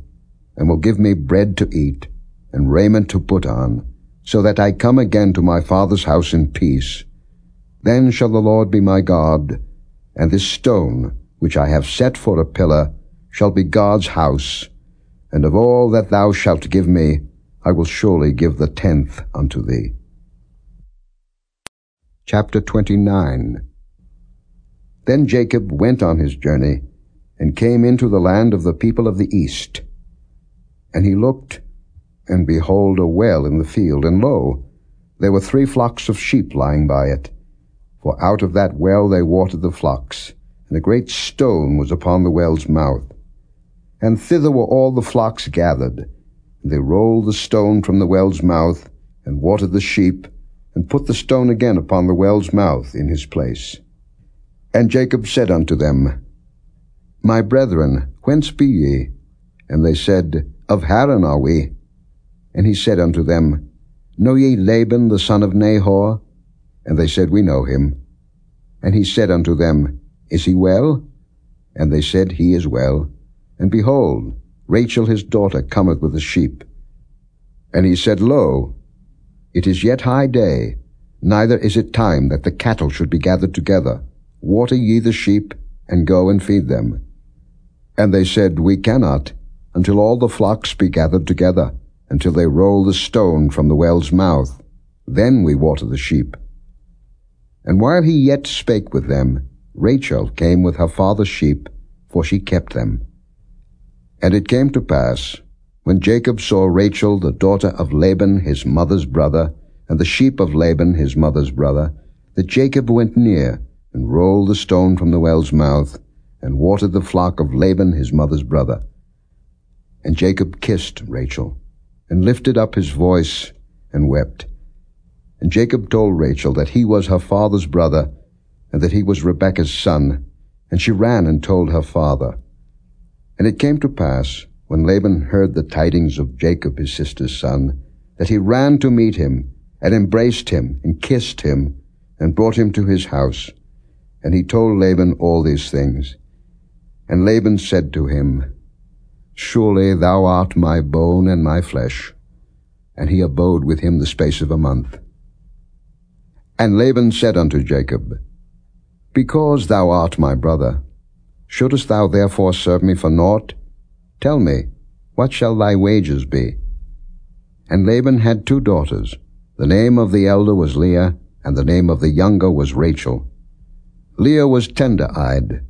and will give me bread to eat, and raiment to put on, so that I come again to my father's house in peace, then shall the Lord be my God, and this stone, which I have set for a pillar, shall be God's house, and of all that thou shalt give me, I will surely give the tenth unto thee. Chapter 29 Then Jacob went on his journey, and came into the land of the people of the east. And he looked, and behold a well in the field, and lo, there were three flocks of sheep lying by it. For out of that well they watered the flocks, and a great stone was upon the well's mouth. And thither were all the flocks gathered. They rolled the stone from the well's mouth, and watered the sheep, and put the stone again upon the well's mouth in his place. And Jacob said unto them, My brethren, whence be ye? And they said, Of Haran are we. And he said unto them, Know ye Laban the son of Nahor? And they said, We know him. And he said unto them, Is he well? And they said, He is well. And behold, Rachel his daughter cometh with the sheep. And he said, Lo, it is yet high day, neither is it time that the cattle should be gathered together. Water ye the sheep, and go and feed them. And they said, We cannot, until all the flocks be gathered together, until they roll the stone from the well's mouth. Then we water the sheep. And while he yet spake with them, Rachel came with her father's sheep, for she kept them. And it came to pass, when Jacob saw Rachel the daughter of Laban his mother's brother, and the sheep of Laban his mother's brother, that Jacob went near, and rolled the stone from the well's mouth, and watered the flock of Laban his mother's brother. And Jacob kissed Rachel, and lifted up his voice, and wept. And Jacob told Rachel that he was her father's brother, and that he was Rebekah's son, and she ran and told her father. And it came to pass, when Laban heard the tidings of Jacob his sister's son, that he ran to meet him, and embraced him, and kissed him, and brought him to his house. And he told Laban all these things. And Laban said to him, Surely thou art my bone and my flesh. And he abode with him the space of a month. And Laban said unto Jacob, Because thou art my brother, shouldest thou therefore serve me for naught? Tell me, what shall thy wages be? And Laban had two daughters. The name of the elder was Leah, and the name of the younger was Rachel. Leah was tender-eyed,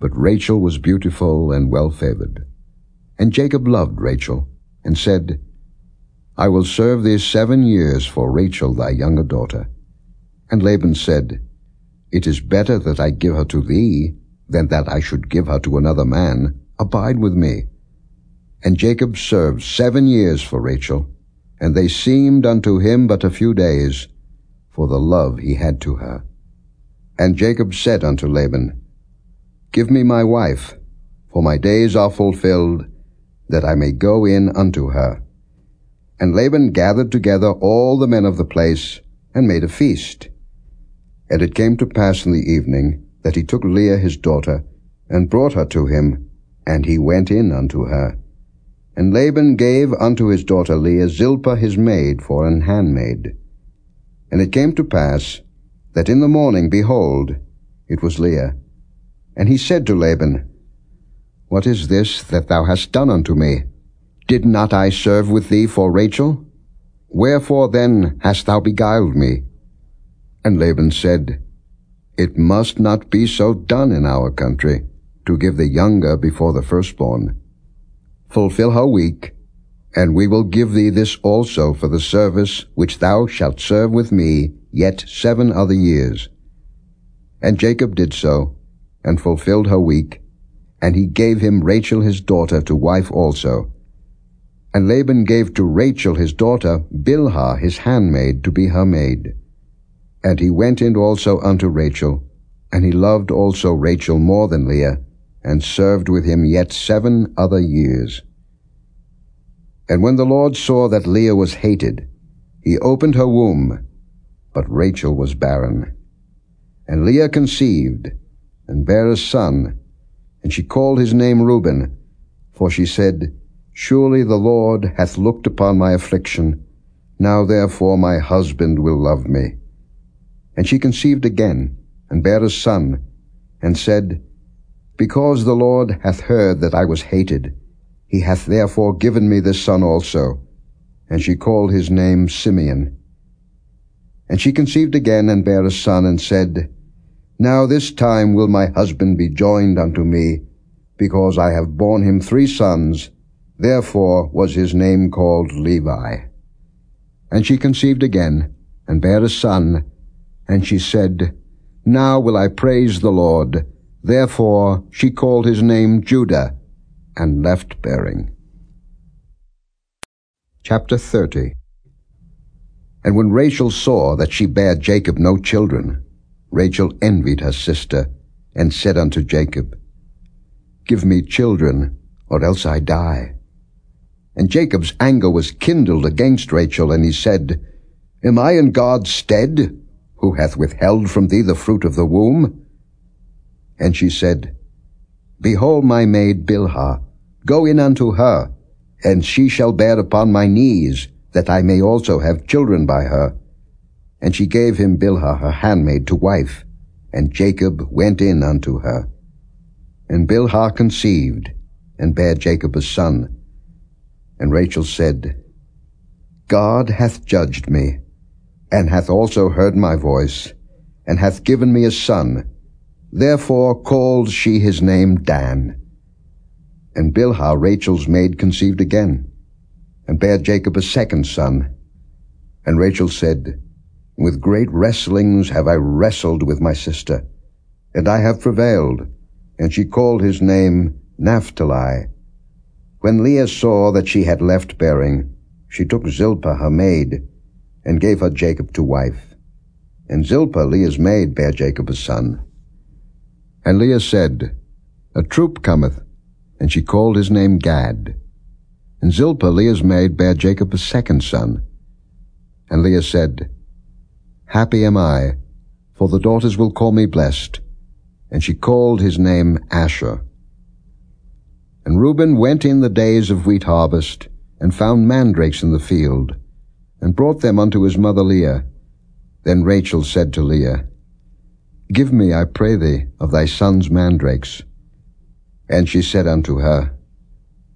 but Rachel was beautiful and well-favored. And Jacob loved Rachel, and said, I will serve thee seven years for Rachel thy younger daughter. And Laban said, It is better that I give her to thee, than that I should give her to another man. Abide with me. And Jacob served seven years for Rachel, and they seemed unto him but a few days, for the love he had to her. And Jacob said unto Laban, Give me my wife, for my days are fulfilled, that I may go in unto her. And Laban gathered together all the men of the place, and made a feast. And it came to pass in the evening, that he took Leah his daughter, and brought her to him, and he went in unto her. And Laban gave unto his daughter Leah Zilpah his maid for an handmaid. And it came to pass that in the morning, behold, it was Leah. And he said to Laban, What is this that thou hast done unto me? Did not I serve with thee for Rachel? Wherefore then hast thou beguiled me? And Laban said, It must not be so done in our country, to give the younger before the firstborn fulfill her week, and we will give thee this also for the service which thou shalt serve with me yet seven other years. And Jacob did so, and fulfilled her week, and he gave him Rachel his daughter to wife also. And Laban gave to Rachel his daughter Bilhah his handmaid to be her maid. And he went in also unto Rachel, and he loved also Rachel more than Leah, and served with him yet seven other years. And when the Lord saw that Leah was hated, he opened her womb, but Rachel was barren. And Leah conceived, and bare a son, and she called his name Reuben, for she said, Surely the Lord hath looked upon my affliction, now therefore my husband will love me. And she conceived again, and bare a son, and said, because the Lord hath heard that I was hated, he hath therefore given me this son also. And she called his name Simeon. And she conceived again and bare a son, and said, Now this time will my husband be joined unto me, because I have borne him three sons. Therefore was his name called Levi. And she conceived again, and bare a son, and she said, Now will I praise the Lord, Therefore she called his name Judah, and left bearing. Chapter 30 And when Rachel saw that she bare Jacob no children, Rachel envied her sister, and said unto Jacob, Give me children, or else I die. And Jacob's anger was kindled against Rachel, and he said, Am I in God's stead, who hath withheld from thee the fruit of the womb? And she said, Behold my maid Bilhah, go in unto her, and she shall bear upon my knees, that I may also have children by her. And she gave him Bilhah her handmaid to wife, and Jacob went in unto her. And Bilhah conceived, and bare Jacob a son. And Rachel said, God hath judged me, and hath also heard my voice, and hath given me a son, Therefore called she his name Dan. And Bilhah, Rachel's maid, conceived again, and bare Jacob a second son. And Rachel said, With great wrestlings have I wrestled with my sister, and I have prevailed. And she called his name Naphtali. When Leah saw that she had left bearing, she took Zilpah her maid, and gave her Jacob to wife. And Zilpah, Leah's maid, bare Jacob a son. And Leah said, A troop cometh, and she called his name Gad. And Zilpah, Leah's maid, bare Jacob a second son. And Leah said, Happy am I, for the daughters will call me blessed. And she called his name Asher. And Reuben went in the days of wheat harvest, and found mandrakes in the field, and brought them unto his mother Leah. Then Rachel said to Leah, Give me, I pray thee, of thy son's mandrakes. And she said unto her,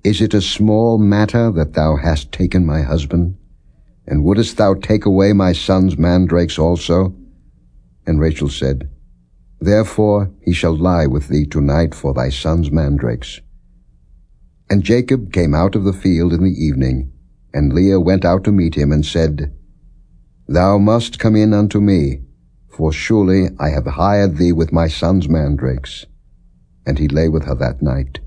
Is it a small matter that thou hast taken my husband? And wouldest thou take away my son's mandrakes also? And Rachel said, Therefore he shall lie with thee tonight for thy son's mandrakes. And Jacob came out of the field in the evening, and Leah went out to meet him and said, Thou must come in unto me, for surely I have hired thee with my son's mandrakes. And he lay with her that night.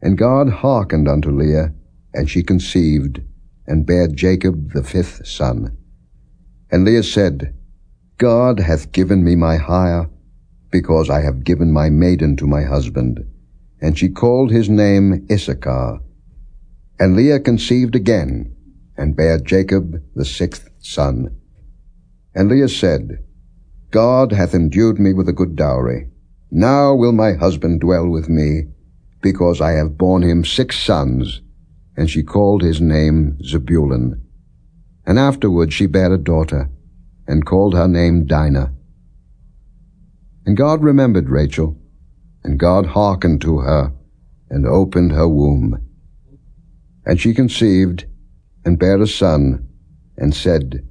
And God hearkened unto Leah, and she conceived, and bare Jacob the fifth son. And Leah said, God hath given me my hire, because I have given my maiden to my husband. And she called his name Issachar. And Leah conceived again, and bare Jacob the sixth son. And Leah said, God hath endued me with a good dowry. Now will my husband dwell with me, because I have borne him six sons. And she called his name Zebulun. And afterward she bare a daughter, and called her name Dinah. And God remembered Rachel, and God hearkened to her, and opened her womb. And she conceived, and bare a son, and said,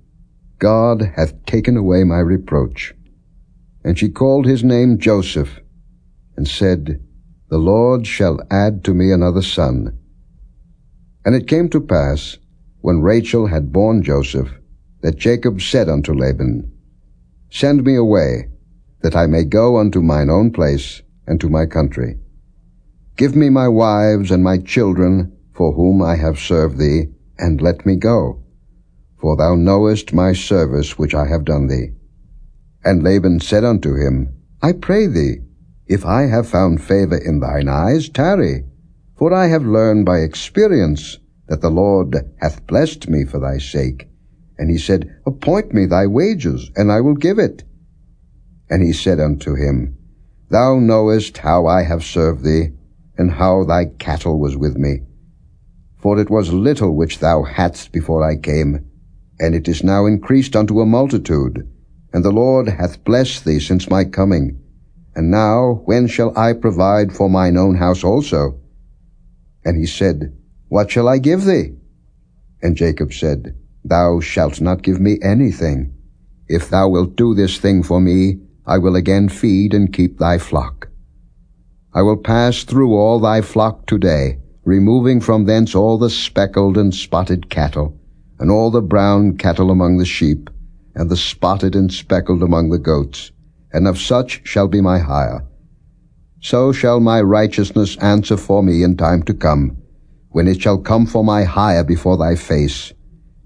God hath taken away my reproach. And she called his name Joseph, and said, The Lord shall add to me another son. And it came to pass, when Rachel had borne Joseph, that Jacob said unto Laban, Send me away, that I may go unto mine own place and to my country. Give me my wives and my children, for whom I have served thee, and let me go for thou knowest my service which I have done thee. And Laban said unto him, I pray thee, if I have found favor in thine eyes, tarry. For I have learned by experience that the Lord hath blessed me for thy sake. And he said, Appoint me thy wages, and I will give it. And he said unto him, Thou knowest how I have served thee, and how thy cattle was with me. For it was little which thou hadst before I came, and it is now increased unto a multitude. And the Lord hath blessed thee since my coming. And now when shall I provide for mine own house also? And he said, What shall I give thee? And Jacob said, Thou shalt not give me anything. If thou wilt do this thing for me, I will again feed and keep thy flock. I will pass through all thy flock today, removing from thence all the speckled and spotted cattle, and all the brown cattle among the sheep, and the spotted and speckled among the goats, and of such shall be my hire. So shall my righteousness answer for me in time to come, when it shall come for my hire before thy face.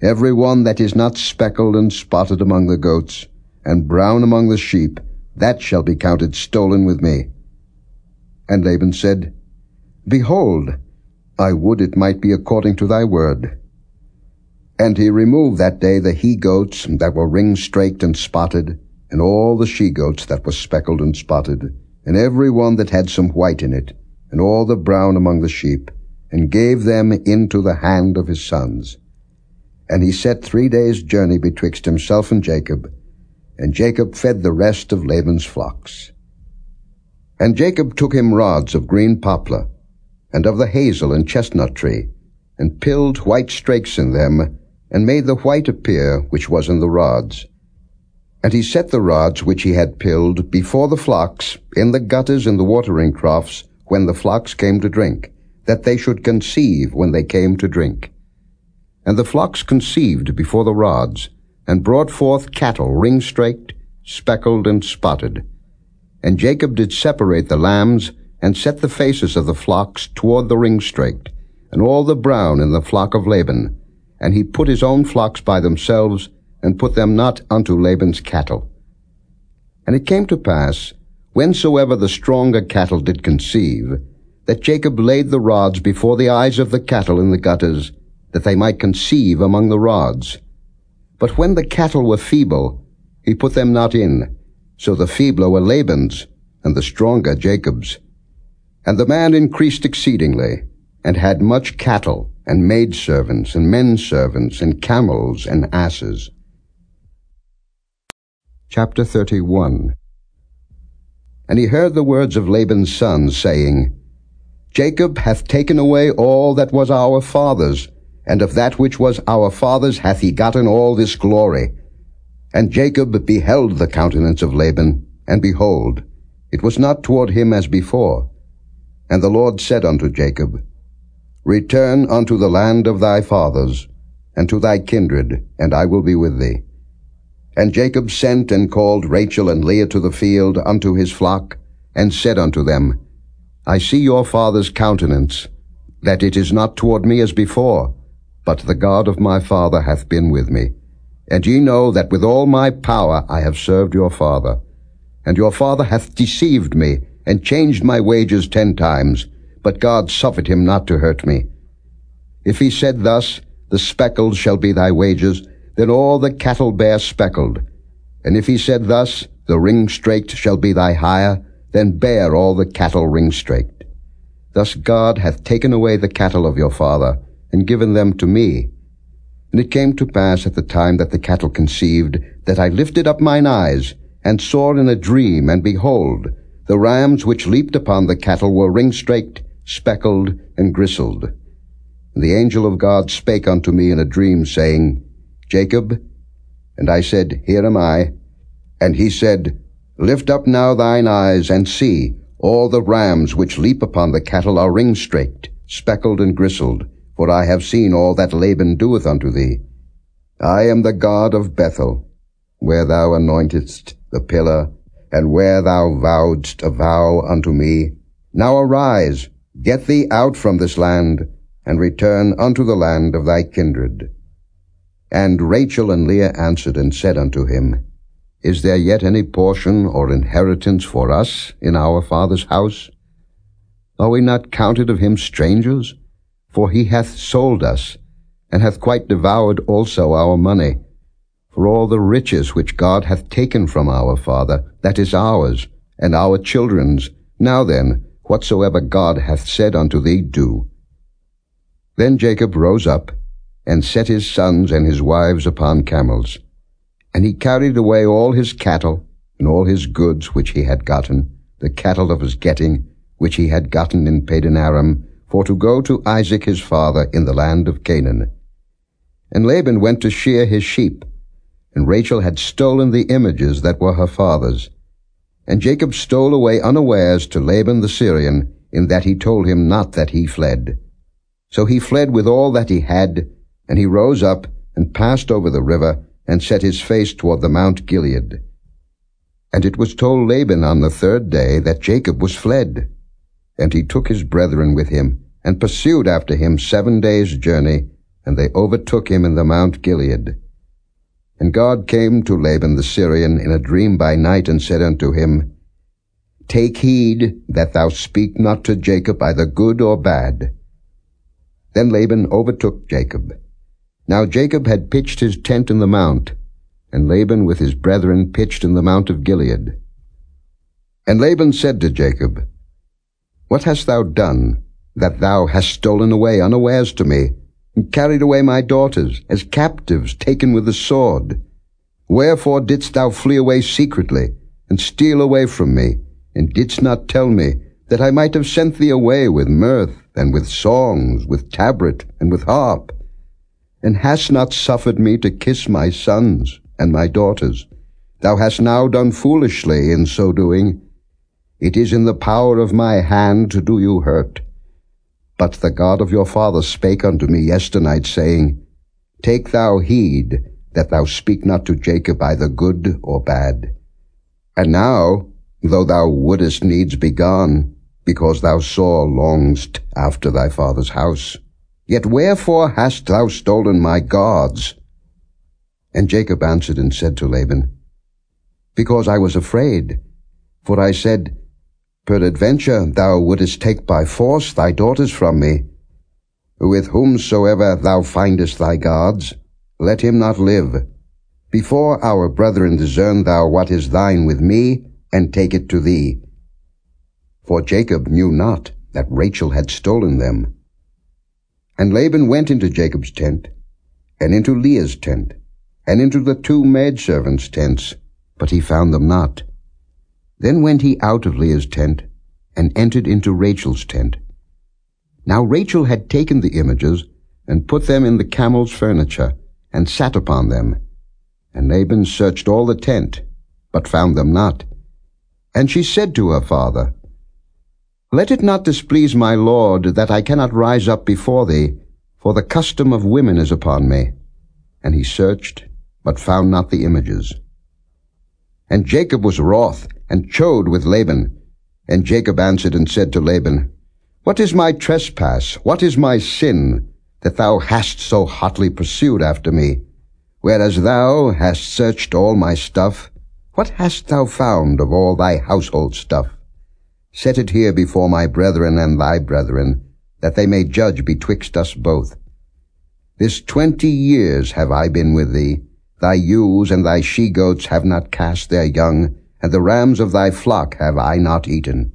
Every one that is not speckled and spotted among the goats, and brown among the sheep, that shall be counted stolen with me. And Laban said, Behold, I would it might be according to thy word. And he removed that day the he-goats that were ring-straked and spotted, and all the she-goats that were speckled and spotted, and every one that had some white in it, and all the brown among the sheep, and gave them into the hand of his sons. And he set three days' journey betwixt himself and Jacob, and Jacob fed the rest of Laban's flocks. And Jacob took him rods of green poplar, and of the hazel and chestnut tree, and pilled white strakes in them, and made the white appear which was in the rods. And he set the rods which he had pilled before the flocks in the gutters in the watering troughs when the flocks came to drink, that they should conceive when they came to drink. And the flocks conceived before the rods, and brought forth cattle ring-straked, speckled, and spotted. And Jacob did separate the lambs, and set the faces of the flocks toward the ring-straked, and all the brown in the flock of Laban. And he put his own flocks by themselves, and put them not unto Laban's cattle. And it came to pass, whensoever the stronger cattle did conceive, that Jacob laid the rods before the eyes of the cattle in the gutters, that they might conceive among the rods. But when the cattle were feeble, he put them not in, so the feebler were Laban's, and the stronger Jacob's. And the man increased exceedingly, and had much cattle, and maidservants, and men-servants, and camels, and asses. Chapter 31 And he heard the words of Laban's son, saying, Jacob hath taken away all that was our father's, and of that which was our father's hath he gotten all this glory. And Jacob beheld the countenance of Laban, and behold, it was not toward him as before. And the Lord said unto Jacob, Return unto the land of thy fathers, and to thy kindred, and I will be with thee. And Jacob sent and called Rachel and Leah to the field unto his flock, and said unto them, I see your father's countenance, that it is not toward me as before, but the God of my father hath been with me. And ye know that with all my power I have served your father. And your father hath deceived me, and changed my wages ten times, but God suffered him not to hurt me. If he said thus, The speckled shall be thy wages, then all the cattle bear speckled. And if he said thus, The ring-straked shall be thy hire, then bear all the cattle ring-straked. Thus God hath taken away the cattle of your father, and given them to me. And it came to pass at the time that the cattle conceived, that I lifted up mine eyes, and saw in a dream, and behold, the rams which leaped upon the cattle were ring-straked, speckled, and gristled. And the angel of God spake unto me in a dream, saying, Jacob. And I said, Here am I. And he said, Lift up now thine eyes, and see, all the rams which leap upon the cattle are ring-straked, speckled and gristled, for I have seen all that Laban doeth unto thee. I am the God of Bethel, where thou anointedst the pillar, and where thou vowedst a vow unto me. Now arise, get thee out from this land, and return unto the land of thy kindred. And Rachel and Leah answered and said unto him, is there yet any portion or inheritance for us in our Father's house? Are we not counted of him strangers? For he hath sold us, and hath quite devoured also our money. For all the riches which God hath taken from our father, that is ours, and our children's. Now then, whatsoever God hath said unto thee, do. Then Jacob rose up, and set his sons and his wives upon camels, and he carried away all his cattle, and all his goods which he had gotten, the cattle of his getting, which he had gotten in Padan Aram, for to go to Isaac his father in the land of Canaan. And Laban went to shear his sheep, and Rachel had stolen the images that were her father's. And Jacob stole away unawares to Laban the Syrian, in that he told him not that he fled. So he fled with all that he had, and he rose up, and passed over the river, and set his face toward the Mount Gilead. And it was told Laban on the third day that Jacob was fled. And he took his brethren with him, and pursued after him seven days' journey, and they overtook him in the Mount Gilead. And God came to Laban the Syrian in a dream by night, and said unto him, Take heed that thou speak not to Jacob either good or bad. Then Laban overtook Jacob, now Jacob had pitched his tent in the mount, and Laban with his brethren pitched in the mount of Gilead. And Laban said to Jacob, What hast thou done, that thou hast stolen away unawares to me, and carried away my daughters, as captives taken with the sword? Wherefore didst thou flee away secretly, and steal away from me, and didst not tell me, that I might have sent thee away with mirth, and with songs, with tabret, and with harp? and hast not suffered me to kiss my sons and my daughters. Thou hast now done foolishly in so doing. It is in the power of my hand to do you hurt. But the God of your father spake unto me yesternight, saying, Take thou heed that thou speak not to Jacob either good or bad. And now, though thou wouldest needs be gone, because thou sore longest after thy father's house, yet wherefore hast thou stolen my gods? And Jacob answered and said to Laban, Because I was afraid, for I said, Peradventure thou wouldest take by force thy daughters from me. With whomsoever thou findest thy gods, let him not live. Before our brethren discern thou what is thine with me, and take it to thee. For Jacob knew not that Rachel had stolen them. And Laban went into Jacob's tent, and into Leah's tent, and into the two maidservants' tents, but he found them not. Then went he out of Leah's tent, and entered into Rachel's tent. Now Rachel had taken the images, and put them in the camel's furniture, and sat upon them. And Laban searched all the tent, but found them not. And she said to her father, Let it not displease my lord that I cannot rise up before thee, for the custom of women is upon me. And he searched, but found not the images. And Jacob was wroth, and chode with Laban. And Jacob answered and said to Laban, What is my trespass? What is my sin, that thou hast so hotly pursued after me? Whereas thou hast searched all my stuff, what hast thou found of all thy household stuff? Set it here before my brethren and thy brethren, that they may judge betwixt us both. This twenty years have I been with thee, Thy ewes and thy she-goats have not cast their young, and the rams of thy flock have I not eaten.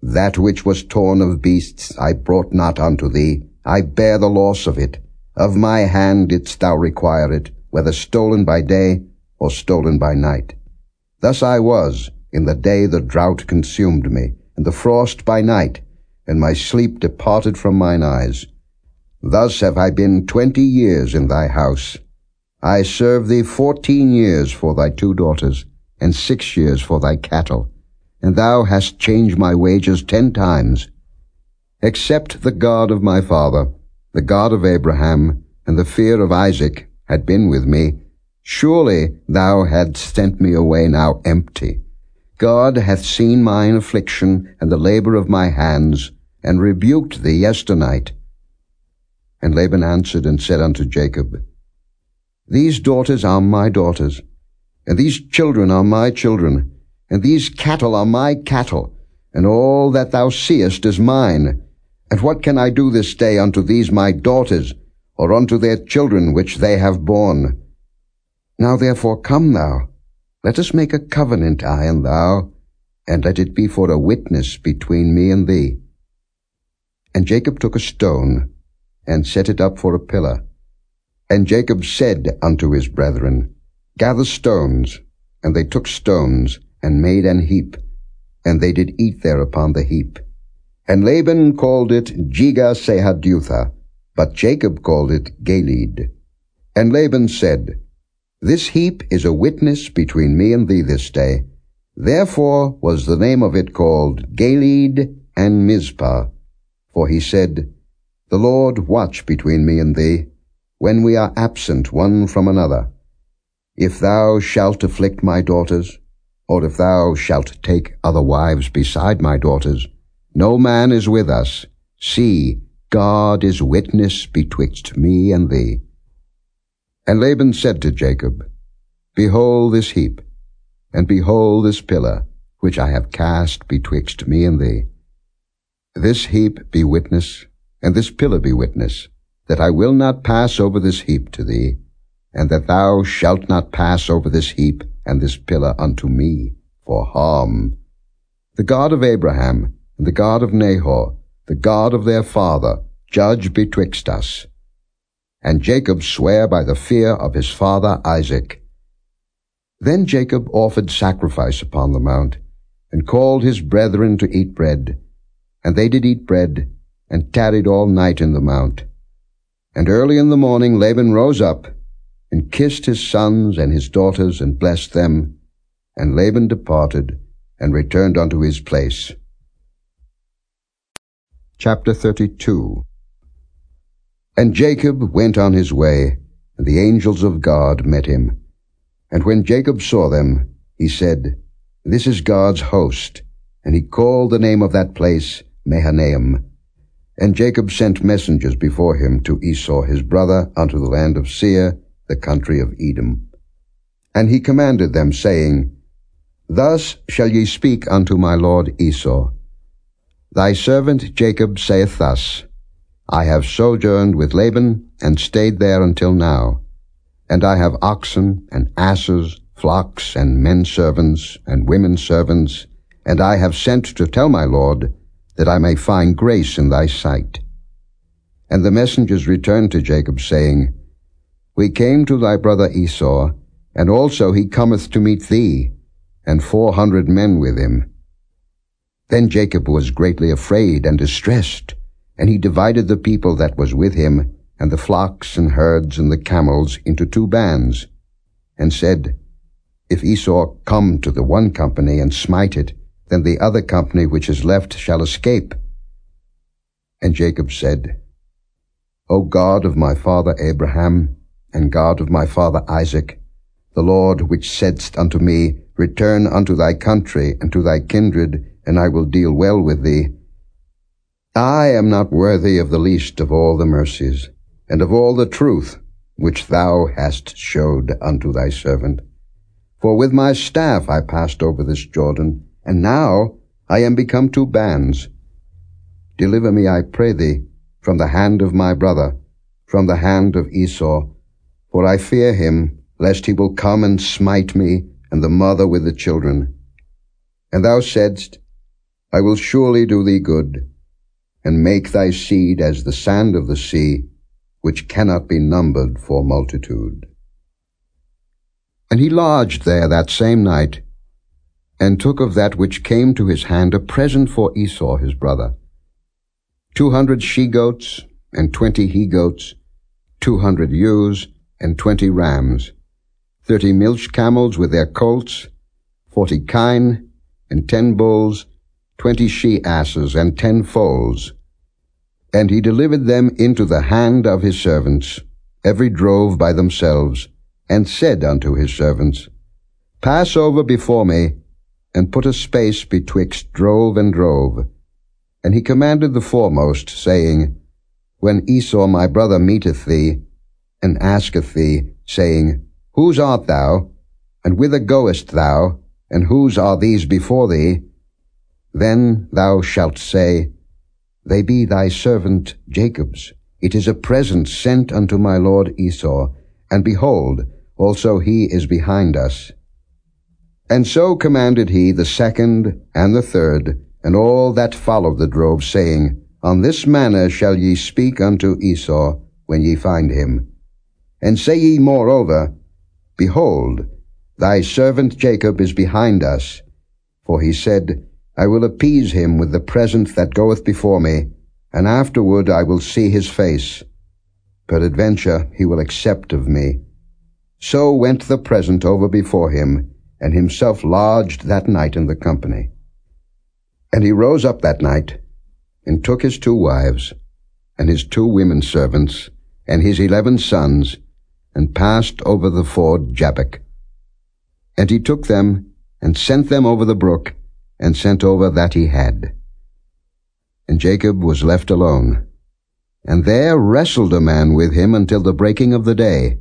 That which was torn of beasts I brought not unto thee, I bear the loss of it. Of my hand didst thou require it, whether stolen by day or stolen by night. Thus I was, in the day the drought consumed me, and the frost by night, and my sleep departed from mine eyes. Thus have I been twenty years in thy house, I served thee fourteen years for thy two daughters, and six years for thy cattle, and thou hast changed my wages ten times. Except the God of my father, the God of Abraham, and the fear of Isaac had been with me, surely thou hadst sent me away now empty. God hath seen mine affliction and the labor of my hands, and rebuked thee yesternight. And Laban answered and said unto Jacob, these daughters are my daughters, and these children are my children, and these cattle are my cattle, and all that thou seest is mine. And what can I do this day unto these my daughters, or unto their children which they have borne? Now therefore come thou, let us make a covenant, I and thou, and let it be for a witness between me and thee. And Jacob took a stone, and set it up for a pillar, and Jacob said unto his brethren, Gather stones. And they took stones, and made an heap, and they did eat there upon the heap. And Laban called it Jegar-sahadutha, but Jacob called it Galeed. And Laban said, This heap is a witness between me and thee this day. Therefore was the name of it called Galeed and Mizpah. For he said, The Lord watch between me and thee, when we are absent one from another. If thou shalt afflict my daughters, or if thou shalt take other wives beside my daughters, no man is with us. See, God is witness betwixt me and thee. And Laban said to Jacob, Behold this heap, and behold this pillar, which I have cast betwixt me and thee. This heap be witness, and this pillar be witness, that I will not pass over this heap to thee, and that thou shalt not pass over this heap and this pillar unto me for harm. The God of Abraham, and the God of Nahor, the God of their father, judge betwixt us. And Jacob sware by the fear of his father Isaac. Then Jacob offered sacrifice upon the mount, and called his brethren to eat bread. And they did eat bread, and tarried all night in the mount. And early in the morning Laban rose up, and kissed his sons and his daughters, and blessed them. And Laban departed, and returned unto his place. Chapter 32 And Jacob went on his way, and the angels of God met him. And when Jacob saw them, he said, This is God's host. And he called the name of that place Mahanaim. And Jacob sent messengers before him to Esau his brother unto the land of Seir, the country of Edom. And he commanded them, saying, Thus shall ye speak unto my lord Esau. Thy servant Jacob saith thus, I have sojourned with Laban, and stayed there until now. And I have oxen, and asses, flocks, and men servants, and women servants, and I have sent to tell my lord, that I may find grace in thy sight. And the messengers returned to Jacob, saying, We came to thy brother Esau, and also he cometh to meet thee, and four hundred men with him. Then Jacob was greatly afraid and distressed, and he divided the people that was with him, and the flocks and herds and the camels into two bands, and said, If Esau come to the one company and smite it, then the other company which is left shall escape. And Jacob said, O God of my father Abraham, and God of my father Isaac, the Lord which saidst unto me, Return unto thy country and to thy kindred, and I will deal well with thee. I am not worthy of the least of all the mercies, and of all the truth which thou hast showed unto thy servant. For with my staff I passed over this Jordan, and now I am become two bands. Deliver me, I pray thee, from the hand of my brother, from the hand of Esau, for I fear him, lest he will come and smite me, and the mother with the children. And thou saidst, I will surely do thee good, and make thy seed as the sand of the sea, which cannot be numbered for multitude. And he lodged there that same night, and took of that which came to his hand a present for Esau his brother, two hundred she-goats, and twenty he-goats, two hundred ewes, and twenty rams, thirty milch camels with their colts, forty kine, and ten bulls, twenty she-asses, and ten foals. And he delivered them into the hand of his servants, every drove by themselves, and said unto his servants, Pass over before me, and put a space betwixt drove and drove. And he commanded the foremost, saying, When Esau my brother meeteth thee, and asketh thee, saying, Whose art thou? And whither goest thou? And whose are these before thee? Then thou shalt say, They be thy servant Jacob's. It is a present sent unto my lord Esau, and behold, also he is behind us. And so commanded he the second and the third, and all that followed the drove, saying, On this manner shall ye speak unto Esau when ye find him. And say ye moreover, Behold, thy servant Jacob is behind us. For he said, I will appease him with the present that goeth before me, and afterward I will see his face. Peradventure he will accept of me. So went the present over before him, and himself lodged that night in the company. And he rose up that night, and took his two wives, and his two women servants, and his eleven sons, and passed over the ford Jabbok. And he took them, and sent them over the brook, and sent over that he had. And Jacob was left alone. And there wrestled a man with him until the breaking of the day.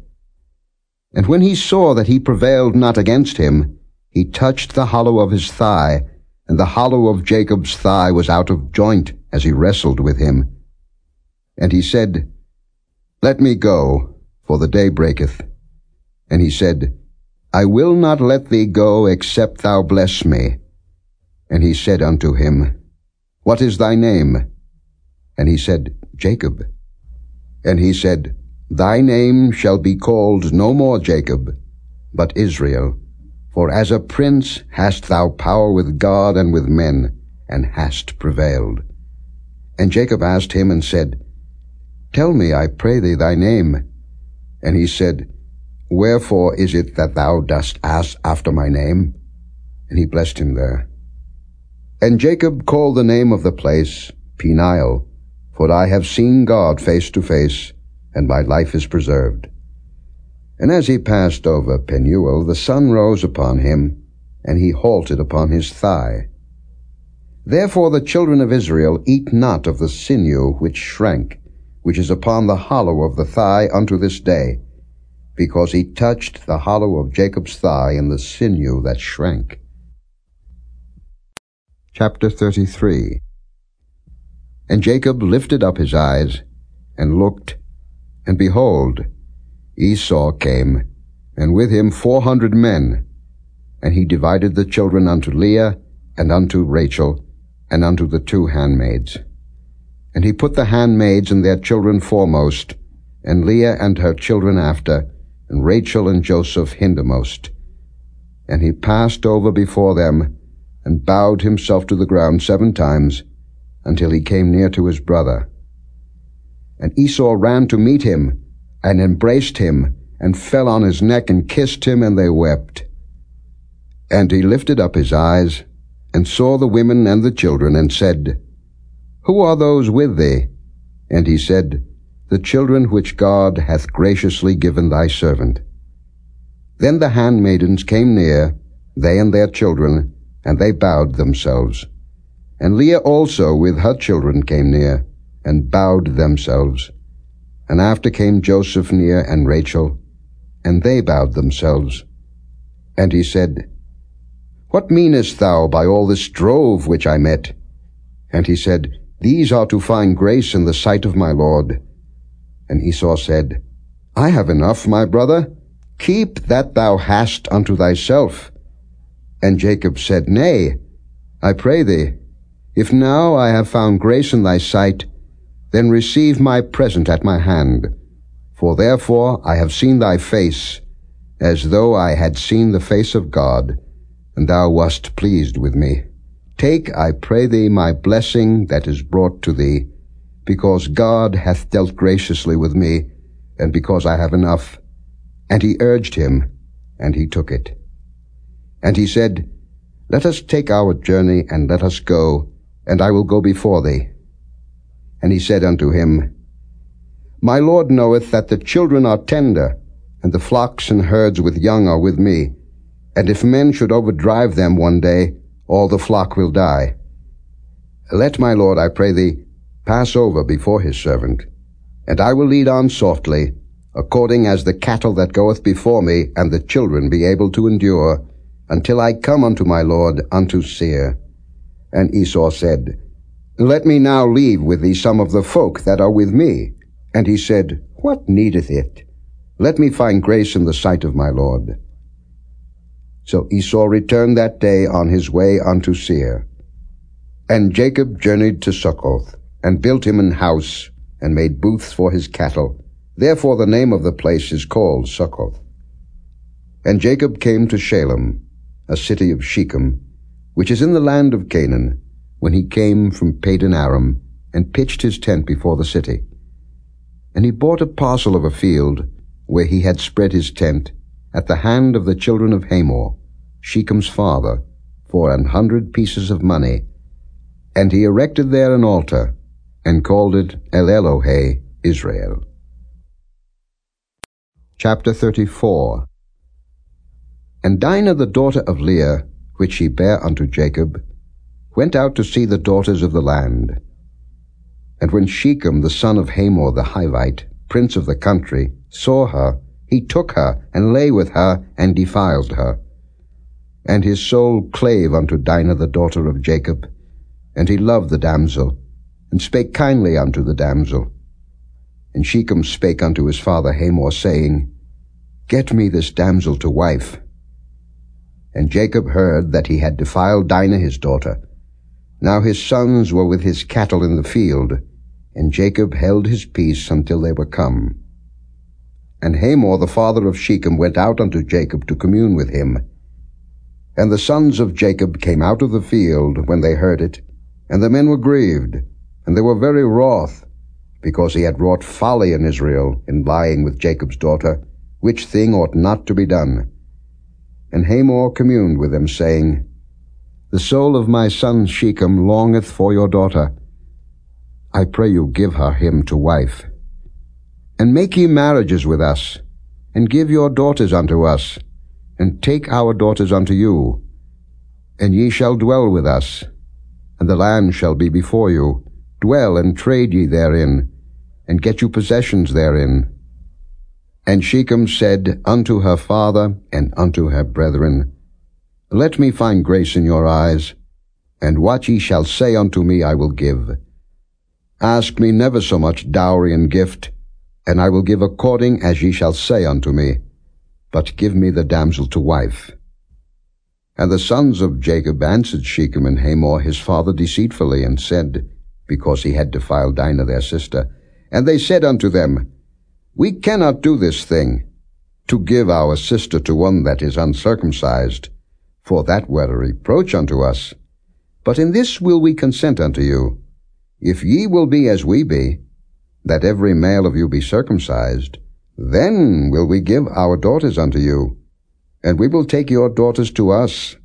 And when he saw that he prevailed not against him, he touched the hollow of his thigh, and the hollow of Jacob's thigh was out of joint as he wrestled with him. And he said, Let me go, for the day breaketh. And he said, I will not let thee go except thou bless me. And he said unto him, What is thy name? And he said, Jacob. And he said, Thy name shall be called no more Jacob, but Israel. For as a prince hast thou power with God and with men, and hast prevailed. And Jacob asked him and said, Tell me, I pray thee, thy name. And he said, Wherefore is it that thou dost ask after my name? And he blessed him there. And Jacob called the name of the place Peniel, for I have seen God face to face, and my life is preserved. And as he passed over Penuel, the sun rose upon him, and he halted upon his thigh. Therefore the children of Israel eat not of the sinew which shrank, which is upon the hollow of the thigh unto this day, because he touched the hollow of Jacob's thigh in the sinew that shrank. Chapter 33 And Jacob lifted up his eyes, and looked, and behold, Esau came, and with him four hundred men. And he divided the children unto Leah, and unto Rachel, and unto the two handmaids. And he put the handmaids and their children foremost, and Leah and her children after, and Rachel and Joseph hindermost. And he passed over before them, and bowed himself to the ground seven times, until he came near to his brother. And Esau ran to meet him, and embraced him, and fell on his neck, and kissed him, and they wept. And he lifted up his eyes, and saw the women and the children, and said, Who are those with thee? And he said, The children which God hath graciously given thy servant. Then the handmaidens came near, they and their children, and they bowed themselves. And Leah also with her children came near, and bowed themselves. And after came Joseph near and Rachel, and they bowed themselves. And he said, What meanest thou by all this drove which I met? And he said, These are to find grace in the sight of my Lord. And Esau said, I have enough, my brother. Keep that thou hast unto thyself. And Jacob said, Nay, I pray thee, if now I have found grace in thy sight, then receive my present at my hand. For therefore I have seen thy face, as though I had seen the face of God, and thou wast pleased with me. Take, I pray thee, my blessing that is brought to thee, because God hath dealt graciously with me, and because I have enough. And he urged him, and he took it. And he said, Let us take our journey, and let us go, and I will go before thee. And he said unto him, My Lord knoweth that the children are tender, and the flocks and herds with young are with me. And if men should overdrive them one day, all the flock will die. Let my Lord, I pray thee, pass over before his servant, and I will lead on softly, according as the cattle that goeth before me and the children be able to endure, until I come unto my Lord unto Seir. And Esau said, let me now leave with thee some of the folk that are with me. And he said, What needeth it? Let me find grace in the sight of my Lord. So Esau returned that day on his way unto Seir. And Jacob journeyed to Succoth, and built him an house, and made booths for his cattle. Therefore the name of the place is called Succoth. And Jacob came to Shalem, a city of Shechem, which is in the land of Canaan, when he came from Padan Aram, and pitched his tent before the city. And he bought a parcel of a field, where he had spread his tent, at the hand of the children of Hamor, Shechem's father, for an hundred pieces of money. And he erected there an altar, and called it El Elohe Israel. Chapter 34 And Dinah the daughter of Leah, which she bare unto Jacob, went out to see the daughters of the land. And when Shechem the son of Hamor the Hivite, prince of the country, saw her, he took her, and lay with her, and defiled her. And his soul clave unto Dinah the daughter of Jacob, and he loved the damsel, and spake kindly unto the damsel. And Shechem spake unto his father Hamor, saying, Get me this damsel to wife. And Jacob heard that he had defiled Dinah his daughter, now his sons were with his cattle in the field, and Jacob held his peace until they were come. And Hamor the father of Shechem went out unto Jacob to commune with him. And the sons of Jacob came out of the field when they heard it, and the men were grieved, and they were very wroth, because he had wrought folly in Israel in lying with Jacob's daughter, which thing ought not to be done. And Hamor communed with them, saying, the soul of my son Shechem longeth for your daughter. I pray you give her him to wife. And make ye marriages with us, and give your daughters unto us, and take our daughters unto you. And ye shall dwell with us, and the land shall be before you. Dwell and trade ye therein, and get you possessions therein. And Shechem said unto her father and unto her brethren, Let me find grace in your eyes, and what ye shall say unto me I will give. Ask me never so much dowry and gift, and I will give according as ye shall say unto me. But give me the damsel to wife. And the sons of Jacob answered Shechem and Hamor his father deceitfully, and said, Because he had defiled Dinah their sister. And they said unto them, We cannot do this thing, to give our sister to one that is uncircumcised, for that were a reproach unto us. But in this will we consent unto you, if ye will be as we be, that every male of you be circumcised, then will we give our daughters unto you, and we will take your daughters to us,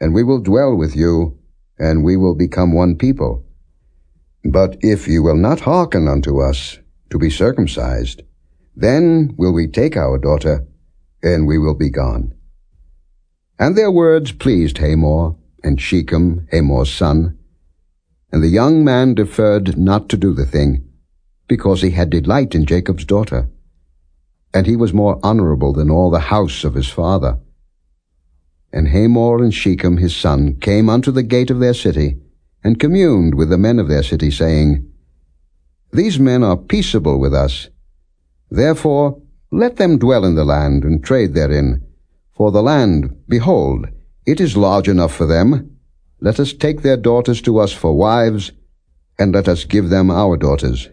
and we will dwell with you, and we will become one people. But if you will not hearken unto us to be circumcised, then will we take our daughter, and we will be gone. And their words pleased Hamor, and Shechem, Hamor's son. And the young man deferred not to do the thing, because he had delight in Jacob's daughter. And he was more honorable than all the house of his father. And Hamor and Shechem his son came unto the gate of their city, and communed with the men of their city, saying, These men are peaceable with us. Therefore let them dwell in the land, and trade therein. For the land, behold, it is large enough for them. Let us take their daughters to us for wives, and let us give them our daughters.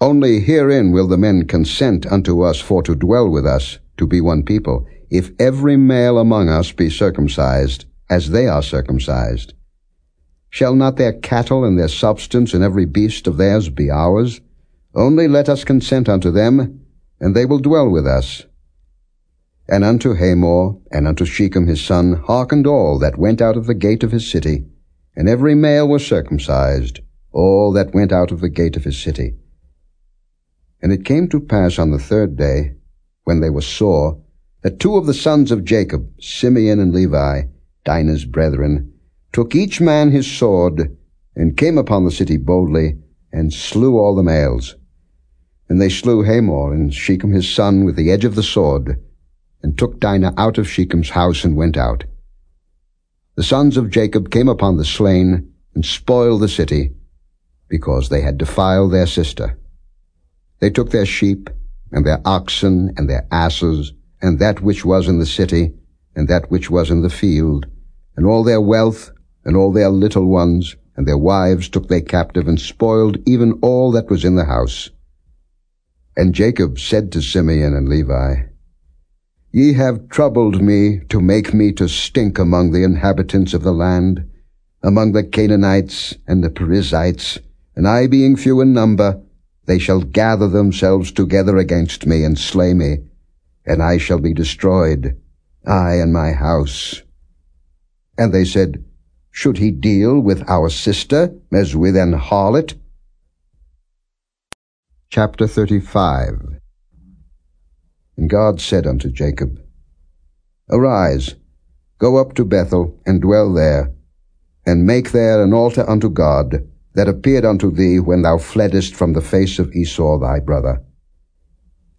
Only herein will the men consent unto us for to dwell with us, to be one people, if every male among us be circumcised, as they are circumcised. Shall not their cattle and their substance and every beast of theirs be ours? Only let us consent unto them, and they will dwell with us. And unto Hamor and unto Shechem his son hearkened all that went out of the gate of his city, and every male was circumcised, all that went out of the gate of his city. And it came to pass on the third day, when they were sore, that two of the sons of Jacob, Simeon and Levi, Dinah's brethren, took each man his sword, and came upon the city boldly, and slew all the males. And they slew Hamor and Shechem his son with the edge of the sword, and took Dinah out of Shechem's house and went out. The sons of Jacob came upon the slain and spoiled the city, because they had defiled their sister. They took their sheep, and their oxen, and their asses, and that which was in the city, and that which was in the field, and all their wealth, and all their little ones, and their wives took they captive, and spoiled even all that was in the house. And Jacob said to Simeon and Levi, Ye have troubled me to make me to stink among the inhabitants of the land, among the Canaanites and the Perizzites, and I being few in number, they shall gather themselves together against me and slay me, and I shall be destroyed, I and my house. And they said, Should he deal with our sister as with an harlot? Chapter 35 and God said unto Jacob, Arise, go up to Bethel, and dwell there, and make there an altar unto God, that appeared unto thee when thou fleddest from the face of Esau thy brother.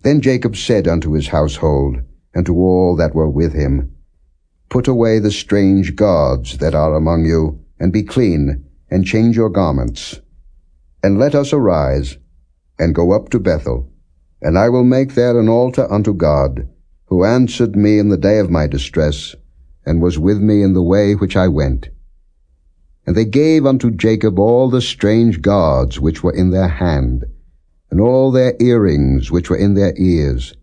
Then Jacob said unto his household, and to all that were with him, Put away the strange gods that are among you, and be clean, and change your garments. And let us arise, and go up to Bethel, and I will make there an altar unto God, who answered me in the day of my distress, and was with me in the way which I went. And they gave unto Jacob all the strange gods which were in their hand, and all their earrings which were in their ears.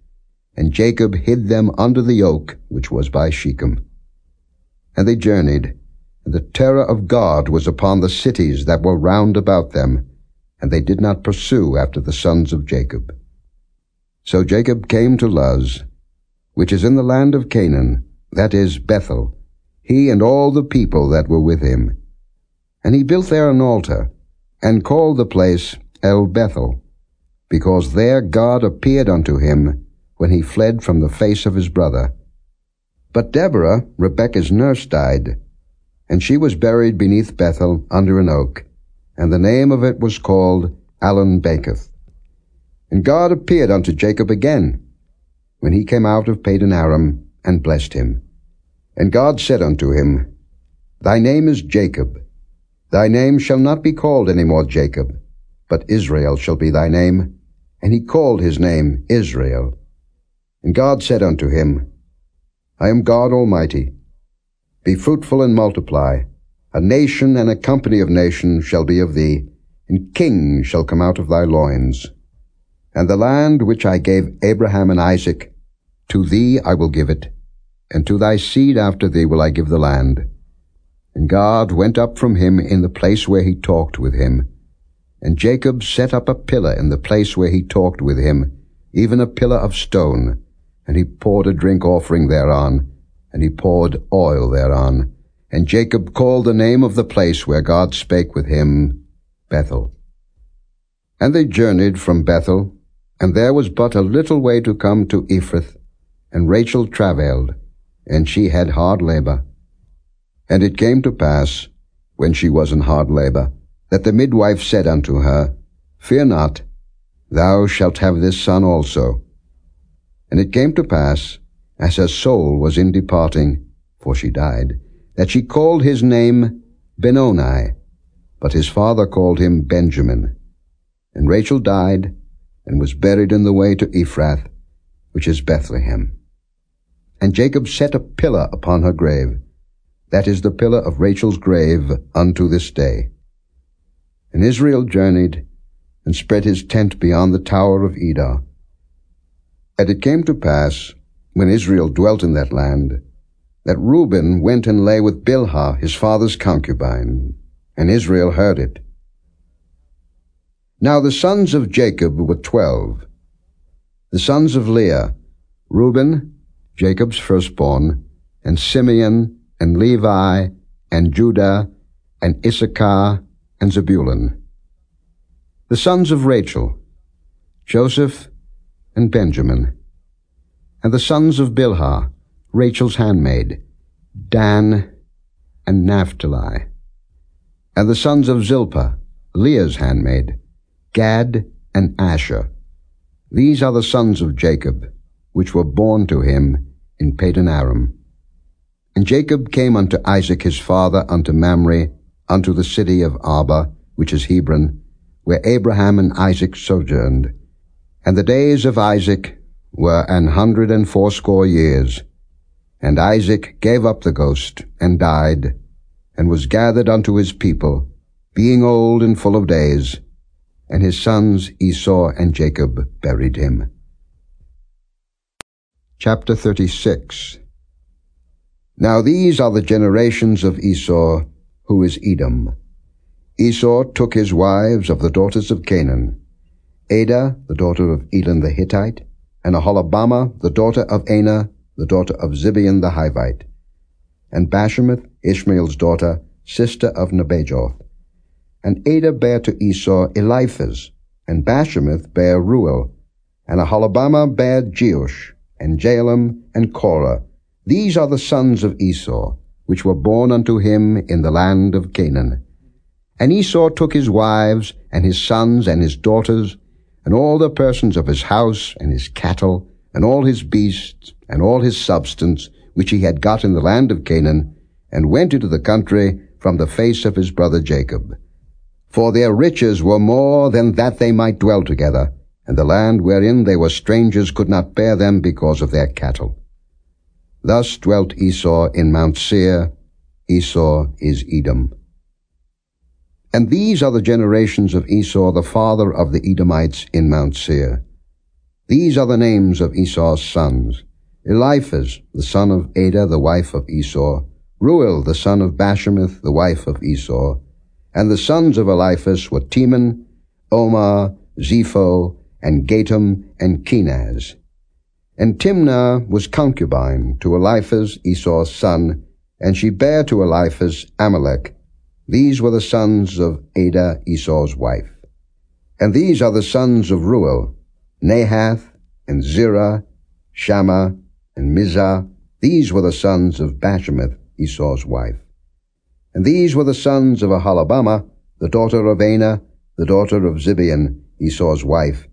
And Jacob hid them under the oak which was by Shechem. And they journeyed, and the terror of God was upon the cities that were round about them, and they did not pursue after the sons of Jacob. So Jacob came to Luz, which is in the land of Canaan, that is Bethel, he and all the people that were with him. And he built there an altar, and called the place El Bethel, because there God appeared unto him when he fled from the face of his brother. But Deborah, Rebekah's nurse, died, and she was buried beneath Bethel under an oak, and the name of it was called Allon-bachuth. And God appeared unto Jacob again, when he came out of Padan Aram, and blessed him. And God said unto him, Thy name is Jacob. Thy name shall not be called any more Jacob, but Israel shall be thy name. And he called his name Israel. And God said unto him, I am God Almighty. Be fruitful and multiply. A nation and a company of nations shall be of thee, and kings shall come out of thy loins. And the land which I gave Abraham and Isaac, to thee I will give it, and to thy seed after thee will I give the land. And God went up from him in the place where he talked with him. And Jacob set up a pillar in the place where he talked with him, even a pillar of stone, and he poured a drink offering thereon, and he poured oil thereon. And Jacob called the name of the place where God spake with him, Bethel. And they journeyed from Bethel, and there was but a little way to come to Ephrath, and Rachel travailed, and she had hard labor. And it came to pass, when she was in hard labor, that the midwife said unto her, Fear not, thou shalt have this son also. And it came to pass, as her soul was in departing, for she died, that she called his name Benoni, but his father called him Benjamin. And Rachel died, and was buried in the way to Ephrath, which is Bethlehem. And Jacob set a pillar upon her grave, that is the pillar of Rachel's grave unto this day. And Israel journeyed, and spread his tent beyond the tower of Edar. And it came to pass, when Israel dwelt in that land, that Reuben went and lay with Bilhah his father's concubine, and Israel heard it. Now the sons of Jacob were twelve. The sons of Leah, Reuben, Jacob's firstborn, and Simeon, and Levi, and Judah, and Issachar, and Zebulun. The sons of Rachel, Joseph, and Benjamin. And the sons of Bilhah, Rachel's handmaid, Dan, and Naphtali. And the sons of Zilpah, Leah's handmaid, Gad, and Asher. These are the sons of Jacob, which were born to him in Padan Aram. And Jacob came unto Isaac his father unto Mamre, unto the city of Arba, which is Hebron, where Abraham and Isaac sojourned. And the days of Isaac were an hundred and fourscore years. And Isaac gave up the ghost, and died, and was gathered unto his people, being old and full of days. And his sons Esau and Jacob buried him. Chapter 36 now these are the generations of Esau, who is Edom. Esau took his wives of the daughters of Canaan, Adah, the daughter of Elon the Hittite, and Aholibamah, the daughter of Anah, the daughter of Zibeon the Hivite, and Bashemath, Ishmael's daughter, sister of Nebajoth. And Adah bare to Esau Eliphaz, and Bashemath bare Reuel, and Aholibamah bare Jeush, and Jaalam, and Korah, these are the sons of Esau, which were born unto him in the land of Canaan. And Esau took his wives, and his sons, and his daughters, and all the persons of his house, and his cattle, and all his beasts, and all his substance, which he had got in the land of Canaan, and went into the country from the face of his brother Jacob. For their riches were more than that they might dwell together, and the land wherein they were strangers could not bear them because of their cattle. Thus dwelt Esau in Mount Seir. Esau is Edom. And these are the generations of Esau, the father of the Edomites in Mount Seir. These are the names of Esau's sons. Eliphaz, the son of Adah, the wife of Esau. Reuel, the son of Bashemath, the wife of Esau. And the sons of Eliphaz were Teman, Omar, Zepho, and Gatam, and Kenaz. And Timnah was concubine to Eliphaz, Esau's son, and she bare to Eliphaz Amalek. These were the sons of Adah, Esau's wife. And these are the sons of Reuel, Nahath, and Zerah, Shammah, and Mizzah. These were the sons of Bashemath, Esau's wife. And these were the sons of Aholibamah, the daughter of Anah, the daughter of Zibeon, Esau's wife.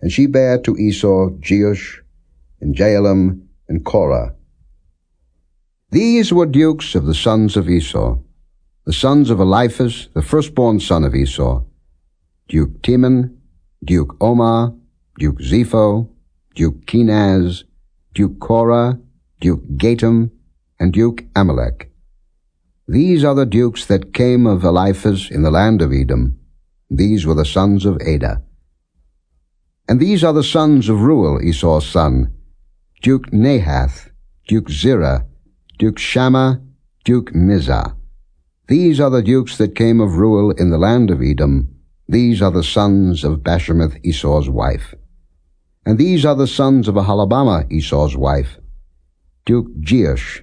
And she bare to Esau Jeush, and Jaalam, and Korah. These were dukes of the sons of Esau, the sons of Eliphaz, the firstborn son of Esau, Duke Teman, Duke Omar, Duke Zepho, Duke Kenaz, Duke Korah, Duke Gatam, and Duke Amalek. These are the dukes that came of Eliphaz in the land of Edom. These were the sons of Adah. And these are the sons of Reuel, Esau's son, Duke Nahath, Duke Zerah, Duke Shammah, Duke Mizzah. These are the dukes that came of Reuel in the land of Edom. These are the sons of Bashemath, Esau's wife. And these are the sons of Aholibamah, Esau's wife. Duke Jeush,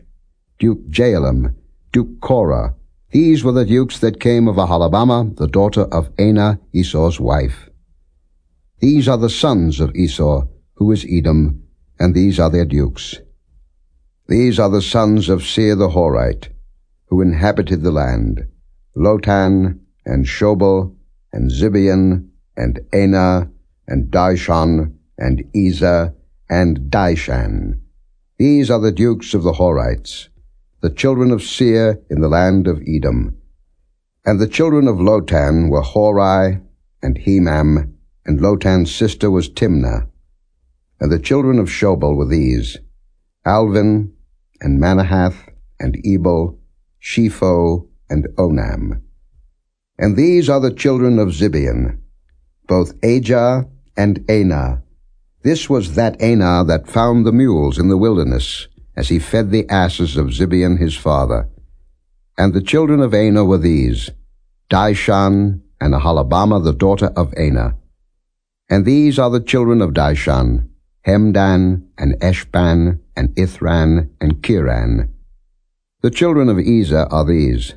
Duke Jaalam, Duke Korah. These were the dukes that came of Aholibamah, the daughter of Anah, Esau's wife. These are the sons of Esau, who is Edom, and these are their dukes. These are the sons of Seir the Horite, who inhabited the land, Lotan, and Shobal, and Zibeon, and Anah, and Dishon, and Ezer, and Dishan. These are the dukes of the Horites, the children of Seir in the land of Edom. And the children of Lotan were Hori, and Hemam, and Lotan's sister was Timnah. And the children of Shobal were these, Alvan, and Manahath, and Ebal, Shepho, and Onam. And these are the children of Zibeon, both Ajah and Anah. This was that Anah that found the mules in the wilderness, as he fed the asses of Zibeon his father. And the children of Anah were these, Dishan and Aholibamah the daughter of Anah. And these are the children of Dishan, Hemdan, and Eshban, and Ithran, and Cheran. The children of Ezer are these,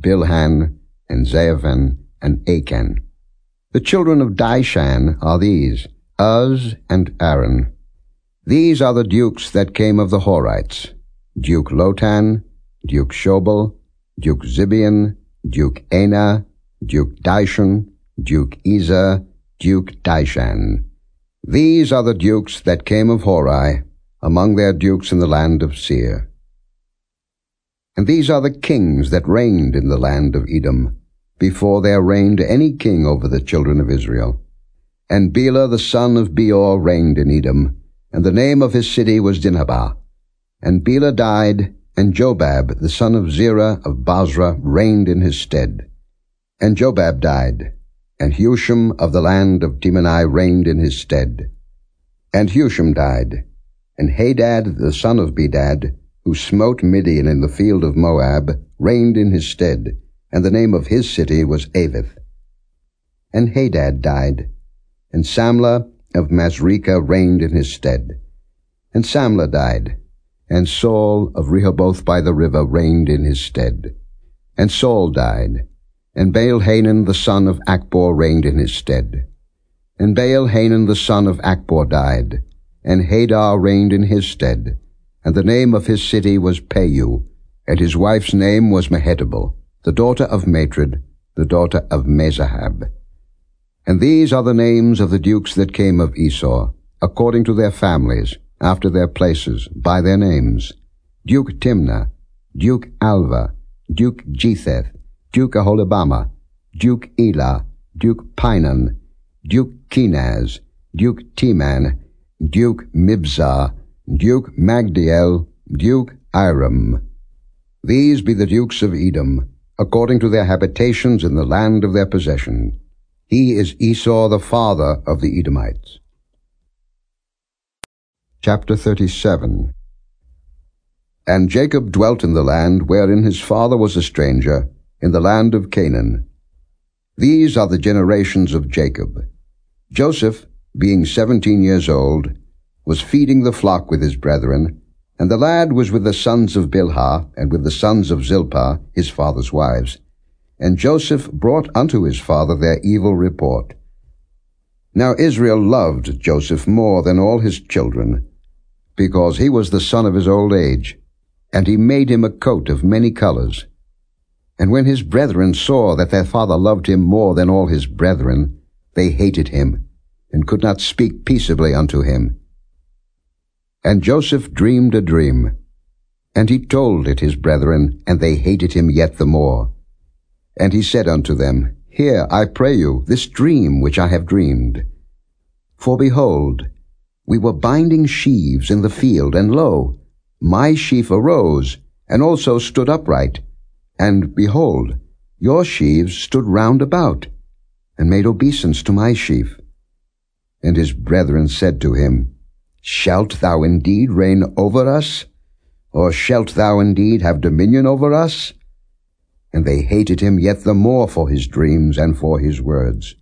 Bilhan, and Zaavan, and Akan. The children of Dishan are these, Uz and Aran. These are the dukes that came of the Horites, Duke Lotan, Duke Shobal, Duke Zibeon, Duke Anah, Duke Dishon, Duke Ezer, Duke Dishan. These are the dukes that came of Hori, among their dukes in the land of Seir. And these are the kings that reigned in the land of Edom, before there reigned any king over the children of Israel. And Bela the son of Beor reigned in Edom, and the name of his city was Dinhabah. And Bela died, and Jobab the son of Zerah of Bozrah reigned in his stead. And Jobab died, and Husham of the land of Temani reigned in his stead. And Husham died, and Hadad the son of Bedad, who smote Midian in the field of Moab, reigned in his stead, and the name of his city was Avith. And Hadad died, and Samlah of Masrekah reigned in his stead. And Samlah died, and Saul of Rehoboth by the river reigned in his stead. And Saul died, and Baal-Hanan the son of Achbor reigned in his stead. And Baal-Hanan the son of Achbor died, and Hadar reigned in his stead. And the name of his city was Pau, and his wife's name was Mehetabel, the daughter of Matred, the daughter of Mezahab. And these are the names of the dukes that came of Esau, according to their families, after their places, by their names. Duke Timnah, Duke Alvah, Duke Jetheth, Duke Aholibamah, Duke Elah, Duke Pinon, Duke Kenaz, Duke Teman, Duke Mibzar, Duke Magdiel, Duke Iram. These be the dukes of Edom, according to their habitations in the land of their possession. He is Esau the father of the Edomites. Chapter 37 And Jacob dwelt in the land wherein his father was a stranger, in the land of Canaan. These are the generations of Jacob. Joseph, being seventeen years old, was feeding the flock with his brethren, and the lad was with the sons of Bilhah, and with the sons of Zilpah, his father's wives. And Joseph brought unto his father their evil report. Now Israel loved Joseph more than all his children, because he was the son of his old age, and he made him a coat of many colors. And when his brethren saw that their father loved him more than all his brethren, they hated him, and could not speak peaceably unto him. And Joseph dreamed a dream, and he told it his brethren, and they hated him yet the more. And he said unto them, Hear, I pray you, this dream which I have dreamed. For behold, we were binding sheaves in the field, and lo, my sheaf arose, and also stood upright. And behold, your sheaves stood round about, and made obeisance to my sheaf. And his brethren said to him, Shalt thou indeed reign over us? Or shalt thou indeed have dominion over us? And they hated him yet the more for his dreams and for his words.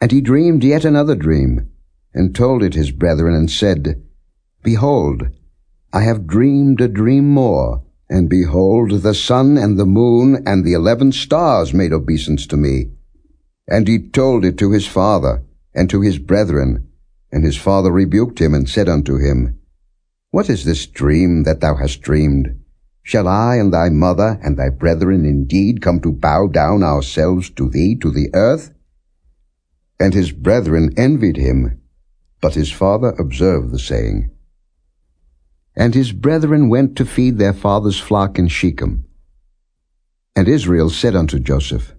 And he dreamed yet another dream, and told it his brethren, and said, Behold, I have dreamed a dream more, and behold, the sun and the moon and the eleven stars made obeisance to me. And he told it to his father, and to his brethren, and his father rebuked him, and said unto him, What is this dream that thou hast dreamed? Shall I and thy mother and thy brethren indeed come to bow down ourselves to thee to the earth? And his brethren envied him, but his father observed the saying. And his brethren went to feed their father's flock in Shechem. And Israel said unto Joseph,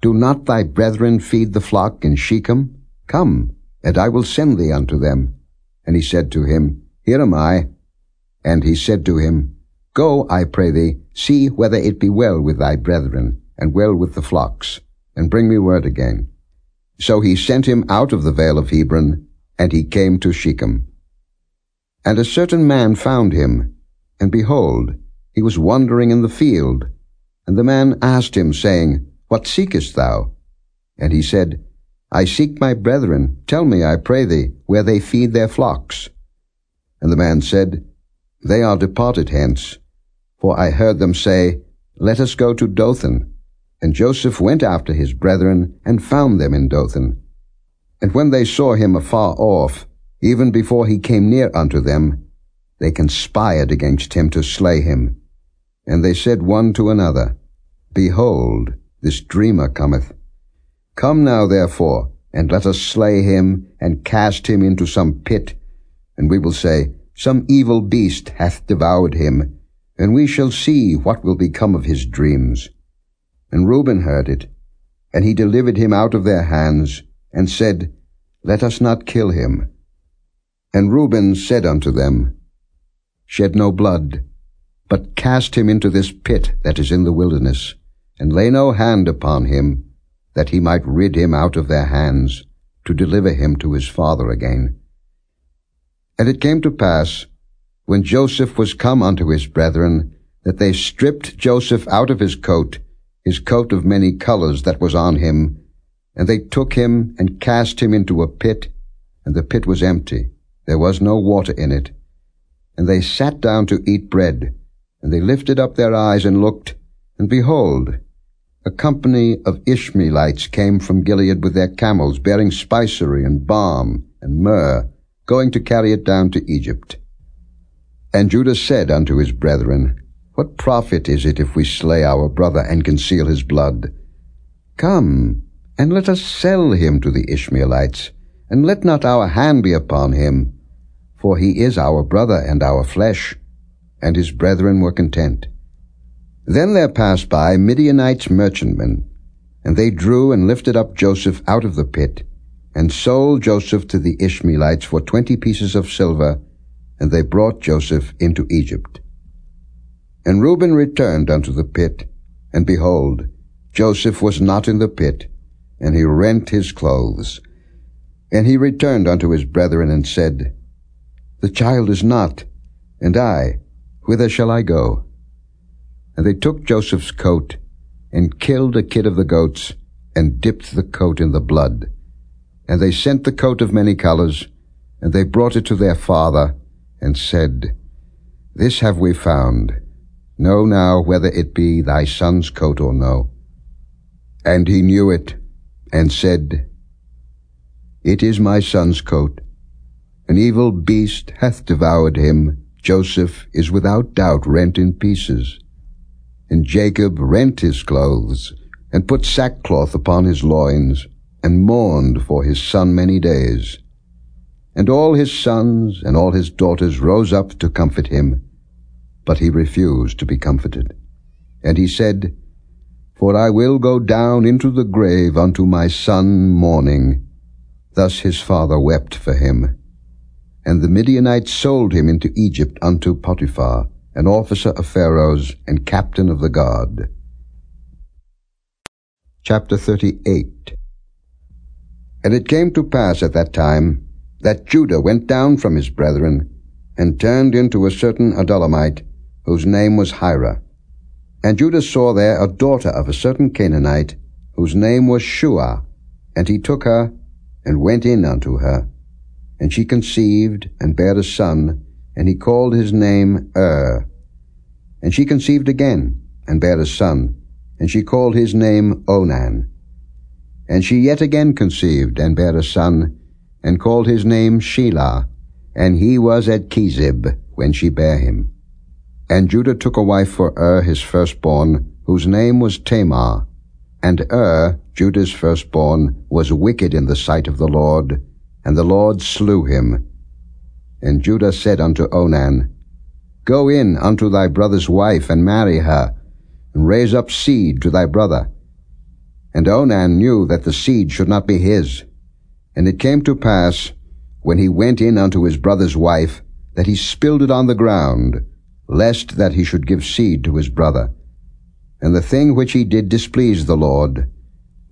Do not thy brethren feed the flock in Shechem? Come, and I will send thee unto them. And he said to him, Here am I. And he said to him, Go, I pray thee, see whether it be well with thy brethren, and well with the flocks, and bring me word again. So he sent him out of the vale of Hebron, and he came to Shechem. And a certain man found him, and behold, he was wandering in the field. And the man asked him, saying, What seekest thou? And he said, I seek my brethren. Tell me, I pray thee, where they feed their flocks. And the man said, They are departed hence, for I heard them say, Let us go to Dothan. And Joseph went after his brethren, and found them in Dothan. And when they saw him afar off, even before he came near unto them, they conspired against him to slay him. And they said one to another, Behold, this dreamer cometh. Come now, therefore, and let us slay him, and cast him into some pit. And we will say, Some evil beast hath devoured him, and we shall see what will become of his dreams. And Reuben heard it, and he delivered him out of their hands, and said, Let us not kill him. And Reuben said unto them, Shed no blood, but cast him into this pit that is in the wilderness, and lay no hand upon him, that he might rid him out of their hands, to deliver him to his father again. And it came to pass, when Joseph was come unto his brethren, that they stripped Joseph out of his coat, his coat of many colors that was on him, and they took him and cast him into a pit, and the pit was empty, there was no water in it. And they sat down to eat bread, and they lifted up their eyes and looked, and behold, a company of Ishmaelites came from Gilead with their camels, bearing spicery and balm and myrrh, going to carry it down to Egypt. And Judah said unto his brethren, What profit is it if we slay our brother and conceal his blood? Come, and let us sell him to the Ishmaelites, and let not our hand be upon him, for he is our brother and our flesh. And his brethren were content. Then there passed by Midianites merchantmen, and they drew and lifted up Joseph out of the pit, and sold Joseph to the Ishmaelites for twenty pieces of silver, and they brought Joseph into Egypt. And Reuben returned unto the pit, and behold, Joseph was not in the pit, and he rent his clothes. And he returned unto his brethren, and said, The child is not, and I, whither shall I go? And they took Joseph's coat, and killed a kid of the goats, and dipped the coat in the blood. And they sent the coat of many colors, and they brought it to their father, and said, This have we found. Know now whether it be thy son's coat or no. And he knew it, and said, It is my son's coat. An evil beast hath devoured him. Joseph is without doubt rent in pieces. And Jacob rent his clothes, and put sackcloth upon his loins, and mourned for his son many days. And all his sons and all his daughters rose up to comfort him, but he refused to be comforted. And he said, For I will go down into the grave unto my son mourning. Thus his father wept for him. And the Midianites sold him into Egypt unto Potiphar, an officer of Pharaoh's and captain of the guard. Chapter 38 And it came to pass at that time that Judah went down from his brethren, and turned into a certain Adullamite, whose name was Hira. And Judah saw there a daughter of a certain Canaanite, whose name was Shua, and he took her, and went in unto her. And she conceived, and bare a son, and he called his name Er. And she conceived again, and bare a son, and she called his name Onan. And she yet again conceived, and bare a son, and called his name Shelah, and he was at Chezib when she bare him. And Judah took a wife for Ur his firstborn, whose name was Tamar. And Ur, Judah's firstborn, was wicked in the sight of the Lord, and the Lord slew him. And Judah said unto Onan, Go in unto thy brother's wife, and marry her, and raise up seed to thy brother. And Onan knew that the seed should not be his, and it came to pass, when he went in unto his brother's wife, that he spilled it on the ground, lest that he should give seed to his brother. And the thing which he did displeased the Lord,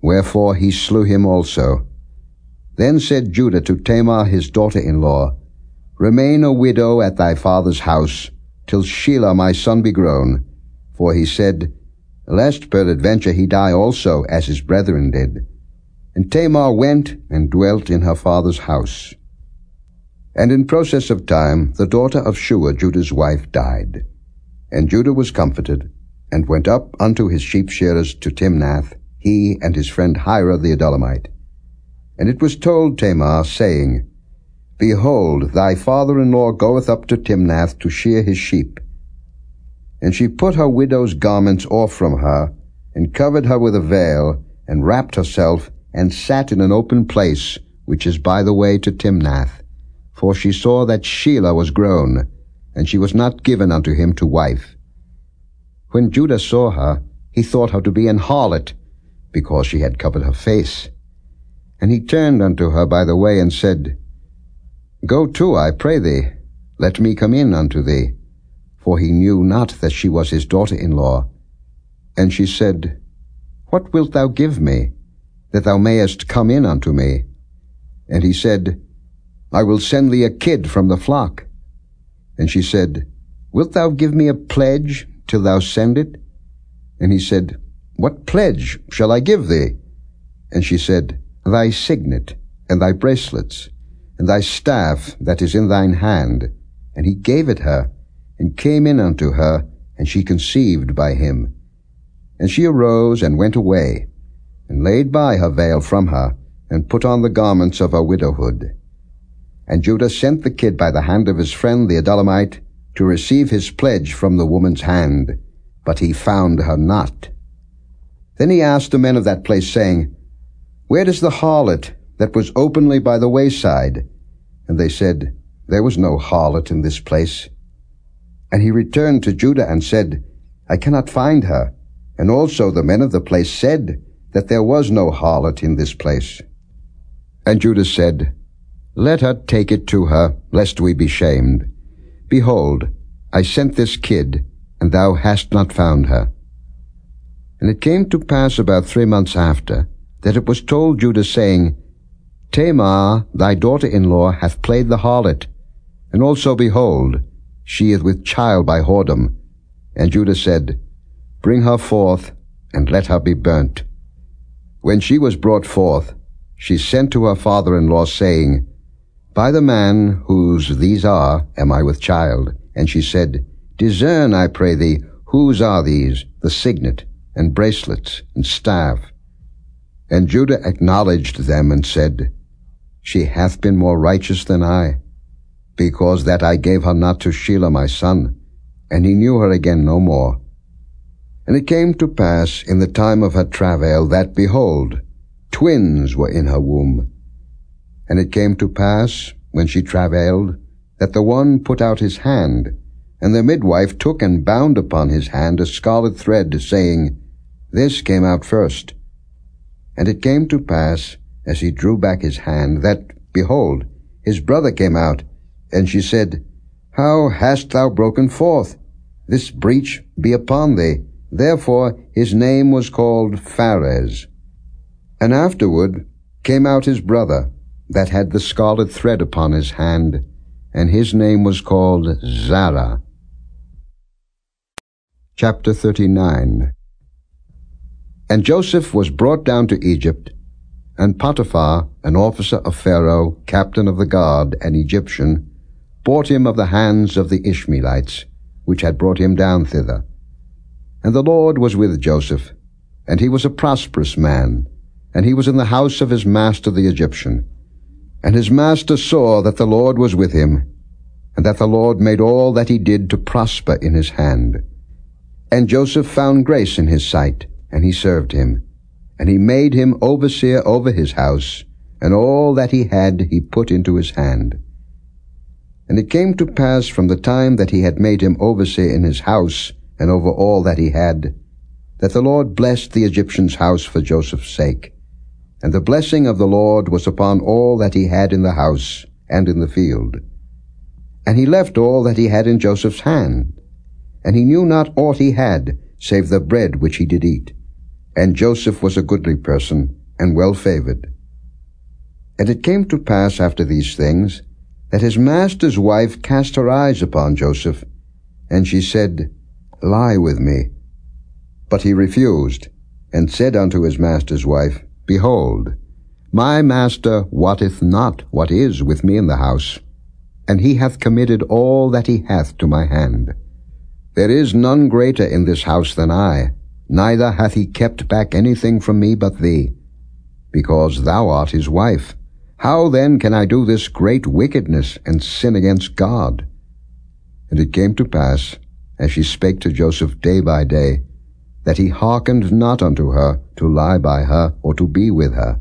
wherefore he slew him also. Then said Judah to Tamar his daughter-in-law, Remain a widow at thy father's house, till Shelah my son be grown. For he said, Lest peradventure he die also, as his brethren did. And Tamar went and dwelt in her father's house. And in process of time the daughter of Shua, Judah's wife, died. And Judah was comforted, and went up unto his sheep shearers to Timnath, he and his friend Hira the Adullamite. And it was told Tamar, saying, Behold, thy father-in-law goeth up to Timnath to shear his sheep. And she put her widow's garments off from her, and covered her with a veil, and wrapped herself, and sat in an open place, which is by the way to Timnath. For she saw that Shelah was grown, and she was not given unto him to wife. When Judah saw her, he thought her to be an harlot, because she had covered her face. And he turned unto her by the way, and said, Go to, I pray thee, let me come in unto thee. For he knew not that she was his daughter-in-law. And she said, What wilt thou give me? that thou mayest come in unto me. And he said, I will send thee a kid from the flock. And she said, Wilt thou give me a pledge till thou send it? And he said, What pledge shall I give thee? And she said, Thy signet, and thy bracelets, and thy staff that is in thine hand. And he gave it her, and came in unto her, and she conceived by him. And she arose and went away, and laid by her veil from her, and put on the garments of her widowhood. And Judah sent the kid by the hand of his friend the Adullamite to receive his pledge from the woman's hand, but he found her not. Then he asked the men of that place, saying, Where is the harlot that was openly by the wayside? And they said, There was no harlot in this place. And he returned to Judah and said, I cannot find her. And also the men of the place said, that there was no harlot in this place. And Judah said, Let her take it to her, lest we be shamed. Behold, I sent this kid, and thou hast not found her. And it came to pass about three months after, that it was told Judah, saying, Tamar, thy daughter-in-law, hath played the harlot, and also, behold, she is with child by whoredom. And Judah said, Bring her forth, and let her be burnt. When she was brought forth, she sent to her father-in-law, saying, By the man whose these are am I with child. And she said, Discern, I pray thee, whose are these, the signet, and bracelets, and staff? And Judah acknowledged them, and said, She hath been more righteous than I, because that I gave her not to Shelah my son, and he knew her again no more. And it came to pass in the time of her travail that, behold, twins were in her womb. And it came to pass, when she travailed, that the one put out his hand, and the midwife took and bound upon his hand a scarlet thread, saying, This came out first. And it came to pass, as he drew back his hand, that, behold, his brother came out, and she said, How hast thou broken forth? This breach be upon thee. Therefore his name was called Phares. And afterward came out his brother, that had the scarlet thread upon his hand, and his name was called Zara. Chapter 39 And Joseph was brought down to Egypt, and Potiphar, an officer of Pharaoh, captain of the guard, an Egyptian, bought him of the hands of the Ishmaelites, which had brought him down thither. And the Lord was with Joseph, and he was a prosperous man, and he was in the house of his master the Egyptian. And his master saw that the Lord was with him, and that the Lord made all that he did to prosper in his hand. And Joseph found grace in his sight, and he served him. And he made him overseer over his house, and all that he had he put into his hand. And it came to pass from the time that he had made him overseer in his house, and over all that he had, that the Lord blessed the Egyptian's house for Joseph's sake. And the blessing of the Lord was upon all that he had in the house and in the field. And he left all that he had in Joseph's hand, and he knew not aught he had, save the bread which he did eat. And Joseph was a goodly person, and well favored. And it came to pass after these things, that his master's wife cast her eyes upon Joseph, and she said, Lie with me. But he refused, and said unto his master's wife, Behold, my master wotteth not what is with me in the house, and he hath committed all that he hath to my hand. There is none greater in this house than I, neither hath he kept back anything from me but thee, because thou art his wife. How then can I do this great wickedness and sin against God? And it came to pass, as she spake to Joseph day by day, that he hearkened not unto her to lie by her or to be with her.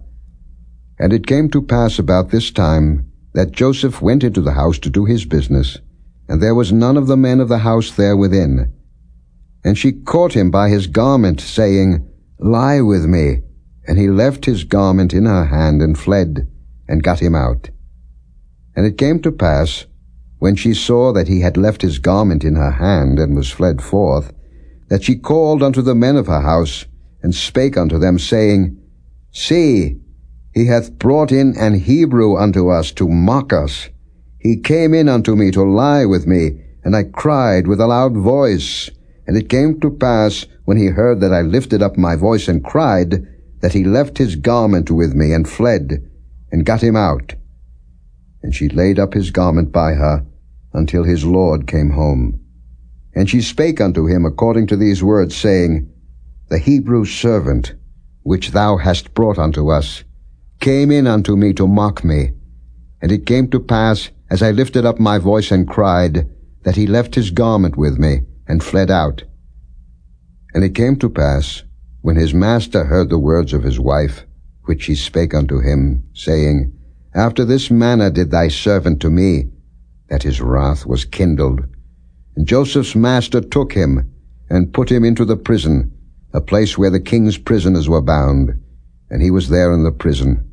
And it came to pass about this time that Joseph went into the house to do his business, and there was none of the men of the house there within. And she caught him by his garment, saying, Lie with me. And he left his garment in her hand and fled, and got him out. And it came to pass, when she saw that he had left his garment in her hand and was fled forth, that she called unto the men of her house, and spake unto them, saying, See, he hath brought in an Hebrew unto us to mock us. He came in unto me to lie with me, and I cried with a loud voice. And it came to pass, when he heard that I lifted up my voice and cried, that he left his garment with me, and fled, and got him out. And she laid up his garment by her, until his Lord came home. And she spake unto him according to these words, saying, The Hebrew servant, which thou hast brought unto us, came in unto me to mock me. And it came to pass, as I lifted up my voice and cried, that he left his garment with me, and fled out. And it came to pass, when his master heard the words of his wife, which she spake unto him, saying, After this manner did thy servant to me, that his wrath was kindled. And Joseph's master took him, and put him into the prison, a place where the king's prisoners were bound, and he was there in the prison.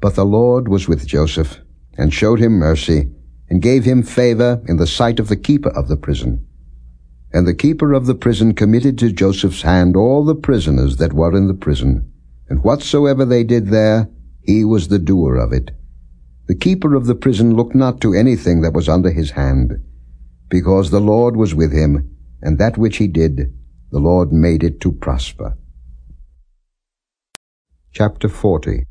But the Lord was with Joseph, and showed him mercy, and gave him favor in the sight of the keeper of the prison. And the keeper of the prison committed to Joseph's hand all the prisoners that were in the prison, and whatsoever they did there, he was the doer of it. The keeper of the prison looked not to anything that was under his hand, because the Lord was with him, and that which he did, the Lord made it to prosper. Chapter 40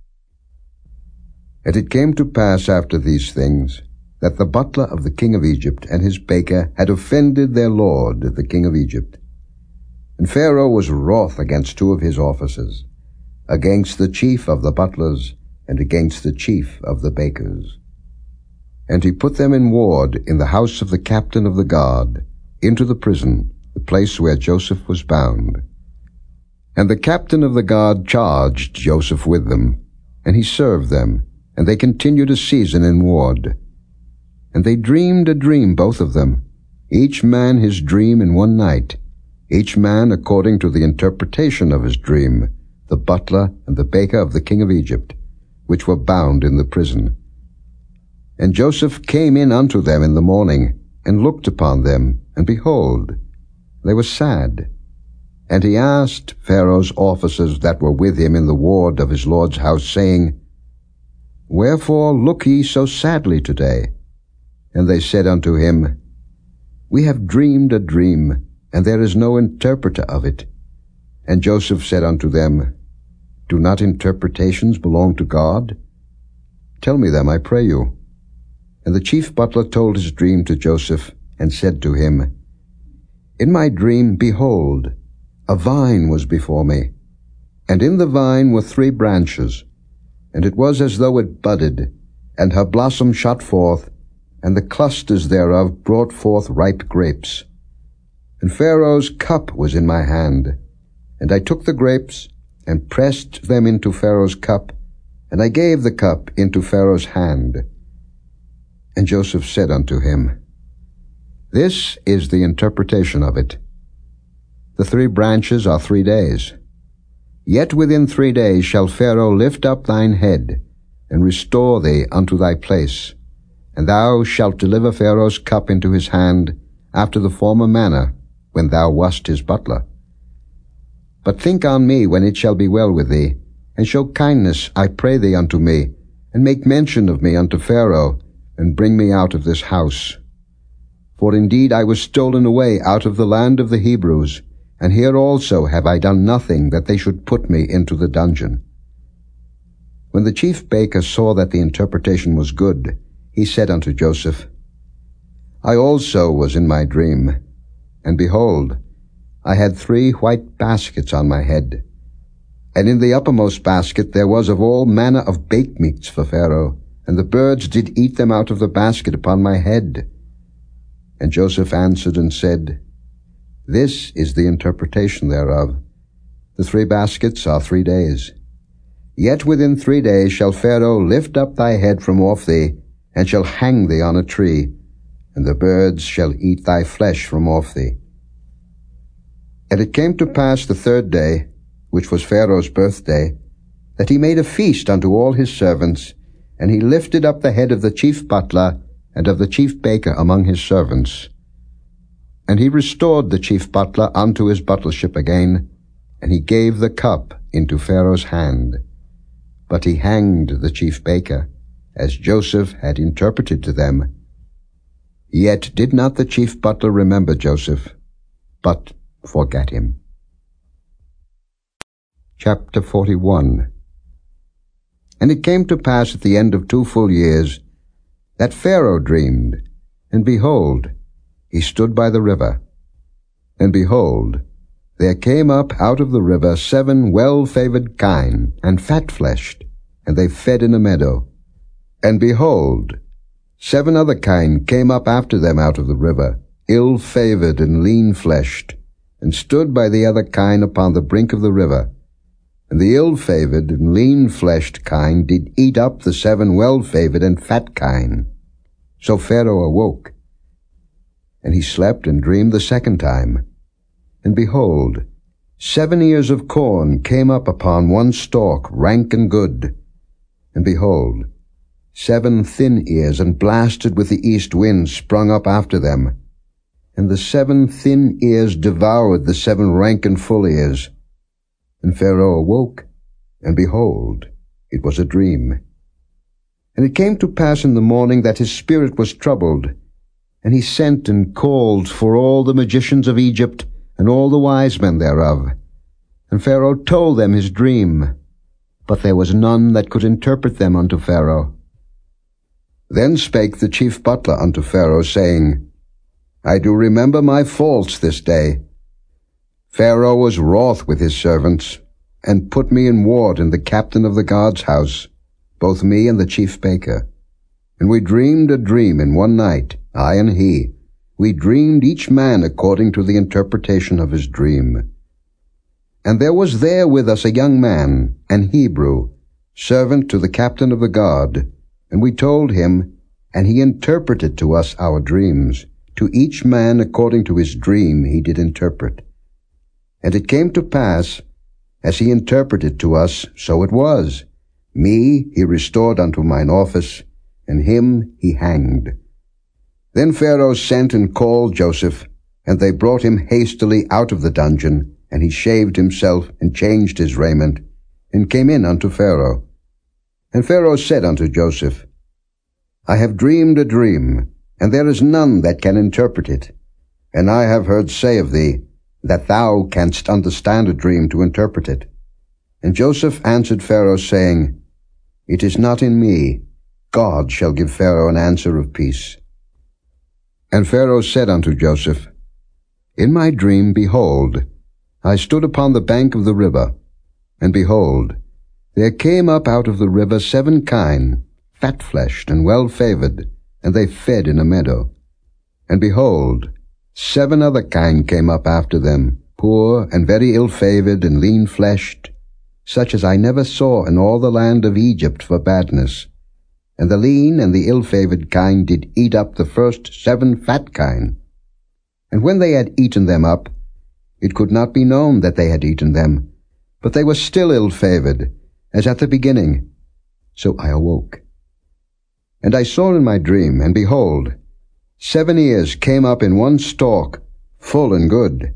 And it came to pass after these things, that the butler of the king of Egypt and his baker had offended their lord, the king of Egypt. And Pharaoh was wroth against two of his officers, against the chief of the butlers, and against the chief of the bakers. And he put them in ward in the house of the captain of the guard, into the prison, the place where Joseph was bound. And the captain of the guard charged Joseph with them, and he served them, and they continued a season in ward. And they dreamed a dream, both of them, each man his dream in one night, each man according to the interpretation of his dream, the butler and the baker of the king of Egypt, which were bound in the prison. And Joseph came in unto them in the morning, and looked upon them, and behold, they were sad. And he asked Pharaoh's officers that were with him in the ward of his lord's house, saying, Wherefore look ye so sadly today? And they said unto him, We have dreamed a dream, and there is no interpreter of it. And Joseph said unto them, Do not interpretations belong to God? Tell me them, I pray you. And the chief butler told his dream to Joseph, and said to him, In my dream, behold, a vine was before me, and in the vine were three branches, and it was as though it budded, and her blossom shot forth, and the clusters thereof brought forth ripe grapes. And Pharaoh's cup was in my hand, and I took the grapes, and pressed them into Pharaoh's cup, and I gave the cup into Pharaoh's hand. And Joseph said unto him, This is the interpretation of it. The three branches are three days. Yet within three days shall Pharaoh lift up thine head, and restore thee unto thy place, and thou shalt deliver Pharaoh's cup into his hand, after the former manner, when thou wast his butler. But think on me when it shall be well with thee, and show kindness, I pray thee, unto me, and make mention of me unto Pharaoh, and bring me out of this house. For indeed I was stolen away out of the land of the Hebrews, and here also have I done nothing that they should put me into the dungeon. When the chief baker saw that the interpretation was good, he said unto Joseph, I also was in my dream, and behold, I had three white baskets on my head. And in the uppermost basket there was of all manner of baked meats for Pharaoh, and the birds did eat them out of the basket upon my head. And Joseph answered and said, This is the interpretation thereof. The three baskets are three days. Yet within three days shall Pharaoh lift up thy head from off thee, and shall hang thee on a tree, and the birds shall eat thy flesh from off thee. And it came to pass the third day, which was Pharaoh's birthday, that he made a feast unto all his servants, and he lifted up the head of the chief butler and of the chief baker among his servants. And he restored the chief butler unto his butlership again, and he gave the cup into Pharaoh's hand. But he hanged the chief baker, as Joseph had interpreted to them. Yet did not the chief butler remember Joseph, but forget him. Chapter 41 And it came to pass at the end of two full years that Pharaoh dreamed, and behold, he stood by the river. And behold, there came up out of the river seven well-favored kine, and fat-fleshed, and they fed in a meadow. And behold, seven other kine came up after them out of the river, ill-favored and lean-fleshed, and stood by the other kine upon the brink of the river. And the ill-favored and lean-fleshed kine did eat up the seven well-favored and fat kine. So Pharaoh awoke, and he slept and dreamed the second time. And behold, seven ears of corn came up upon one stalk, rank and good. And behold, seven thin ears and blasted with the east wind sprung up after them and the seven thin ears devoured the seven rank and full ears. And Pharaoh awoke, and behold, it was a dream. And it came to pass in the morning that his spirit was troubled, and he sent and called for all the magicians of Egypt and all the wise men thereof. And Pharaoh told them his dream, but there was none that could interpret them unto Pharaoh. Then spake the chief butler unto Pharaoh, saying, I do remember my faults this day. Pharaoh was wroth with his servants, and put me in ward in the captain of the guard's house. both me and the chief baker. And we dreamed a dream in one night, I and he. We dreamed each man according to the interpretation of his dream. And there was there with us a young man, an Hebrew, servant to the captain of the guard, and we told him, and he interpreted to us our dreams. To each man according to his dream he did interpret. And it came to pass, as he interpreted to us, so it was. Me he restored unto mine office, and him he hanged. Then Pharaoh sent and called Joseph, and they brought him hastily out of the dungeon, and he shaved himself, and changed his raiment, and came in unto Pharaoh. And Pharaoh said unto Joseph, I have dreamed a dream, and there is none that can interpret it. And I have heard say of thee, that thou canst understand a dream to interpret it. And Joseph answered Pharaoh, saying, It is not in me. God shall give Pharaoh an answer of peace. And Pharaoh said unto Joseph, In my dream, behold, I stood upon the bank of the river, and behold, there came up out of the river seven kine, fat-fleshed and well-favoured, and they fed in a meadow. And behold, seven other kine came up after them, poor and very ill-favoured and lean-fleshed, such as I never saw in all the land of Egypt for badness. And the lean and the ill-favoured kine did eat up the first seven fat kine. And when they had eaten them up, it could not be known that they had eaten them, but they were still ill-favoured, as at the beginning. So I awoke. And I saw in my dream, and behold, seven ears came up in one stalk, full and good.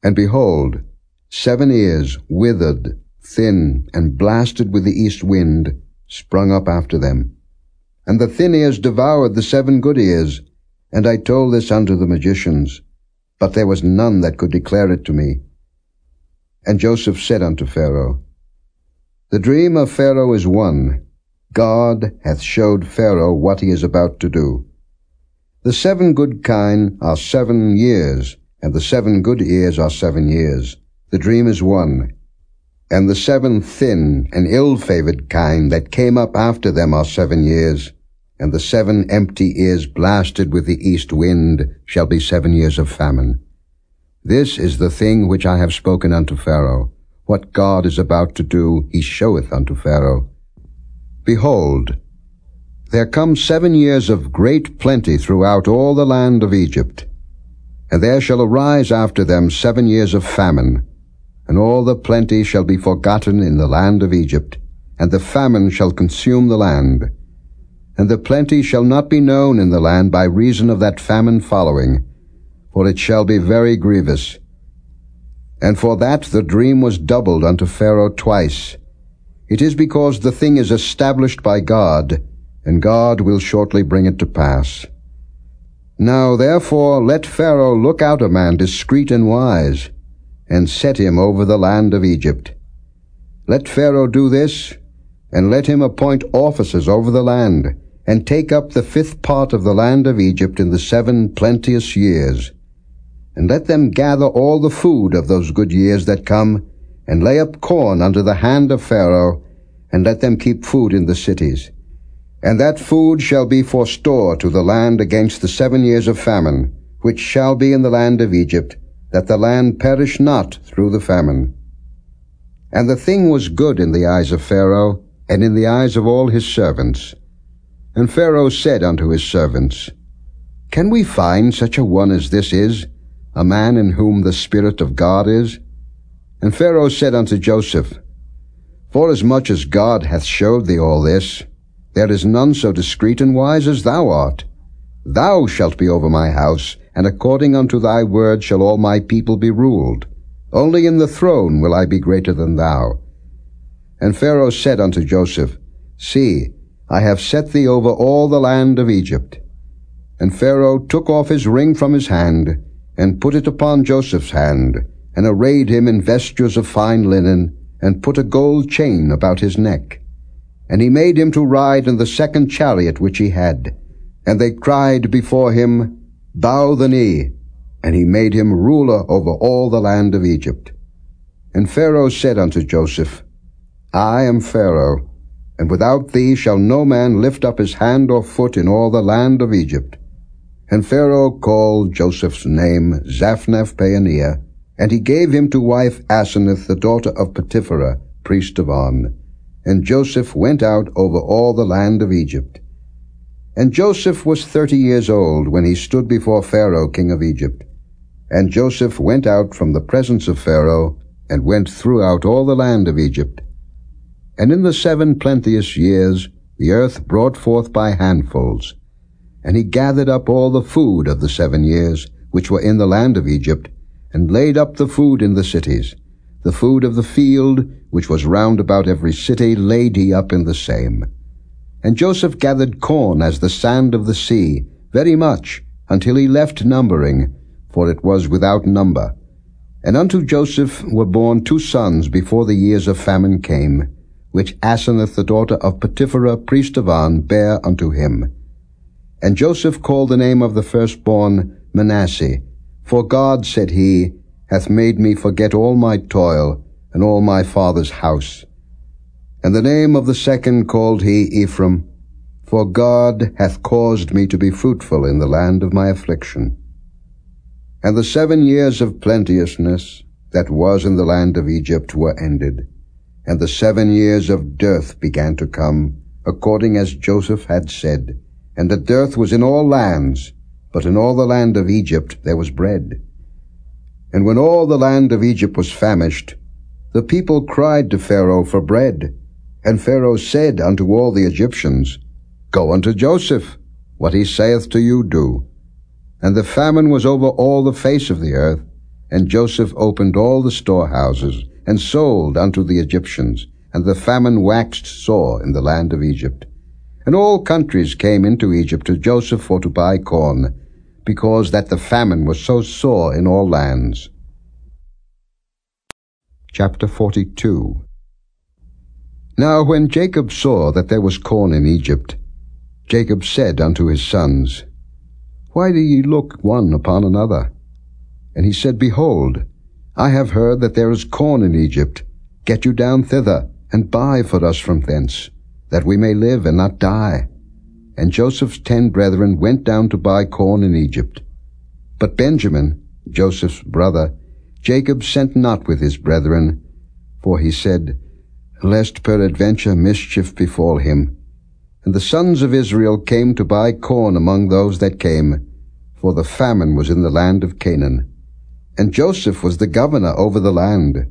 And behold, seven ears, withered, thin, and blasted with the east wind, sprung up after them. And the thin ears devoured the seven good ears, and I told this unto the magicians, but there was none that could declare it to me. And Joseph said unto Pharaoh, The dream of Pharaoh is one, God hath showed Pharaoh what he is about to do. The seven good kine are seven years, and the seven good ears are seven years. The dream is one. And the seven thin and ill-favored kine that came up after them are seven years, and the seven empty ears blasted with the east wind shall be seven years of famine. This is the thing which I have spoken unto Pharaoh. What God is about to do, he showeth unto Pharaoh. Behold, there come seven years of great plenty throughout all the land of Egypt, and there shall arise after them seven years of famine, and all the plenty shall be forgotten in the land of Egypt, and the famine shall consume the land. And the plenty shall not be known in the land by reason of that famine following, for it shall be very grievous. And for that the dream was doubled unto Pharaoh twice, it is because the thing is established by God, and God will shortly bring it to pass. Now therefore let Pharaoh look out a man discreet and wise, and set him over the land of Egypt. Let Pharaoh do this, and let him appoint officers over the land, and take up the fifth part of the land of Egypt in the seven plenteous years. And let them gather all the food of those good years that come, and lay up corn under the hand of Pharaoh, and let them keep food in the cities. And that food shall be for store to the land against the seven years of famine, which shall be in the land of Egypt, that the land perish not through the famine. And the thing was good in the eyes of Pharaoh, and in the eyes of all his servants. And Pharaoh said unto his servants, Can we find such a one as this is, a man in whom the Spirit of God is? And Pharaoh said unto Joseph, Forasmuch as God hath showed thee all this, there is none so discreet and wise as thou art. Thou shalt be over my house, and according unto thy word shall all my people be ruled. Only in the throne will I be greater than thou. And Pharaoh said unto Joseph, See, I have set thee over all the land of Egypt. And Pharaoh took off his ring from his hand, and put it upon Joseph's hand, and arrayed him in vestures of fine linen, and put a gold chain about his neck. And he made him to ride in the second chariot which he had. And they cried before him, Bow the knee. And he made him ruler over all the land of Egypt. And Pharaoh said unto Joseph, I am Pharaoh. and without thee shall no man lift up his hand or foot in all the land of Egypt. And Pharaoh called Joseph's name Zaphnath-Paaneah, and he gave him to wife Asenath, the daughter of Potipherah, priest of On. And Joseph went out over all the land of Egypt. And Joseph was thirty years old when he stood before Pharaoh king of Egypt. And Joseph went out from the presence of Pharaoh, and went throughout all the land of Egypt. And in the seven plenteous years the earth brought forth by handfuls, and he gathered up all the food of the seven years which were in the land of Egypt, and laid up the food in the cities. The food of the field, which was round about every city, laid he up in the same. And Joseph gathered corn as the sand of the sea, very much, until he left numbering, for it was without number. And unto Joseph were born two sons before the years of famine came, which Asenath the daughter of Potipherah priest of On bare unto him. And Joseph called the name of the firstborn Manasseh. For God, said he, hath made me forget all my toil, and all my father's house. And the name of the second called he Ephraim, for God hath caused me to be fruitful in the land of my affliction. And the seven years of plenteousness that was in the land of Egypt were ended, and the seven years of dearth began to come, according as Joseph had said, and the dearth was in all lands, but in all the land of Egypt there was bread. And when all the land of Egypt was famished, the people cried to Pharaoh for bread. And Pharaoh said unto all the Egyptians, Go unto Joseph, what he saith to you do. And the famine was over all the face of the earth, and Joseph opened all the storehouses, and sold unto the Egyptians, and the famine waxed sore in the land of Egypt. And all countries came into Egypt to Joseph for to buy corn, because that the famine was so sore in all lands. Chapter 42 Now when Jacob saw that there was corn in Egypt, Jacob said unto his sons, Why do ye look one upon another? And he said, Behold, I have heard that there is corn in Egypt. Get you down thither, and buy for us from thence that we may live and not die. And Joseph's ten brethren went down to buy corn in Egypt. But Benjamin, Joseph's brother, Jacob sent not with his brethren, for he said, Lest peradventure mischief befall him. And the sons of Israel came to buy corn among those that came, for the famine was in the land of Canaan. And Joseph was the governor over the land,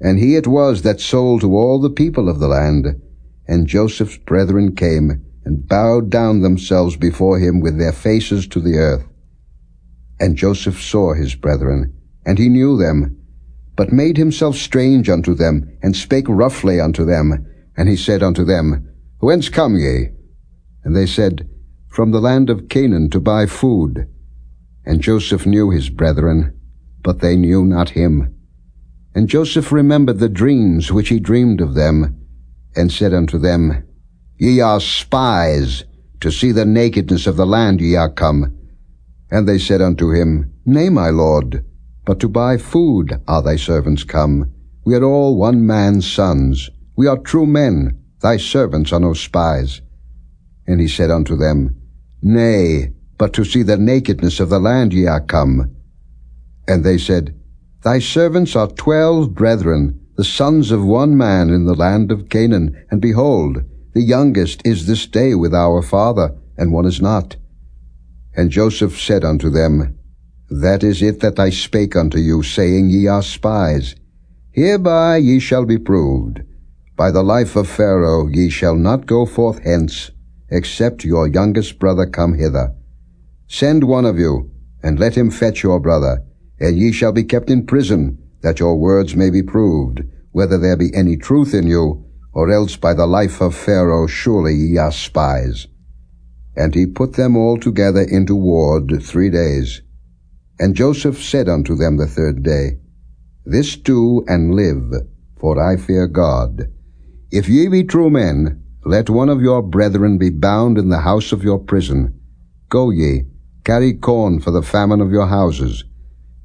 and he it was that sold to all the people of the land, and Joseph's brethren came, and bowed down themselves before him with their faces to the earth. And Joseph saw his brethren, and he knew them, but made himself strange unto them, and spake roughly unto them. And he said unto them, Whence come ye? And they said, From the land of Canaan to buy food. And Joseph knew his brethren, but they knew not him. And Joseph remembered the dreams which he dreamed of them, and said unto them, Ye are spies, to see the nakedness of the land ye are come. And they said unto him, Nay, my lord, but to buy food are thy servants come. We are all one man's sons. We are true men. Thy servants are no spies. And he said unto them, Nay, but to see the nakedness of the land ye are come. And they said, Thy servants are twelve brethren, the sons of one man in the land of Canaan, and behold, the youngest is this day with our father, and one is not. And Joseph said unto them, That is it that I spake unto you, saying, Ye are spies. Hereby ye shall be proved. By the life of Pharaoh ye shall not go forth hence, except your youngest brother come hither. Send one of you, and let him fetch your brother, and ye shall be kept in prison, that your words may be proved, whether there be any truth in you, or else by the life of Pharaoh surely ye are spies. And he put them all together into ward three days. And Joseph said unto them the third day, This do and live, for I fear God. If ye be true men, let one of your brethren be bound in the house of your prison. Go ye, carry corn for the famine of your houses,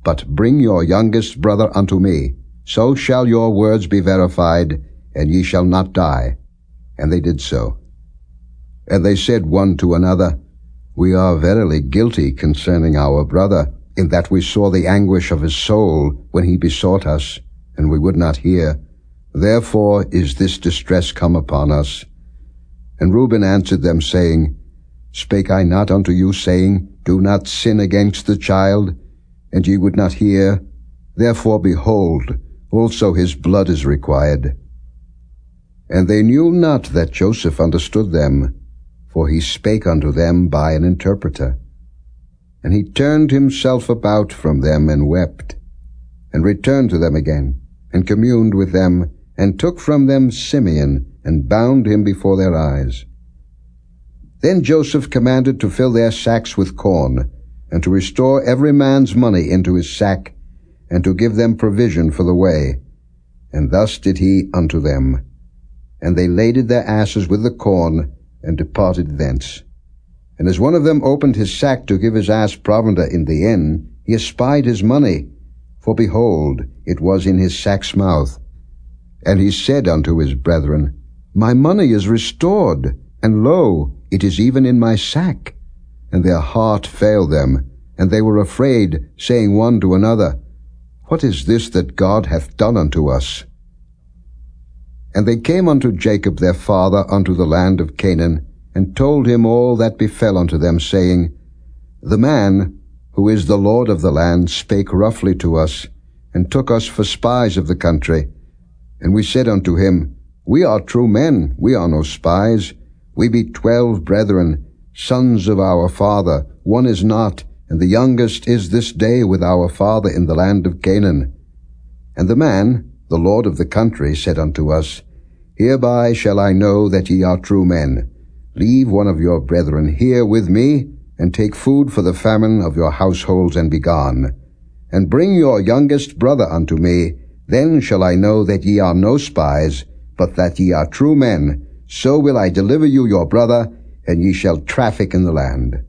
but bring your youngest brother unto me. So shall your words be verified, and ye shall not die. And they did so. And they said one to another, We are verily guilty concerning our brother, in that we saw the anguish of his soul when he besought us, and we would not hear. Therefore is this distress come upon us. And Reuben answered them, saying, Spake I not unto you, saying, Do not sin against the child? And ye would not hear. Therefore, behold, also his blood is required. And they knew not that Joseph understood them, for he spake unto them by an interpreter. And he turned himself about from them and wept, and returned to them again, and communed with them, and took from them Simeon, and bound him before their eyes. Then Joseph commanded to fill their sacks with corn, and to restore every man's money into his sack, and to give them provision for the way. And thus did he unto them. And they laded their asses with the corn, and departed thence. And as one of them opened his sack to give his ass provender in the inn, he espied his money, for behold, it was in his sack's mouth. And he said unto his brethren, My money is restored, and lo, it is even in my sack. And their heart failed them, and they were afraid, saying one to another, What is this that God hath done unto us? And they came unto Jacob their father unto the land of Canaan, and told him all that befell unto them, saying, The man, who is the Lord of the land, spake roughly to us, and took us for spies of the country. And we said unto him, We are true men, we are no spies. We be twelve brethren, sons of our father. One is not, and the youngest is this day with our father in the land of Canaan. And the man, the Lord of the country, said unto us, Hereby shall I know that ye are true men. Leave one of your brethren here with me, and take food for the famine of your households, and be gone. And bring your youngest brother unto me, then shall I know that ye are no spies, but that ye are true men. So will I deliver you your brother, and ye shall traffic in the land.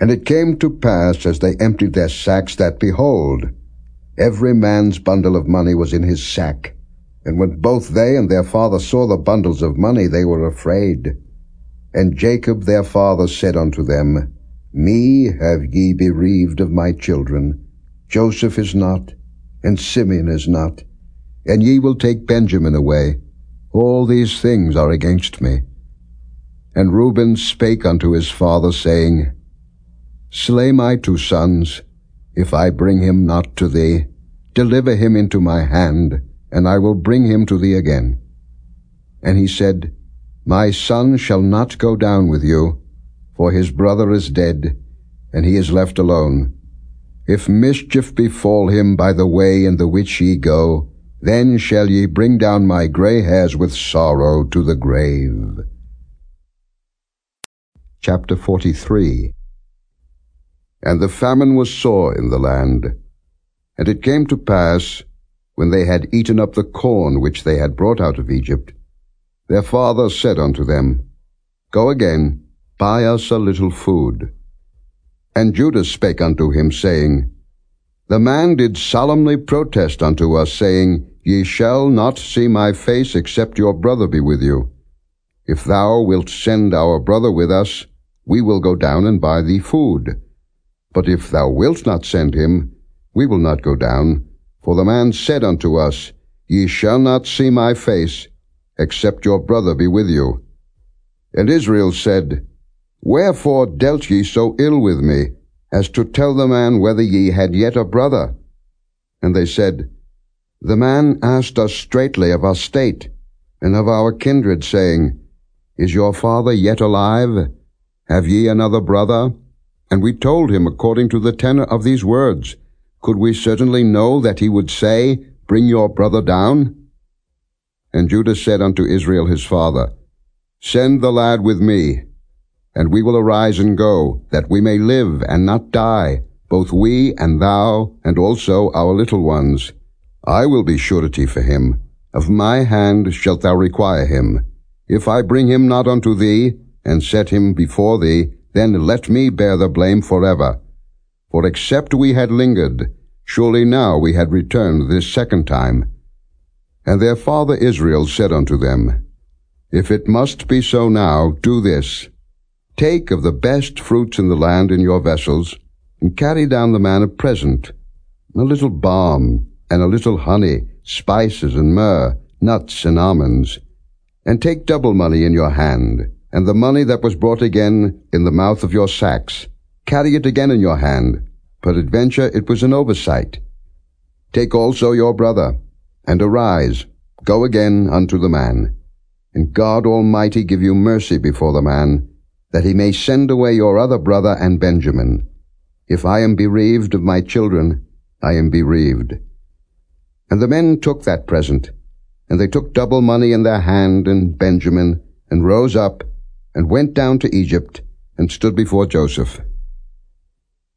And it came to pass, as they emptied their sacks, that, behold, every man's bundle of money was in his sack. And when both they and their father saw the bundles of money, they were afraid. And Jacob their father said unto them, Me have ye bereaved of my children. Joseph is not, and Simeon is not, and ye will take Benjamin away. All these things are against me. And Reuben spake unto his father, saying, Slay my two sons, if I bring him not to thee. Deliver him into my hand, and I will bring him to thee again. And he said, my son shall not go down with you, for his brother is dead, and he is left alone. If mischief befall him by the way in the which ye go, then shall ye bring down my grey hairs with sorrow to the grave. Chapter 43 And the famine was sore in the land. And it came to pass, when they had eaten up the corn which they had brought out of Egypt, their father said unto them, Go again, buy us a little food. And Judah spake unto him, saying, The man did solemnly protest unto us, saying, Ye shall not see my face, except your brother be with you. If thou wilt send our brother with us, we will go down and buy thee food. But if thou wilt not send him, we will not go down. For the man said unto us, Ye shall not see my face, except your brother be with you. And Israel said, Wherefore dealt ye so ill with me, as to tell the man whether ye had yet a brother? And they said, The man asked us straitly of our state, and of our kindred, saying, Is your father yet alive? Have ye another brother? And we told him according to the tenor of these words. Could we certainly know that he would say, Bring your brother down? And Judah said unto Israel his father, Send the lad with me, and we will arise and go, that we may live and not die, both we and thou, and also our little ones. I will be surety for him. Of my hand shalt thou require him. If I bring him not unto thee, and set him before thee, then let me bear the blame forever. For except we had lingered, surely now we had returned this second time. And their father Israel said unto them, If it must be so now, do this. Take of the best fruits in the land in your vessels, and carry down the man a present, a little balm, and a little honey, spices and myrrh, nuts and almonds. And take double money in your hand, and the money that was brought again in the mouth of your sacks. Carry it again in your hand. Peradventure it was an oversight. Take also your brother, and arise, go again unto the man. And God Almighty give you mercy before the man, that he may send away your other brother and Benjamin. If I am bereaved of my children, I am bereaved. And the men took that present, and they took double money in their hand and Benjamin, and rose up, and went down to Egypt, and stood before Joseph.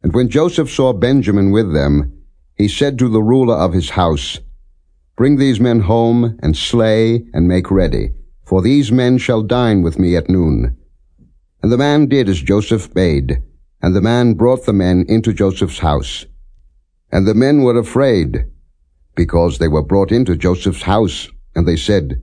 And when Joseph saw Benjamin with them, he said to the ruler of his house, Bring these men home, and slay, and make ready, for these men shall dine with me at noon. And the man did as Joseph bade, and the man brought the men into Joseph's house. And the men were afraid, because they were brought into Joseph's house, and they said,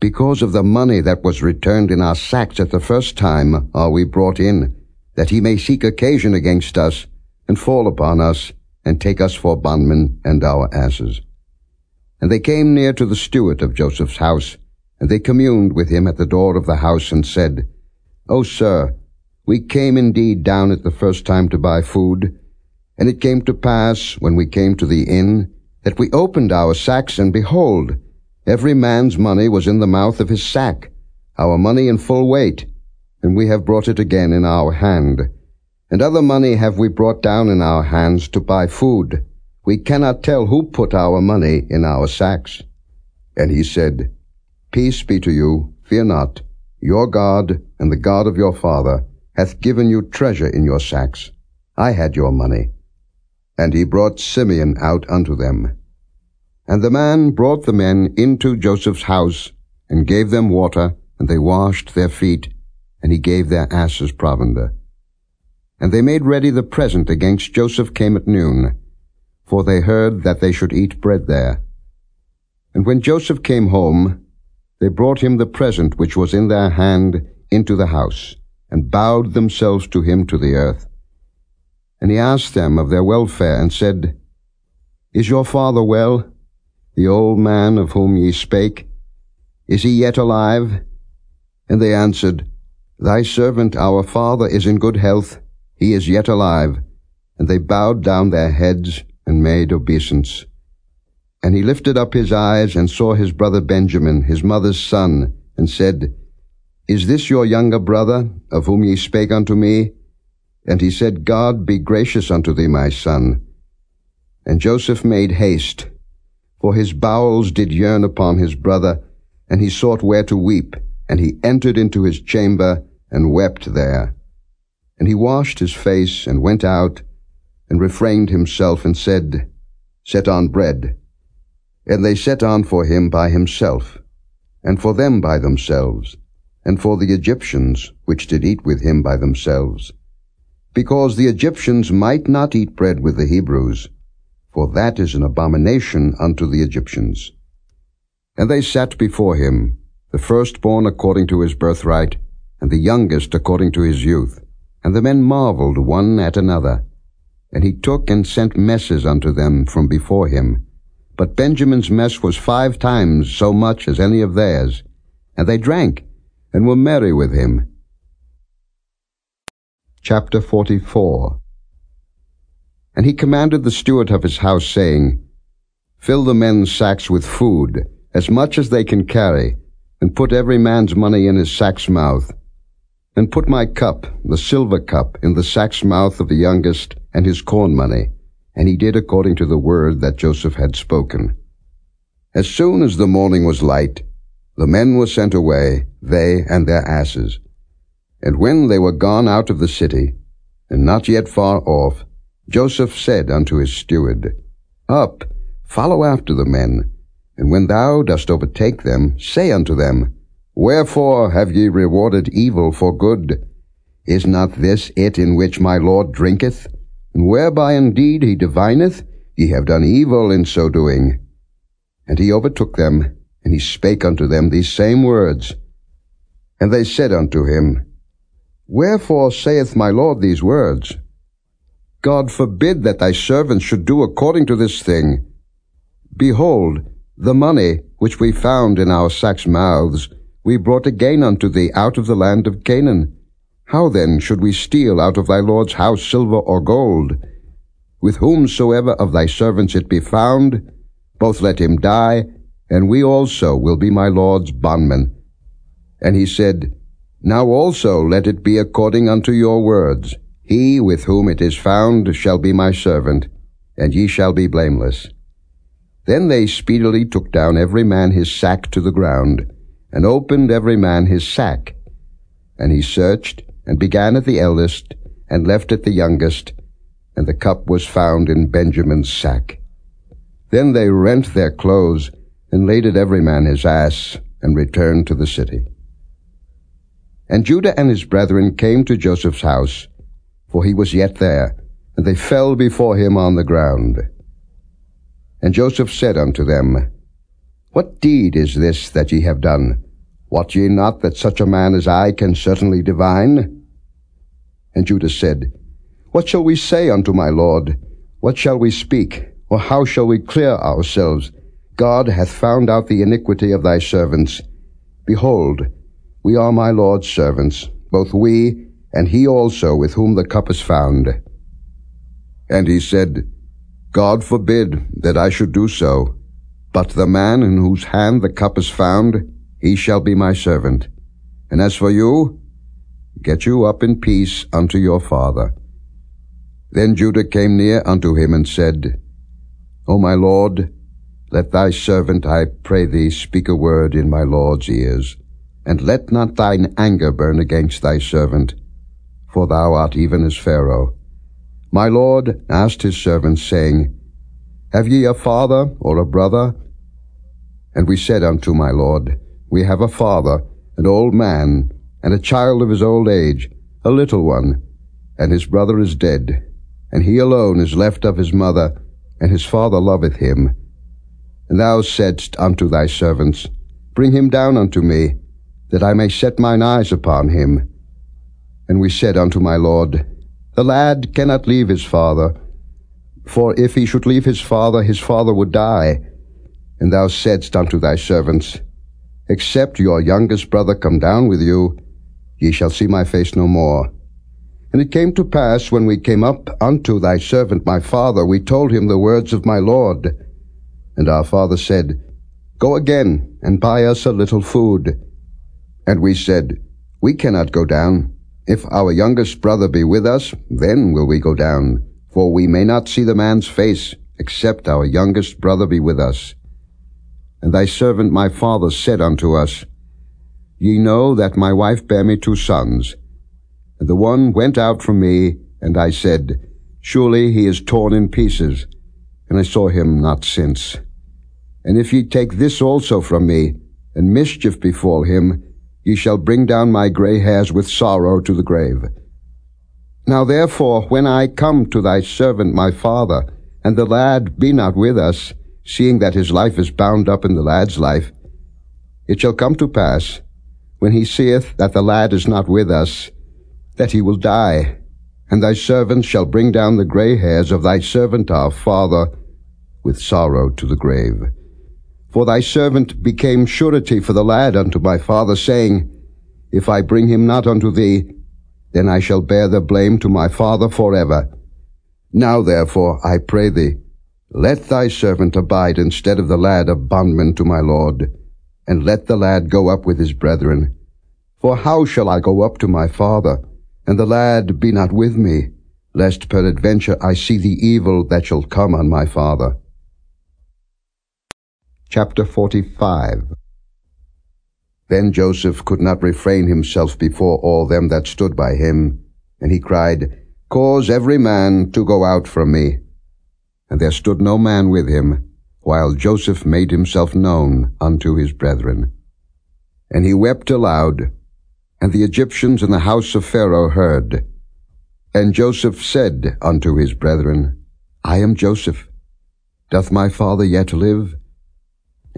Because of the money that was returned in our sacks at the first time are we brought in, that he may seek occasion against us, and fall upon us, and take us for bondmen and our asses. And they came near to the steward of Joseph's house, and they communed with him at the door of the house, and said, O sir, we came indeed down at the first time to buy food, and it came to pass, when we came to the inn, that we opened our sacks, and behold, every man's money was in the mouth of his sack, our money in full weight, and we have brought it again in our hand. And other money have we brought down in our hands to buy food. We cannot tell who put our money in our sacks. And he said, Peace be to you, fear not. Your God and the God of your father hath given you treasure in your sacks. I had your money. And he brought Simeon out unto them. And the man brought the men into Joseph's house, and gave them water, and they washed their feet, and he gave their asses provender. And they made ready the present against Joseph came at noon, for they heard that they should eat bread there. And when Joseph came home, they brought him the present which was in their hand into the house, and bowed themselves to him to the earth. And he asked them of their welfare, and said, Is your father well, the old man of whom ye spake? Is he yet alive? And they answered, Thy servant our father is in good health, he is yet alive. And they bowed down their heads and made obeisance. And he lifted up his eyes and saw his brother Benjamin, his mother's son, and said, Is this your younger brother, of whom ye spake unto me? And he said, God be gracious unto thee, my son. And Joseph made haste, for his bowels did yearn upon his brother, and he sought where to weep, and he entered into his chamber, and wept there. And he washed his face, and went out, and refrained himself, and said, Set on bread. And they set on for him by himself, and for them by themselves, and for the Egyptians which did eat with him by themselves, because the Egyptians might not eat bread with the Hebrews, for that is an abomination unto the Egyptians. And they sat before him, the firstborn according to his birthright, and the youngest according to his youth. And the men marveled one at another. And he took and sent messes unto them from before him, but Benjamin's mess was five times so much as any of theirs. And they drank, and were merry with him. Chapter 44 And he commanded the steward of his house, saying, Fill the men's sacks with food, as much as they can carry, and put every man's money in his sack's mouth. And put my cup, the silver cup, in the sack's mouth of the youngest, and his corn money, and he did according to the word that Joseph had spoken. As soon as the morning was light, the men were sent away, they and their asses. And when they were gone out of the city, and not yet far off, Joseph said unto his steward, Up, follow after the men, and when thou dost overtake them, say unto them, Wherefore have ye rewarded evil for good? Is not this it in which my Lord drinketh? and whereby indeed he divineth, ye have done evil in so doing. And he overtook them, and he spake unto them these same words, And they said unto him, Wherefore saith my Lord these words? God forbid that thy servants should do according to this thing. Behold, the money which we found in our sacks' mouths we brought again unto thee out of the land of Canaan. How then should we steal out of thy Lord's house silver or gold? With whomsoever of thy servants it be found, both let him die, and we also will be my Lord's bondmen. And he said, Now also let it be according unto your words. He with whom it is found shall be my servant, and ye shall be blameless. Then they speedily took down every man his sack to the ground, and opened every man his sack. And he searched, and began at the eldest, and left at the youngest, and the cup was found in Benjamin's sack. Then they rent their clothes, and laded every man his ass, and returned to the city. And Judah and his brethren came to Joseph's house, for he was yet there, and they fell before him on the ground. And Joseph said unto them, What deed is this that ye have done? Wot ye not that such a man as I can certainly divine? And Judah said, What shall we say unto my Lord? What shall we speak? Or how shall we clear ourselves? God hath found out the iniquity of thy servants. Behold, we are my Lord's servants, both we and he also with whom the cup is found. And he said, God forbid that I should do so. But the man in whose hand the cup is found, he shall be my servant. And as for you, get you up in peace unto your father. Then Judah came near unto him and said, O my Lord, let thy servant, I pray thee, speak a word in my Lord's ears, and let not thine anger burn against thy servant, for thou art even as Pharaoh. My Lord asked his servants, saying, Have ye a father or a brother? And we said unto my Lord, We have a father, an old man, and a child of his old age, a little one, and his brother is dead, and he alone is left of his mother, and his father loveth him. And thou saidst unto thy servants, Bring him down unto me, that I may set mine eyes upon him. And we said unto my Lord, the lad cannot leave his father, for if he should leave his father, his father would die. And thou saidst unto thy servants, Except your youngest brother come down with you, ye shall see my face no more. And it came to pass, when we came up unto thy servant my father, we told him the words of my Lord. And our father said, Go again, and buy us a little food. And we said, We cannot go down. If our youngest brother be with us, then will we go down, for we may not see the man's face, except our youngest brother be with us. And thy servant my father said unto us, Ye know that my wife bare me two sons. And the one went out from me, and I said, Surely he is torn in pieces, and I saw him not since. And if ye take this also from me, and mischief befall him, ye shall bring down my grey hairs with sorrow to the grave. Now therefore, when I come to thy servant my father, and the lad be not with us, seeing that his life is bound up in the lad's life, it shall come to pass, when he seeth that the lad is not with us, that he will die, and thy servant shall bring down the grey hairs of thy servant our father with sorrow to the grave. For thy servant became surety for the lad unto my father, saying, If I bring him not unto thee, then I shall bear the blame to my father forever. Now therefore, I pray thee, let thy servant abide instead of the lad a bondman to my lord, and let the lad go up with his brethren. For how shall I go up to my father, and the lad be not with me, lest peradventure I see the evil that shall come on my father? Chapter 45 Then Joseph could not refrain himself before all them that stood by him, and he cried, Cause every man to go out from me. And there stood no man with him, while Joseph made himself known unto his brethren. And he wept aloud, and the Egyptians in the house of Pharaoh heard. And Joseph said unto his brethren, I am Joseph. Doth my father yet live?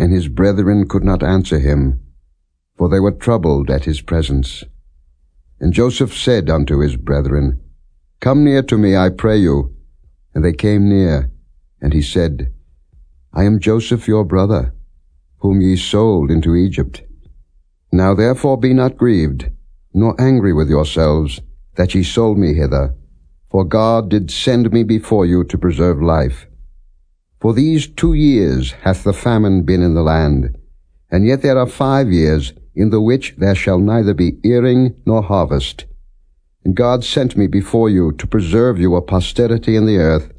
And his brethren could not answer him, for they were troubled at his presence. And Joseph said unto his brethren, Come near to me, I pray you. And they came near, and he said, I am Joseph your brother, whom ye sold into Egypt. Now therefore be not grieved, nor angry with yourselves, that ye sold me hither, for God did send me before you to preserve life. For these two years hath the famine been in the land, and yet there are five years in the which there shall neither be earing nor harvest. And God sent me before you to preserve you a posterity in the earth,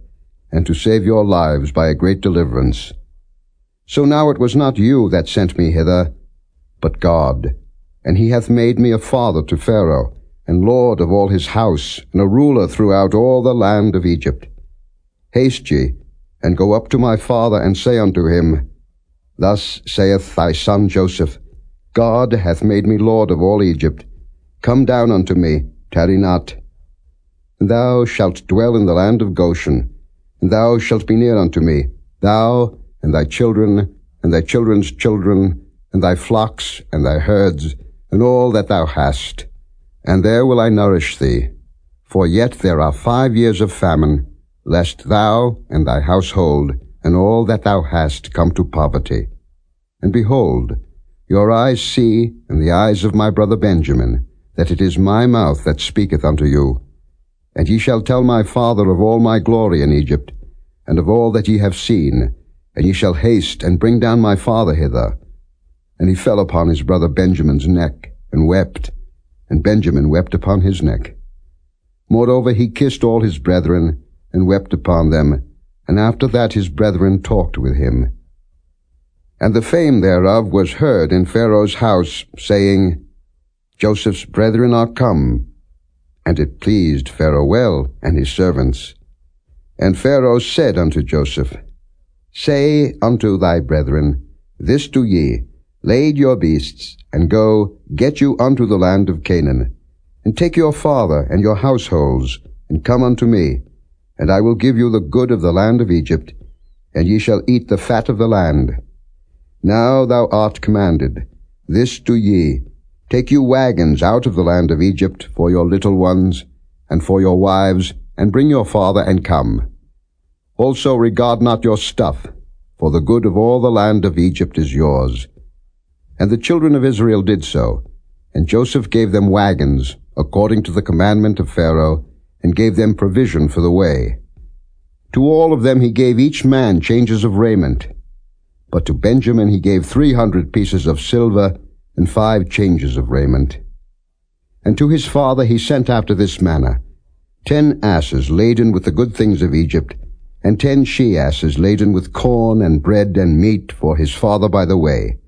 and to save your lives by a great deliverance. So now it was not you that sent me hither, but God. And he hath made me a father to Pharaoh, and lord of all his house, and a ruler throughout all the land of Egypt. Haste ye, and go up to my father, and say unto him, Thus saith thy son Joseph, God hath made me lord of all Egypt. Come down unto me, tarry not. Thou shalt dwell in the land of Goshen, and thou shalt be near unto me, thou, and thy children, and thy children's children, and thy flocks, and thy herds, and all that thou hast. And there will I nourish thee. For yet there are five years of famine, lest thou, and thy household, and all that thou hast come to poverty. And behold, your eyes see, and the eyes of my brother Benjamin, that it is my mouth that speaketh unto you. And ye shall tell my father of all my glory in Egypt, and of all that ye have seen, and ye shall haste and bring down my father hither. And he fell upon his brother Benjamin's neck, and wept, and Benjamin wept upon his neck. Moreover he kissed all his brethren, and wept upon them, and after that his brethren talked with him. And the fame thereof was heard in Pharaoh's house, saying, Joseph's brethren are come. And it pleased Pharaoh well, and his servants. And Pharaoh said unto Joseph, Say unto thy brethren, This do ye, lade your beasts, and go, get you unto the land of Canaan, and take your father and your households, and come unto me, and I will give you the good of the land of Egypt, and ye shall eat the fat of the land. Now thou art commanded, this do ye, take you wagons out of the land of Egypt for your little ones, and for your wives, and bring your father, and come. Also regard not your stuff, for the good of all the land of Egypt is yours. And the children of Israel did so, and Joseph gave them wagons, according to the commandment of Pharaoh, and gave them provision for the way. To all of them he gave each man changes of raiment, but to Benjamin he gave three hundred pieces of silver and five changes of raiment. And to his father he sent after this manner, ten asses laden with the good things of Egypt, and ten she-asses laden with corn and bread and meat for his father by the way.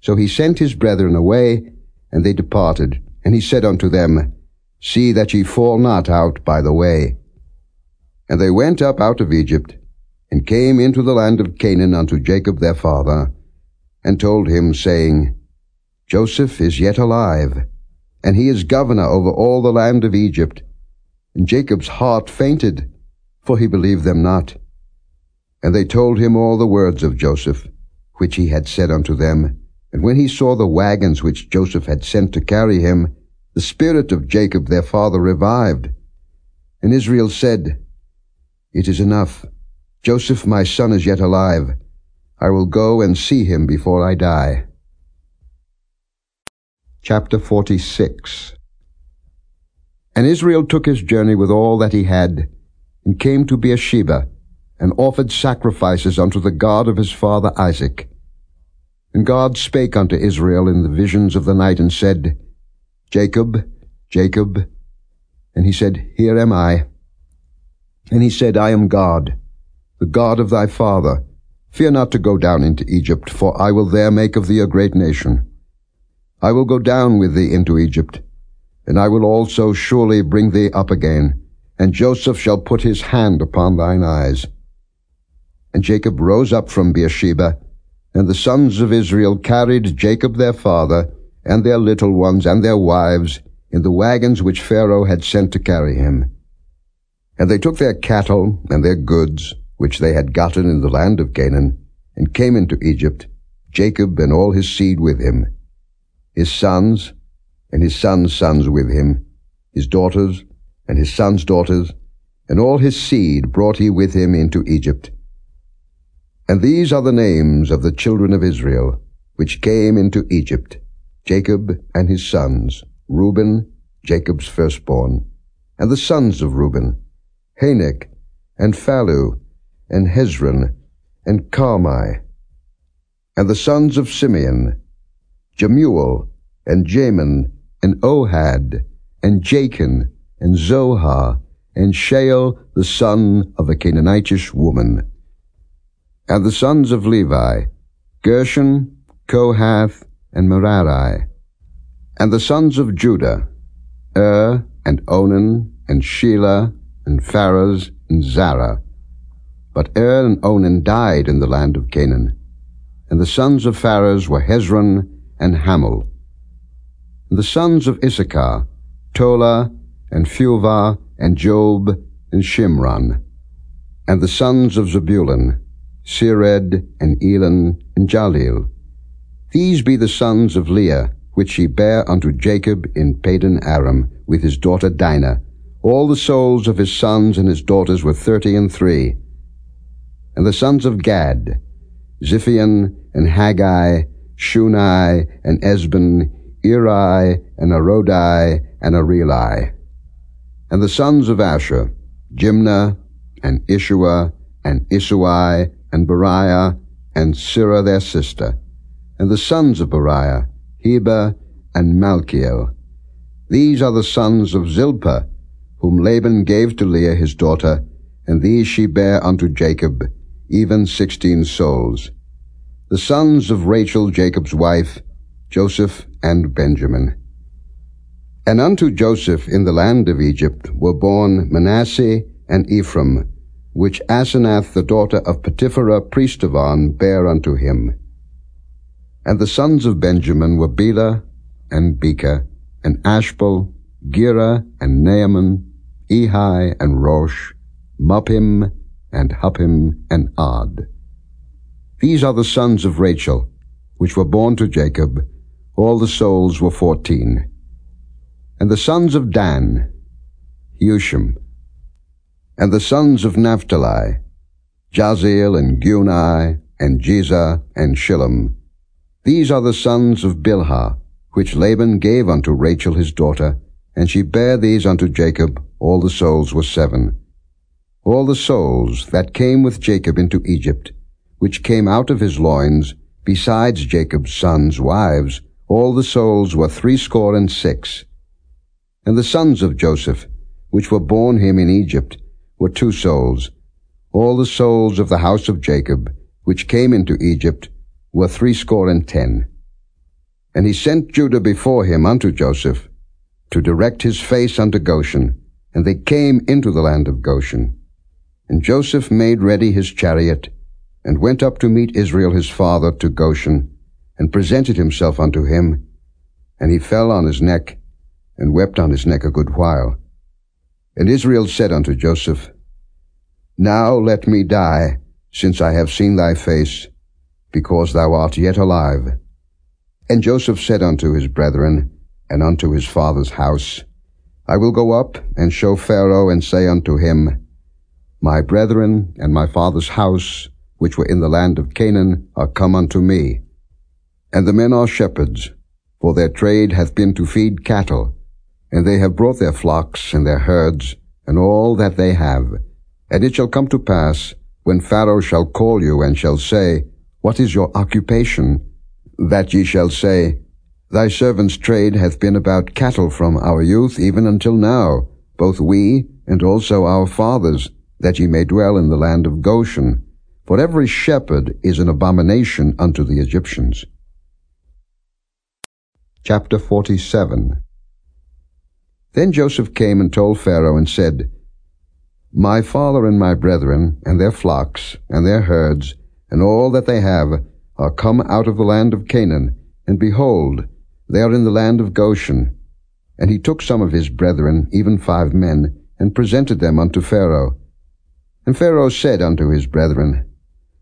So he sent his brethren away, and they departed. And he said unto them, See that ye fall not out by the way. And they went up out of Egypt, and came into the land of Canaan unto Jacob their father, and told him, saying, Joseph is yet alive, and he is governor over all the land of Egypt. And Jacob's heart fainted, for he believed them not. And they told him all the words of Joseph, which he had said unto them. And when he saw the wagons which Joseph had sent to carry him, the spirit of Jacob their father revived. And Israel said, It is enough. Joseph my son is yet alive. I will go and see him before I die. Chapter 46 And Israel took his journey with all that he had, and came to Beersheba, and offered sacrifices unto the God of his father Isaac. And God spake unto Israel in the visions of the night, and said, Jacob, Jacob. And he said, Here am I. And he said, I am God the God of thy father. Fear not to go down into Egypt, for I will there make of thee a great nation. I will go down with thee into Egypt, and I will also surely bring thee up again, and Joseph shall put his hand upon thine eyes. And Jacob rose up from Beersheba, and the sons of Israel carried Jacob their father, and their little ones, and their wives, in the wagons which Pharaoh had sent to carry him. And they took their cattle and their goods, which they had gotten in the land of Canaan, and came into Egypt, Jacob and all his seed with him. his sons, and his sons' sons with him, his daughters, and his sons' daughters, and all his seed brought he with him into Egypt. And these are the names of the children of Israel, which came into Egypt, Jacob and his sons, Reuben, Jacob's firstborn, and the sons of Reuben, Hanoch, and Phallu, and Hezron, and Carmi, and the sons of Simeon, Jemuel, and Jamin, and Ohad, and Jachin, and Zohar, and Shaul the son of a Canaanitish woman. And the sons of Levi, Gershon, Kohath, and Merari. And the sons of Judah, Er, and Onan, and Shelah, and Pharez, and Zarah. But Er and Onan died in the land of Canaan. And the sons of Pharez were Hezron and Hamul. And the sons of Issachar, Tola, and Phuva, and Job, and Shimron. And the sons of Zebulun, Sered, and Elon, and Jahleel. These be the sons of Leah, which she bare unto Jacob in Padan Aram, with his daughter Dinah. All the souls of his sons and his daughters were thirty and three. And the sons of Gad, Ziphion, and Haggi, Shuni and Ezbon, Eri, and Arodi, and Areli. And the sons of Asher, Jimnah, and Ishuah, and Isui, and Beriah, and Serah their sister. And the sons of Beriah, Heber, and Malchiel. These are the sons of Zilpah, whom Laban gave to Leah his daughter, and these she bare unto Jacob, even sixteen souls the sons of Rachel Jacob's wife, Joseph and Benjamin. And unto Joseph in the land of Egypt were born Manasseh and Ephraim, which Asenath the daughter of Potipherah priest of On bare unto him. And the sons of Benjamin were Belah and Becher, and Ashbel, Gera and Naaman, Ehi and Rosh, Muppim and Huppim and Ard. These are the sons of Rachel, which were born to Jacob. All the souls were fourteen. And the sons of Dan, Hushim. And the sons of Naphtali, Jahzeel and Guni, and Jezer, and Shillem. These are the sons of Bilhah, which Laban gave unto Rachel his daughter, and she bare these unto Jacob, all the souls were seven. All the souls that came with Jacob into Egypt, which came out of his loins, besides Jacob's sons' wives, all the souls were threescore and six. And the sons of Joseph, which were born him in Egypt, were two souls. All the souls of the house of Jacob, which came into Egypt, were threescore and ten. And he sent Judah before him unto Joseph, to direct his face unto Goshen, and they came into the land of Goshen. And Joseph made ready his chariot, and went up to meet Israel his father to Goshen, and presented himself unto him. And he fell on his neck, and wept on his neck a good while. And Israel said unto Joseph, Now let me die, since I have seen thy face, because thou art yet alive. And Joseph said unto his brethren, and unto his father's house, I will go up and show Pharaoh, and say unto him, My brethren and my father's house which were in the land of Canaan, are come unto me. And the men are shepherds, for their trade hath been to feed cattle, and they have brought their flocks and their herds, and all that they have. And it shall come to pass, when Pharaoh shall call you, and shall say, What is your occupation? That ye shall say, Thy servant's trade hath been about cattle from our youth even until now, both we and also our fathers, that ye may dwell in the land of Goshen, for every shepherd is an abomination unto the Egyptians. Chapter 47 Then Joseph came and told Pharaoh and said, My father and my brethren, and their flocks, and their herds, and all that they have, are come out of the land of Canaan, and behold, they are in the land of Goshen. And he took some of his brethren, even five men, and presented them unto Pharaoh. And Pharaoh said unto his brethren,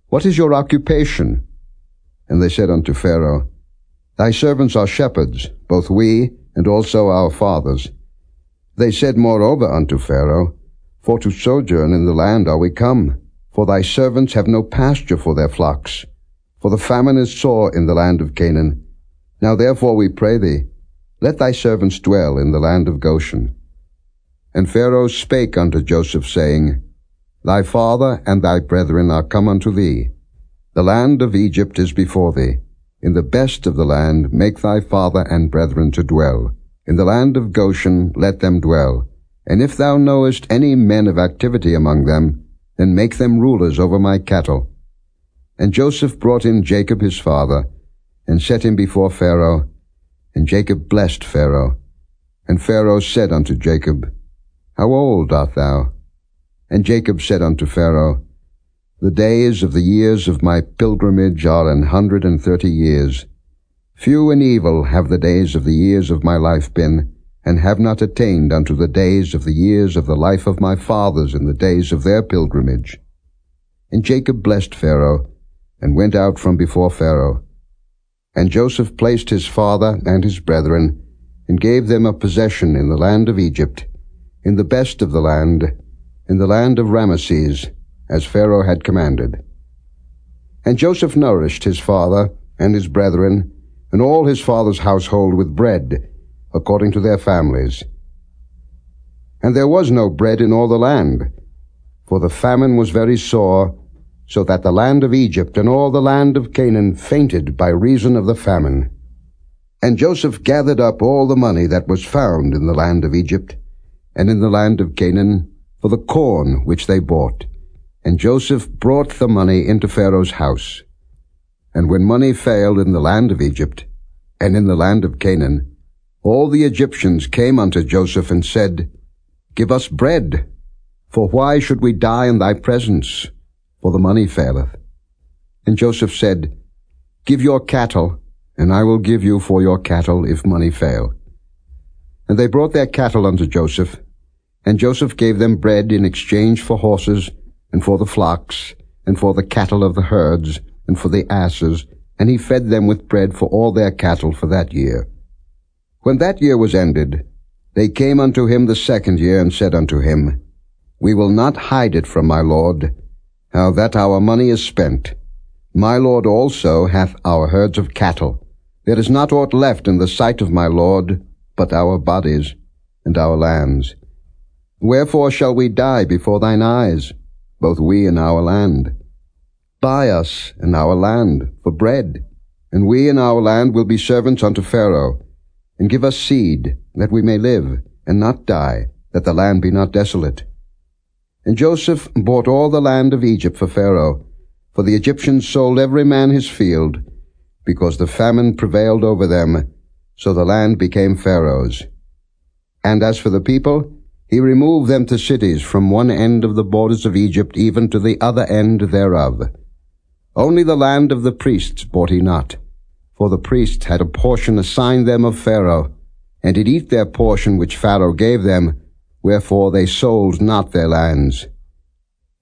what is your occupation? And they said unto Pharaoh, Thy servants are shepherds, both we and also our fathers. They said moreover unto Pharaoh, For to sojourn in the land are we come, for thy servants have no pasture for their flocks. For the famine is sore in the land of Canaan. Now therefore we pray thee, let thy servants dwell in the land of Goshen. And Pharaoh spake unto Joseph, saying, Thy father and thy brethren are come unto thee. The land of Egypt is before thee. In the best of the land make thy father and brethren to dwell. In the land of Goshen let them dwell. And if thou knowest any men of activity among them, then make them rulers over my cattle. And Joseph brought in Jacob his father, and set him before Pharaoh. And Jacob blessed Pharaoh. And Pharaoh said unto Jacob, How old art thou? And Jacob said unto Pharaoh, the days of the years of my pilgrimage are an hundred and thirty years. Few and evil have the days of the years of my life been, and have not attained unto the days of the years of the life of my fathers in the days of their pilgrimage. And Jacob blessed Pharaoh, and went out from before Pharaoh. And Joseph placed his father and his brethren, and gave them a possession in the land of Egypt, in the best of the land, in the land of Rameses, as Pharaoh had commanded. And Joseph nourished his father and his brethren and all his father's household with bread, according to their families. And there was no bread in all the land, for the famine was very sore, so that the land of Egypt and all the land of Canaan fainted by reason of the famine. And Joseph gathered up all the money that was found in the land of Egypt and in the land of Canaan for the corn which they bought and Joseph brought the money into Pharaoh's house. And when money failed in the land of Egypt, and in the land of Canaan, all the Egyptians came unto Joseph and said, Give us bread, for why should we die in thy presence? For the money faileth. And Joseph said, Give your cattle, and I will give you for your cattle if money fail. And they brought their cattle unto Joseph, and Joseph gave them bread in exchange for horses, and for the flocks, and for the cattle of the herds, and for the asses, and he fed them with bread for all their cattle for that year. When that year was ended, they came unto him the second year, and said unto him, We will not hide it from my lord, how that our money is spent. My lord also hath our herds of cattle. There is not aught left in the sight of my lord, but our bodies and our lands. Wherefore shall we die before thine eyes? both we and our land. Buy us and our land for bread, and we and our land will be servants unto Pharaoh, and give us seed, that we may live, and not die, that the land be not desolate. And Joseph bought all the land of Egypt for Pharaoh, for the Egyptians sold every man his field, because the famine prevailed over them, so the land became Pharaoh's. And as for the people, he removed them to cities from one end of the borders of Egypt even to the other end thereof. Only the land of the priests bought he not, for the priests had a portion assigned them of Pharaoh, and did eat their portion which Pharaoh gave them, wherefore they sold not their lands.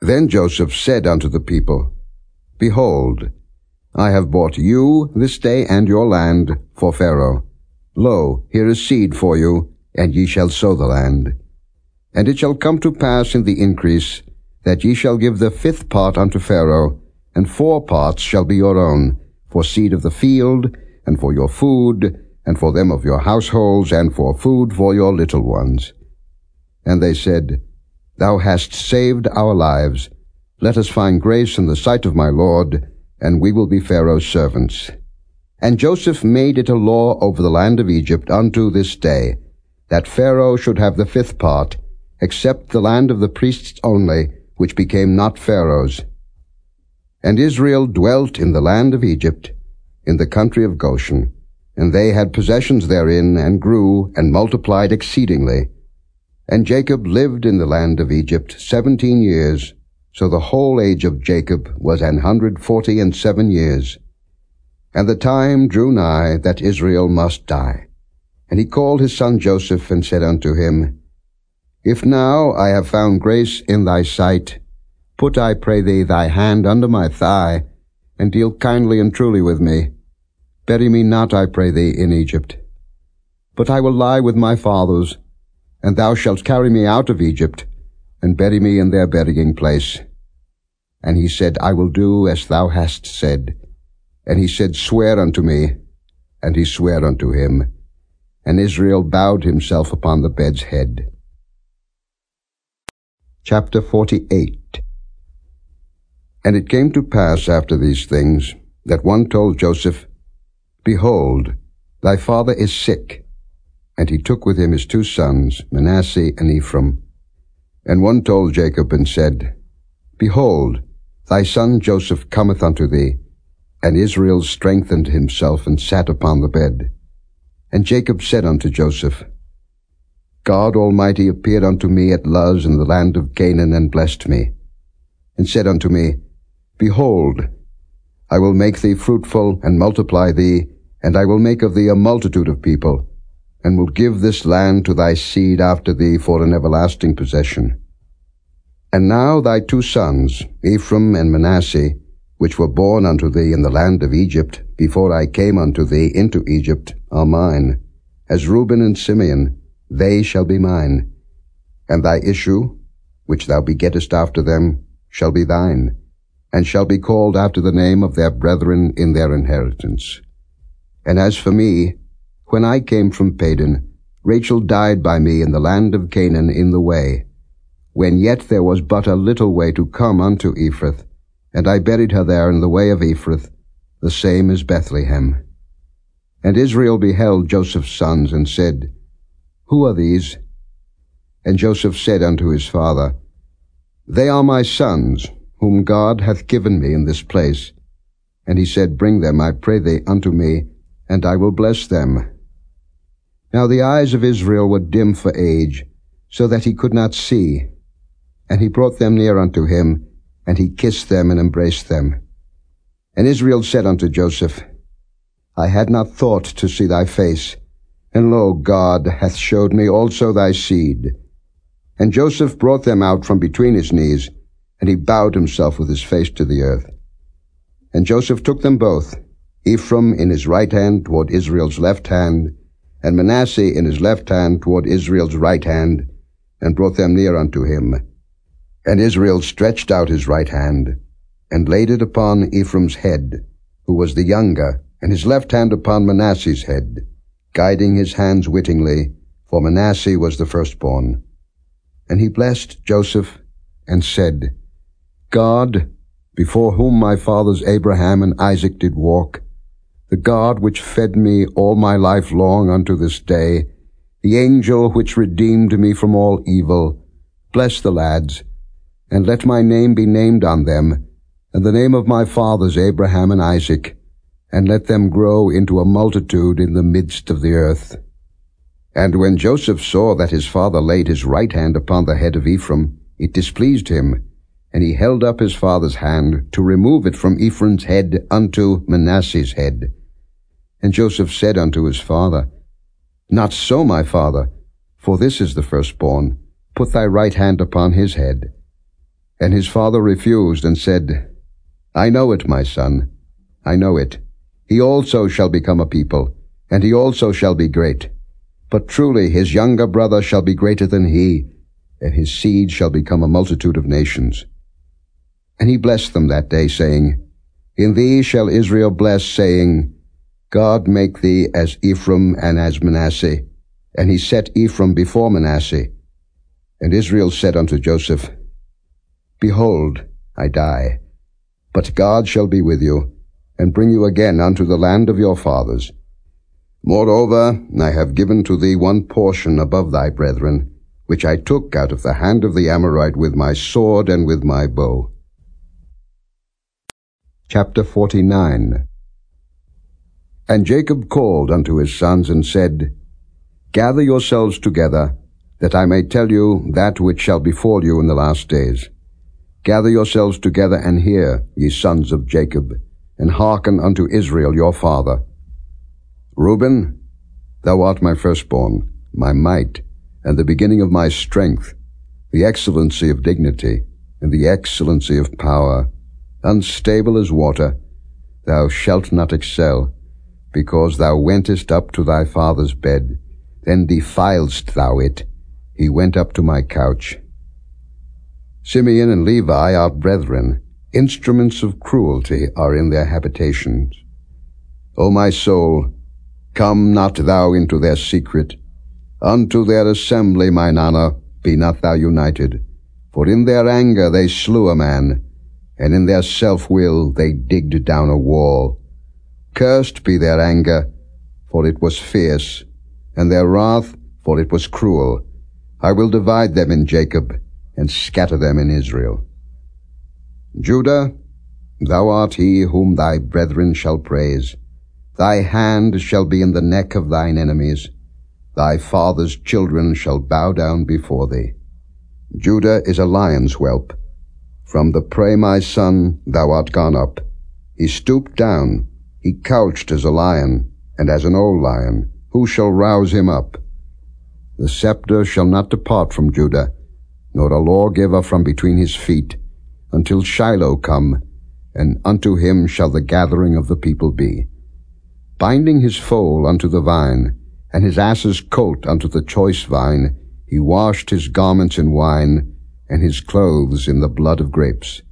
Then Joseph said unto the people, Behold, I have bought you this day and your land for Pharaoh. Lo, here is seed for you, and ye shall sow the land. And it shall come to pass in the increase, that ye shall give the fifth part unto Pharaoh, and four parts shall be your own, for seed of the field, and for your food, and for them of your households, and for food for your little ones. And they said, Thou hast saved our lives. Let us find grace in the sight of my Lord, and we will be Pharaoh's servants. And Joseph made it a law over the land of Egypt unto this day, that Pharaoh should have the fifth part, except the land of the priests only, which became not Pharaoh's. And Israel dwelt in the land of Egypt, in the country of Goshen, and they had possessions therein, and grew, and multiplied exceedingly. And Jacob lived in the land of Egypt seventeen years, so the whole age of Jacob was an hundred forty and seven years. And the time drew nigh that Israel must die. And he called his son Joseph, and said unto him, if now I have found grace in thy sight, put, I pray thee, thy hand under my thigh, and deal kindly and truly with me. Bury me not, I pray thee, in Egypt. But I will lie with my fathers, and thou shalt carry me out of Egypt, and bury me in their burying place. And he said, I will do as thou hast said. And he said, Swear unto me. And he sware unto him. And Israel bowed himself upon the bed's head. Chapter 48 And it came to pass after these things, that one told Joseph, Behold, thy father is sick. And he took with him his two sons, Manasseh and Ephraim. And one told Jacob and said, Behold, thy son Joseph cometh unto thee. And Israel strengthened himself and sat upon the bed. And Jacob said unto Joseph, God Almighty appeared unto me at Luz in the land of Canaan, and blessed me, and said unto me, Behold, I will make thee fruitful, and multiply thee, and I will make of thee a multitude of people, and will give this land to thy seed after thee for an everlasting possession. And now thy two sons, Ephraim and Manasseh, which were born unto thee in the land of Egypt, before I came unto thee into Egypt, are mine, as Reuben and Simeon, they shall be mine. And thy issue, which thou begettest after them, shall be thine, and shall be called after the name of their brethren in their inheritance. And as for me, when I came from Padan, Rachel died by me in the land of Canaan in the way, when yet there was but a little way to come unto Ephrath, and I buried her there in the way of Ephrath, the same as Bethlehem. And Israel beheld Joseph's sons, and said, who are these? And Joseph said unto his father, They are my sons, whom God hath given me in this place. And he said, Bring them, I pray thee, unto me, and I will bless them. Now the eyes of Israel were dim for age, so that he could not see. And he brought them near unto him, and he kissed them and embraced them. And Israel said unto Joseph, I had not thought to see thy face, and lo, God hath showed me also thy seed. And Joseph brought them out from between his knees, and he bowed himself with his face to the earth. And Joseph took them both, Ephraim in his right hand toward Israel's left hand, and Manasseh in his left hand toward Israel's right hand, and brought them near unto him. And Israel stretched out his right hand, and laid it upon Ephraim's head, who was the younger, and his left hand upon Manasseh's head guiding his hands wittingly, for Manasseh was the firstborn. And he blessed Joseph and said, God, before whom my fathers Abraham and Isaac did walk, the God which fed me all my life long unto this day, the angel which redeemed me from all evil, bless the lads, and let my name be named on them, and the name of my fathers Abraham and Isaac, and let them grow into a multitude in the midst of the earth. And when Joseph saw that his father laid his right hand upon the head of Ephraim, it displeased him, and he held up his father's hand to remove it from Ephraim's head unto Manasseh's head. And Joseph said unto his father, Not so, my father, for this is the firstborn. Put thy right hand upon his head. And his father refused and said, I know it, my son, I know it. He also shall become a people, and he also shall be great. But truly his younger brother shall be greater than he, and his seed shall become a multitude of nations. And he blessed them that day, saying, In thee shall Israel bless, saying, God make thee as Ephraim and as Manasseh. And he set Ephraim before Manasseh. And Israel said unto Joseph, Behold, I die, but God shall be with you, and bring you again unto the land of your fathers. Moreover, I have given to thee one portion above thy brethren, which I took out of the hand of the Amorite with my sword and with my bow. Chapter 49 And Jacob called unto his sons and said, Gather yourselves together, that I may tell you that which shall befall you in the last days. Gather yourselves together and hear, ye sons of Jacob, and hearken unto Israel your father. Reuben, thou art my firstborn, my might, and the beginning of my strength, the excellency of dignity, and the excellency of power, unstable as water, thou shalt not excel, because thou wentest up to thy father's bed, then defiledst thou it. He went up to my couch. Simeon and Levi are brethren. Instruments of cruelty are in their habitations. O my soul, come not thou into their secret. Unto their assembly, mine honour, be not thou united. For in their anger they slew a man, and in their self-will they digged down a wall. Cursed be their anger, for it was fierce, and their wrath, for it was cruel. I will divide them in Jacob, and scatter them in Israel. Judah, thou art he whom thy brethren shall praise. Thy hand shall be in the neck of thine enemies. Thy father's children shall bow down before thee. Judah is a lion's whelp. From the prey, my son, thou art gone up. He stooped down, he couched as a lion, and as an old lion. Who shall rouse him up? The scepter shall not depart from Judah, nor a lawgiver from between his feet, until Shiloh come, and unto him shall the gathering of the people be. Binding his foal unto the vine, and his ass's colt unto the choice vine, he washed his garments in wine, and his clothes in the blood of grapes.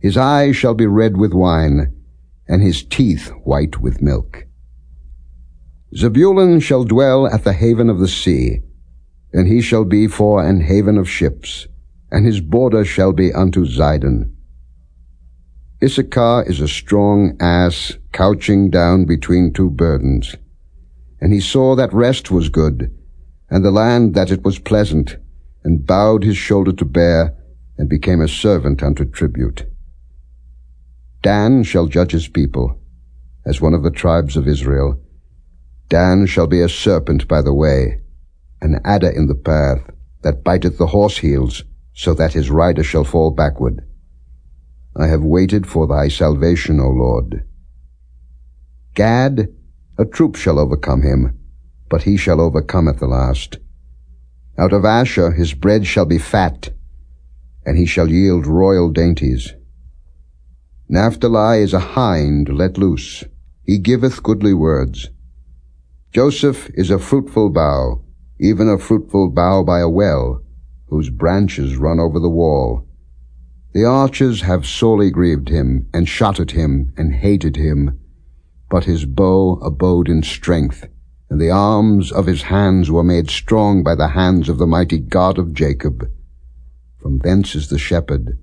His eyes shall be red with wine, and his teeth white with milk. Zebulun shall dwell at the haven of the sea, and he shall be for an haven of ships, and his border shall be unto Zidon. Issachar is a strong ass couching down between two burdens. And he saw that rest was good, and the land that it was pleasant, and bowed his shoulder to bear, and became a servant unto tribute. Dan shall judge his people, as one of the tribes of Israel. Dan shall be a serpent by the way, an adder in the path, that biteth the horse heels, so that his rider shall fall backward. I have waited for thy salvation, O Lord. Gad, a troop shall overcome him, but he shall overcome at the last. Out of Asher his bread shall be fat, and he shall yield royal dainties. Naphtali is a hind let loose. He giveth goodly words. Joseph is a fruitful bough, even a fruitful bough by a well, whose branches run over the wall. The archers have sorely grieved him, and shot at him, and hated him. But his bow abode in strength, and the arms of his hands were made strong by the hands of the mighty God of Jacob. From thence is the shepherd,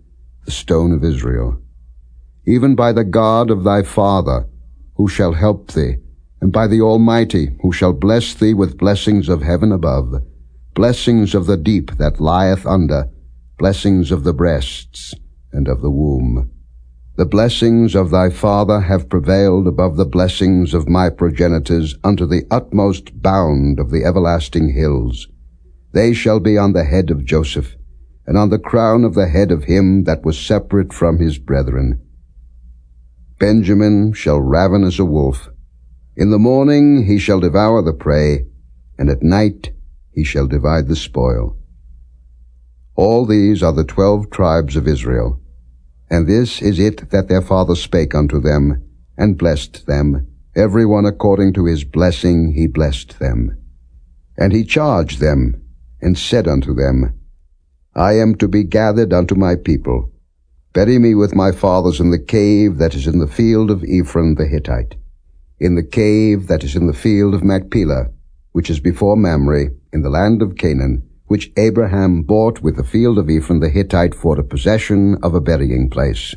the stone of Israel. Even by the God of thy father, who shall help thee, and by the Almighty, who shall bless thee with blessings of heaven above, blessings of the deep that lieth under, blessings of the breasts and of the womb. The blessings of thy father have prevailed above the blessings of my progenitors unto the utmost bound of the everlasting hills. They shall be on the head of Joseph, and on the crown of the head of him that was separate from his brethren. Benjamin shall raven as a wolf. In the morning he shall devour the prey, and at night he shall divide the spoil. All these are the twelve tribes of Israel. And this is it that their father spake unto them, and blessed them. Every one according to his blessing he blessed them. And he charged them, and said unto them, I am to be gathered unto my people. Bury me with my fathers in the cave that is in the field of Ephron the Hittite, in the cave that is in the field of Machpelah, which is before Mamre, in the land of Canaan, which Abraham bought with the field of Ephron the Hittite for the possession of a burying place.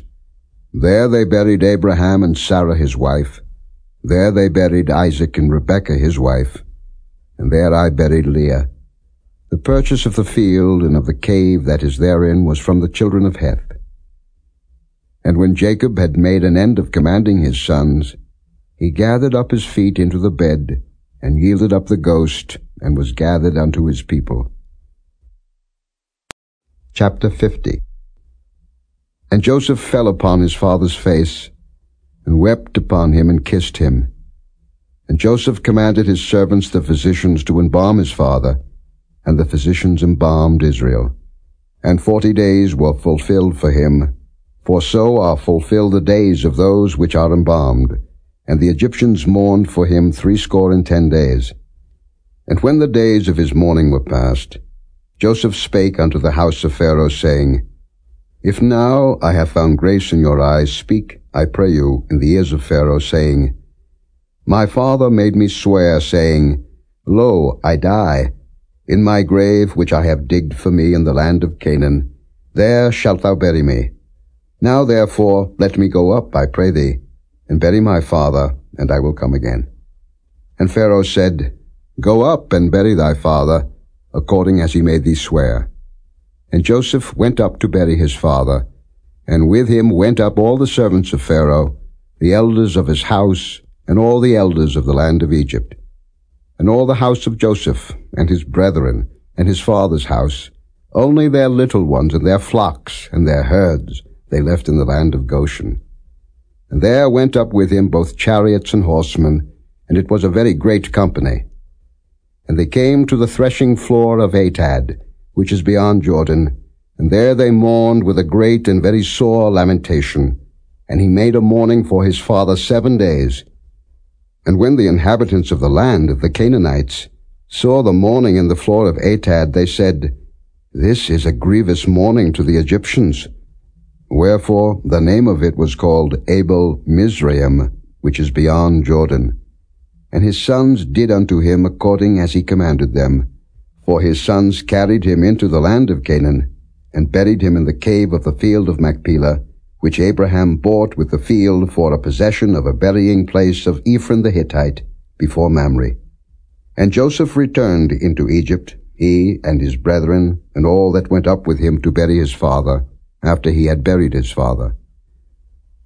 There they buried Abraham and Sarah his wife. There they buried Isaac and Rebekah his wife. And there I buried Leah. The purchase of the field and of the cave that is therein was from the children of Heth. And when Jacob had made an end of commanding his sons, he gathered up his feet into the bed, and yielded up the ghost, and was gathered unto his people. Chapter 50 And Joseph fell upon his father's face, and wept upon him, and kissed him. And Joseph commanded his servants the physicians to embalm his father, and the physicians embalmed Israel. And forty days were fulfilled for him, for so are fulfilled the days of those which are embalmed. And the Egyptians mourned for him threescore and ten days. And when the days of his mourning were past, Joseph spake unto the house of Pharaoh, saying, If now I have found grace in your eyes, speak, I pray you, in the ears of Pharaoh, saying, My father made me swear, saying, Lo, I die. In my grave which I have digged for me in the land of Canaan, there shalt thou bury me. Now therefore let me go up, I pray thee, and bury my father, and I will come again. And Pharaoh said, Go up and bury thy father, according as he made thee swear. And Joseph went up to bury his father, and with him went up all the servants of Pharaoh, the elders of his house, and all the elders of the land of Egypt. And all the house of Joseph, and his brethren, and his father's house, only their little ones and their flocks and their herds they left in the land of Goshen. And there went up with him both chariots and horsemen, and it was a very great company. And they came to the threshing floor of Atad, which is beyond Jordan, and there they mourned with a great and very sore lamentation. And he made a mourning for his father seven days. And when the inhabitants of the land, the Canaanites, saw the mourning in the floor of Atad, they said, This is a grievous mourning to the Egyptians. Wherefore the name of it was called Abel Mizraim, which is beyond Jordan. And his sons did unto him according as he commanded them. For his sons carried him into the land of Canaan, and buried him in the cave of the field of Machpelah, which Abraham bought with the field for a possession of a burying place of Ephron the Hittite, before Mamre. And Joseph returned into Egypt, he and his brethren, and all that went up with him to bury his father, after he had buried his father.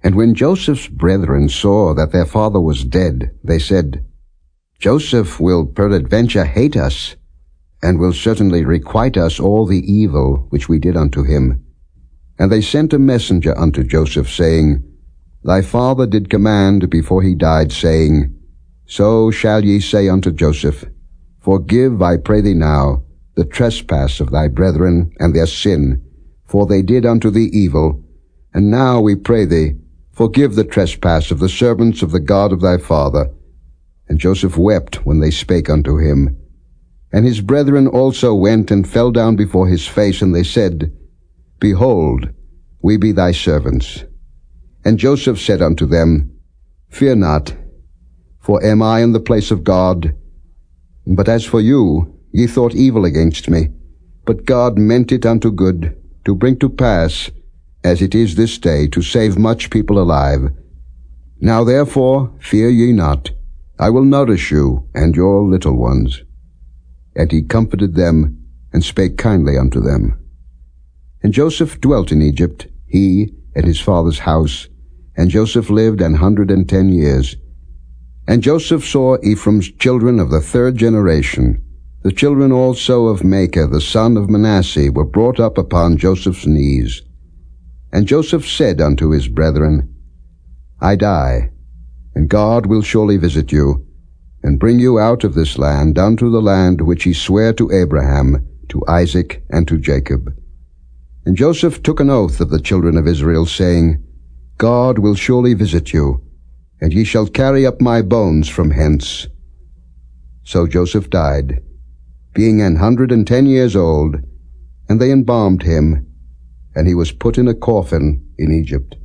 And when Joseph's brethren saw that their father was dead, they said, Joseph will peradventure hate us, and will certainly requite us all the evil which we did unto him. And they sent a messenger unto Joseph, saying, Thy father did command before he died, saying, So shall ye say unto Joseph, Forgive, I pray thee now, the trespass of thy brethren and their sin, for they did unto thee evil. And now we pray thee, forgive the trespass of the servants of the God of thy father. And Joseph wept when they spake unto him. And his brethren also went and fell down before his face, and they said, Behold, we be thy servants. And Joseph said unto them, Fear not, for am I in the place of God? But as for you, ye thought evil against me, but God meant it unto good, to bring to pass, as it is this day, to save much people alive. Now therefore fear ye not, I will nourish you and your little ones. And he comforted them, and spake kindly unto them. And Joseph dwelt in Egypt, he and his father's house, and Joseph lived an hundred and ten years. And Joseph saw Ephraim's children of the third generation, the children also of Machir, the son of Manasseh, were brought up upon Joseph's knees. And Joseph said unto his brethren, I die, and God will surely visit you, and bring you out of this land unto the land which he sware to Abraham, to Isaac, and to Jacob. And Joseph took an oath of the children of Israel, saying, God will surely visit you, and ye shall carry up my bones from hence. So Joseph died, being an hundred and ten years old, and they embalmed him, and he was put in a coffin in Egypt.